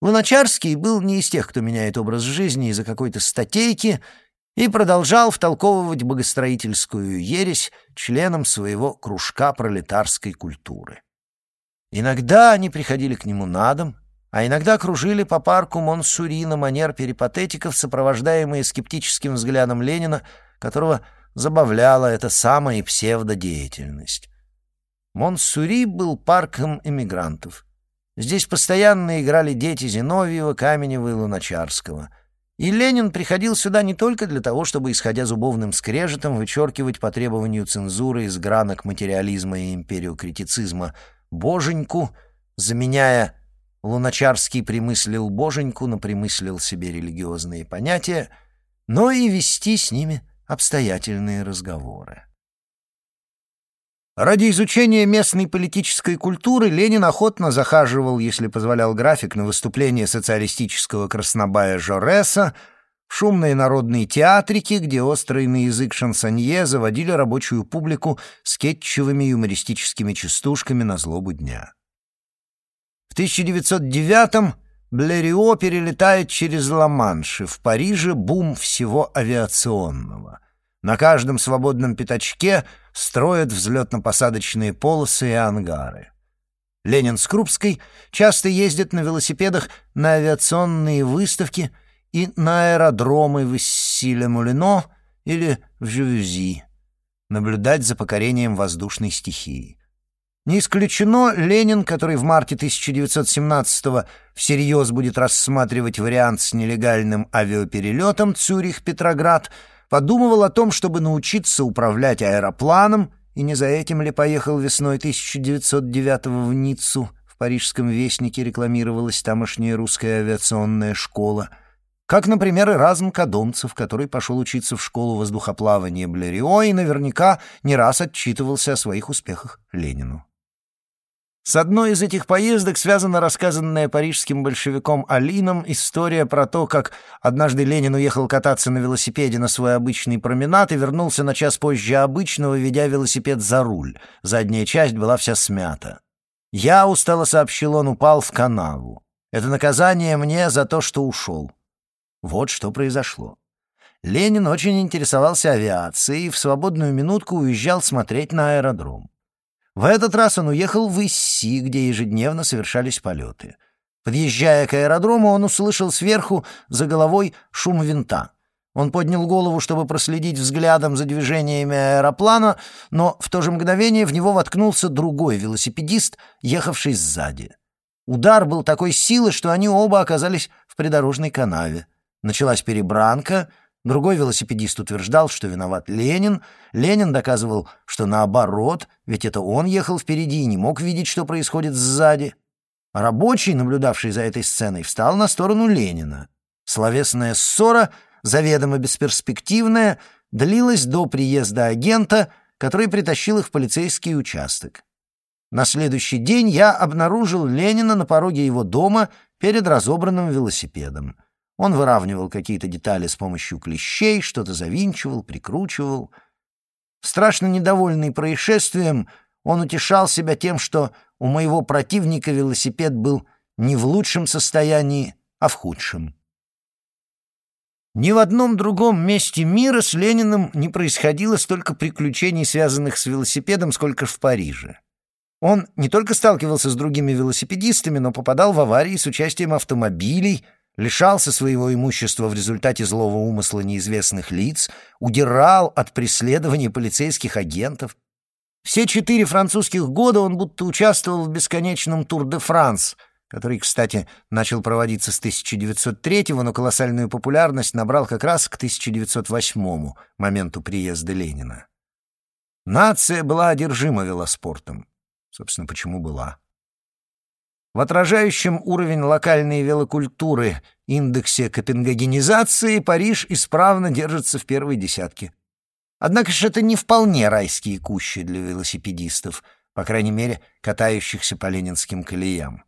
Луначарский был не из тех, кто меняет образ жизни из-за какой-то статейки и продолжал втолковывать богостроительскую ересь членам своего кружка пролетарской культуры. Иногда они приходили к нему на дом, а иногда кружили по парку Монсури на манер перипатетиков, сопровождаемые скептическим взглядом Ленина, которого забавляла эта самая псевдодеятельность. Монсури был парком эмигрантов. Здесь постоянно играли дети Зиновьева, Каменева и Луначарского — и Ленин приходил сюда не только для того, чтобы, исходя зубовным скрежетом, вычеркивать по требованию цензуры из гранок материализма и империокритицизма боженьку, заменяя Луначарский примыслил боженьку, но примыслил себе религиозные понятия, но и вести с ними обстоятельные разговоры. Ради изучения местной политической культуры Ленин охотно захаживал, если позволял график, на выступления социалистического краснобая Жореса, в шумные народные театрики, где острый на язык шансонье заводили рабочую публику скетчевыми юмористическими частушками на злобу дня. В 1909-м Блерио перелетает через Ла-Манш, и в Париже бум всего авиационного. На каждом свободном пятачке строят взлетно-посадочные полосы и ангары. Ленин с Крупской часто ездят на велосипедах на авиационные выставки и на аэродромы в Иссиле-Мулино или в Жювюзи, наблюдать за покорением воздушной стихии. Не исключено, Ленин, который в марте 1917-го всерьез будет рассматривать вариант с нелегальным авиаперелетом Цюрих-Петроград, подумывал о том, чтобы научиться управлять аэропланом, и не за этим ли поехал весной 1909-го в Ниццу, в парижском вестнике рекламировалась тамошняя русская авиационная школа, как, например, Эразм Кадомцев, который пошел учиться в школу воздухоплавания Блерио и наверняка не раз отчитывался о своих успехах Ленину. С одной из этих поездок связана рассказанная парижским большевиком Алином история про то, как однажды Ленин уехал кататься на велосипеде на свой обычный променад и вернулся на час позже обычного, ведя велосипед за руль. Задняя часть была вся смята. «Я, — устало сообщил он, — упал в канаву. Это наказание мне за то, что ушел». Вот что произошло. Ленин очень интересовался авиацией и в свободную минутку уезжал смотреть на аэродром. В этот раз он уехал в Исси, где ежедневно совершались полеты. Подъезжая к аэродрому, он услышал сверху за головой шум винта. Он поднял голову, чтобы проследить взглядом за движениями аэроплана, но в то же мгновение в него воткнулся другой велосипедист, ехавший сзади. Удар был такой силы, что они оба оказались в придорожной канаве. Началась перебранка, Другой велосипедист утверждал, что виноват Ленин. Ленин доказывал, что наоборот, ведь это он ехал впереди и не мог видеть, что происходит сзади. Рабочий, наблюдавший за этой сценой, встал на сторону Ленина. Словесная ссора, заведомо бесперспективная, длилась до приезда агента, который притащил их в полицейский участок. На следующий день я обнаружил Ленина на пороге его дома перед разобранным велосипедом. Он выравнивал какие-то детали с помощью клещей, что-то завинчивал, прикручивал. Страшно недовольный происшествием, он утешал себя тем, что у моего противника велосипед был не в лучшем состоянии, а в худшем. Ни в одном другом месте мира с Лениным не происходило столько приключений, связанных с велосипедом, сколько в Париже. Он не только сталкивался с другими велосипедистами, но попадал в аварии с участием автомобилей — лишался своего имущества в результате злого умысла неизвестных лиц, удирал от преследования полицейских агентов. Все четыре французских года он будто участвовал в бесконечном Тур-де-Франс, который, кстати, начал проводиться с 1903 но колоссальную популярность набрал как раз к 1908 моменту приезда Ленина. Нация была одержима велоспортом. Собственно, почему была? В отражающем уровень локальной велокультуры индексе копенгагенизации Париж исправно держится в первой десятке. Однако же это не вполне райские кущи для велосипедистов, по крайней мере, катающихся по ленинским колеям.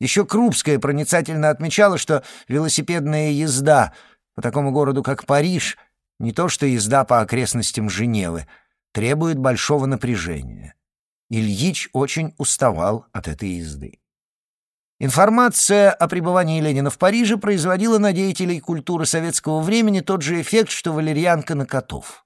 Еще Крупская проницательно отмечала, что велосипедная езда по такому городу, как Париж, не то что езда по окрестностям Женевы, требует большого напряжения. Ильич очень уставал от этой езды. Информация о пребывании Ленина в Париже производила на деятелей культуры советского времени тот же эффект, что валерьянка на котов.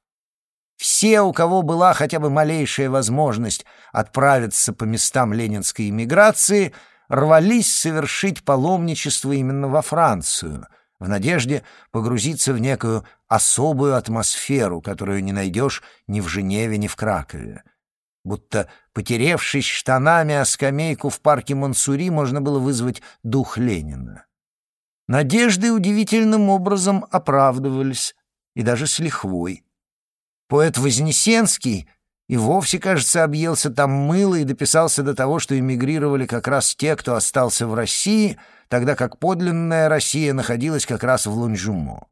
Все, у кого была хотя бы малейшая возможность отправиться по местам ленинской эмиграции, рвались совершить паломничество именно во Францию, в надежде погрузиться в некую особую атмосферу, которую не найдешь ни в Женеве, ни в Кракове будто, потеревшись штанами о скамейку в парке Мансури, можно было вызвать дух Ленина. Надежды удивительным образом оправдывались, и даже с лихвой. Поэт Вознесенский, и вовсе, кажется, объелся там мыло и дописался до того, что эмигрировали как раз те, кто остался в России, тогда как подлинная Россия находилась как раз в Лунжумо.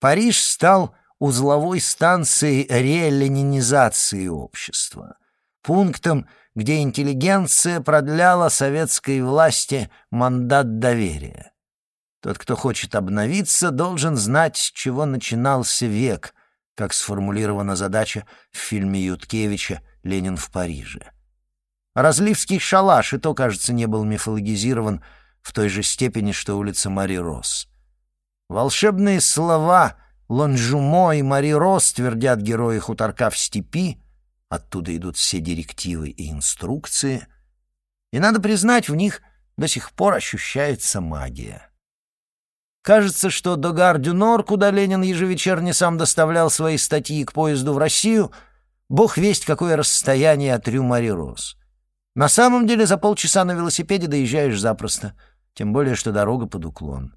Париж стал узловой станцией реленинизации общества, пунктом, где интеллигенция продляла советской власти мандат доверия. Тот, кто хочет обновиться, должен знать, с чего начинался век, как сформулирована задача в фильме Юткевича «Ленин в Париже». Разливский шалаш и то, кажется, не был мифологизирован в той же степени, что улица Мари Рос. Волшебные слова Лонжумо и Мари Рос твердят герои хуторка в степи, оттуда идут все директивы и инструкции, и, надо признать, в них до сих пор ощущается магия. Кажется, что до Гар-Дюнор, куда Ленин ежевечерне сам доставлял свои статьи к поезду в Россию, бог весть какое расстояние от Рю-Мари-Рос. На самом деле за полчаса на велосипеде доезжаешь запросто, тем более что дорога под уклон.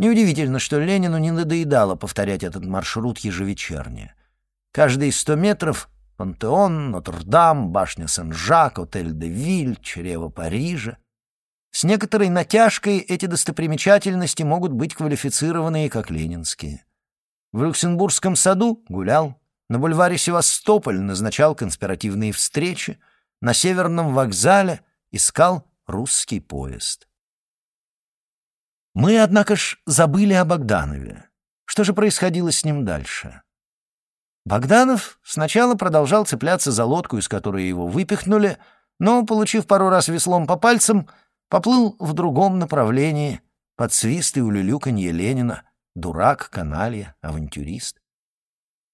Неудивительно, что Ленину не надоедало повторять этот маршрут ежевечерне. Каждые сто метров — Пантеон, Нотр-Дам, башня Сен-Жак, отель де Виль, чрево Парижа. С некоторой натяжкой эти достопримечательности могут быть квалифицированы как ленинские. В Люксембургском саду гулял, на бульваре Севастополь назначал конспиративные встречи, на Северном вокзале искал русский поезд. Мы, однако ж, забыли о Богданове. Что же происходило с ним дальше? Богданов сначала продолжал цепляться за лодку, из которой его выпихнули, но, получив пару раз веслом по пальцам, поплыл в другом направлении, под свист и улюлюканье Ленина, дурак, каналья, авантюрист.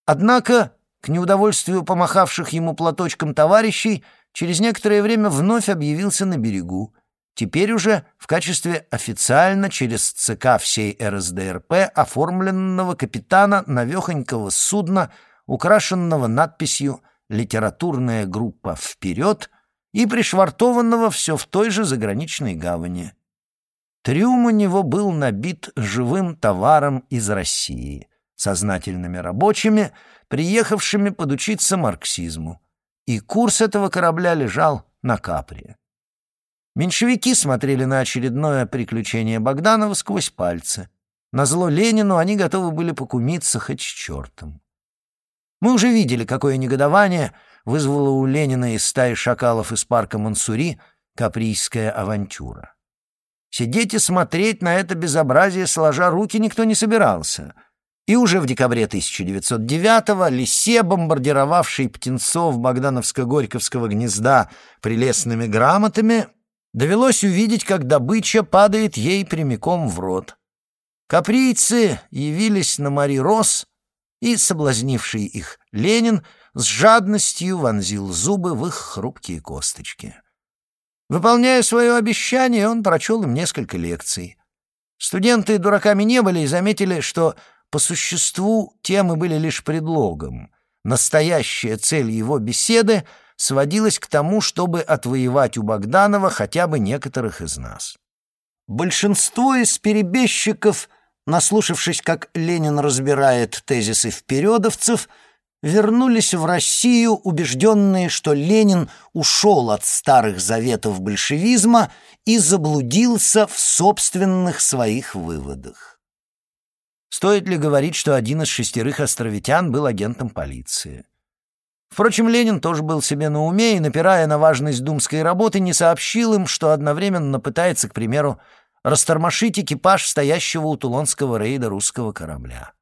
Однако, к неудовольствию помахавших ему платочком товарищей, через некоторое время вновь объявился на берегу — теперь уже в качестве официально через ЦК всей РСДРП оформленного капитана навехонького судна, украшенного надписью «Литературная группа вперед» и пришвартованного все в той же заграничной гавани. Трюм у него был набит живым товаром из России, сознательными рабочими, приехавшими подучиться марксизму, и курс этого корабля лежал на Капри. Меньшевики смотрели на очередное приключение Богданова сквозь пальцы. На зло Ленину они готовы были покумиться хоть с чертом. Мы уже видели, какое негодование вызвало у Ленина из стаи шакалов из парка Мансури каприйская авантюра. Сидеть и смотреть на это безобразие, сложа руки, никто не собирался. И уже в декабре 1909-го Лисе, бомбардировавший птенцов Богдановско-Горьковского гнезда прелестными грамотами, довелось увидеть, как добыча падает ей прямиком в рот. Каприйцы явились на Мари Рос, и, соблазнивший их Ленин, с жадностью вонзил зубы в их хрупкие косточки. Выполняя свое обещание, он прочел им несколько лекций. Студенты дураками не были и заметили, что по существу темы были лишь предлогом. Настоящая цель его беседы — сводилась к тому, чтобы отвоевать у Богданова хотя бы некоторых из нас. Большинство из перебежчиков, наслушавшись, как Ленин разбирает тезисы впередовцев, вернулись в Россию, убежденные, что Ленин ушел от старых заветов большевизма и заблудился в собственных своих выводах. Стоит ли говорить, что один из шестерых островитян был агентом полиции? Впрочем, Ленин тоже был себе на уме и, напирая на важность думской работы, не сообщил им, что одновременно пытается, к примеру, растормошить экипаж стоящего у Тулонского рейда русского корабля.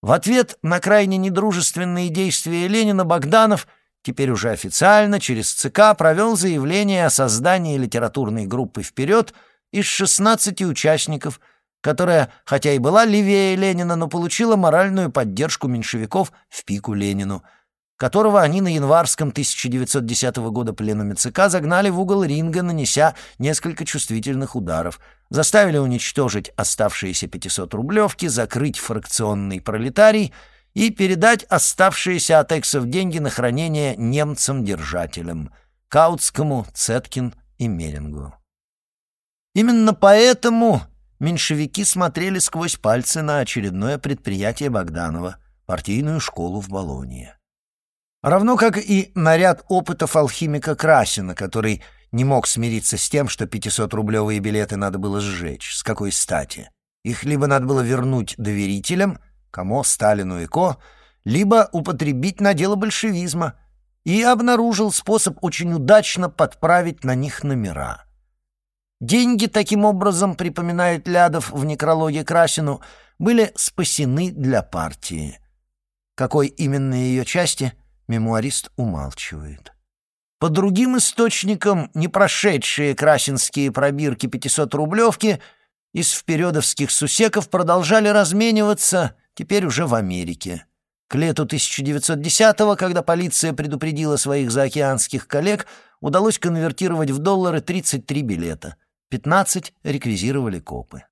В ответ на крайне недружественные действия Ленина Богданов теперь уже официально через ЦК провел заявление о создании литературной группы «Вперед» из 16 участников, которая, хотя и была левее Ленина, но получила моральную поддержку меньшевиков в пику Ленину — которого они на январском 1910 года пленуме ЦК загнали в угол ринга, нанеся несколько чувствительных ударов, заставили уничтожить оставшиеся 500-рублевки, закрыть фракционный пролетарий и передать оставшиеся от эксов деньги на хранение немцам-держателям — Каутскому, Цеткин и Мерингу. Именно поэтому меньшевики смотрели сквозь пальцы на очередное предприятие Богданова — партийную школу в Болонье. Равно как и наряд опытов алхимика Красина, который не мог смириться с тем, что 500-рублевые билеты надо было сжечь. С какой стати? Их либо надо было вернуть доверителям, кому, Сталину и Ко, либо употребить на дело большевизма, и обнаружил способ очень удачно подправить на них номера. Деньги, таким образом, припоминает Лядов в некрологе Красину, были спасены для партии. Какой именно ее части, мемуарист умалчивает. По другим источникам, не прошедшие красинские пробирки 500-рублевки из впередовских сусеков продолжали размениваться, теперь уже в Америке. К лету 1910-го, когда полиция предупредила своих заокеанских коллег, удалось конвертировать в доллары 33 билета, 15 реквизировали копы.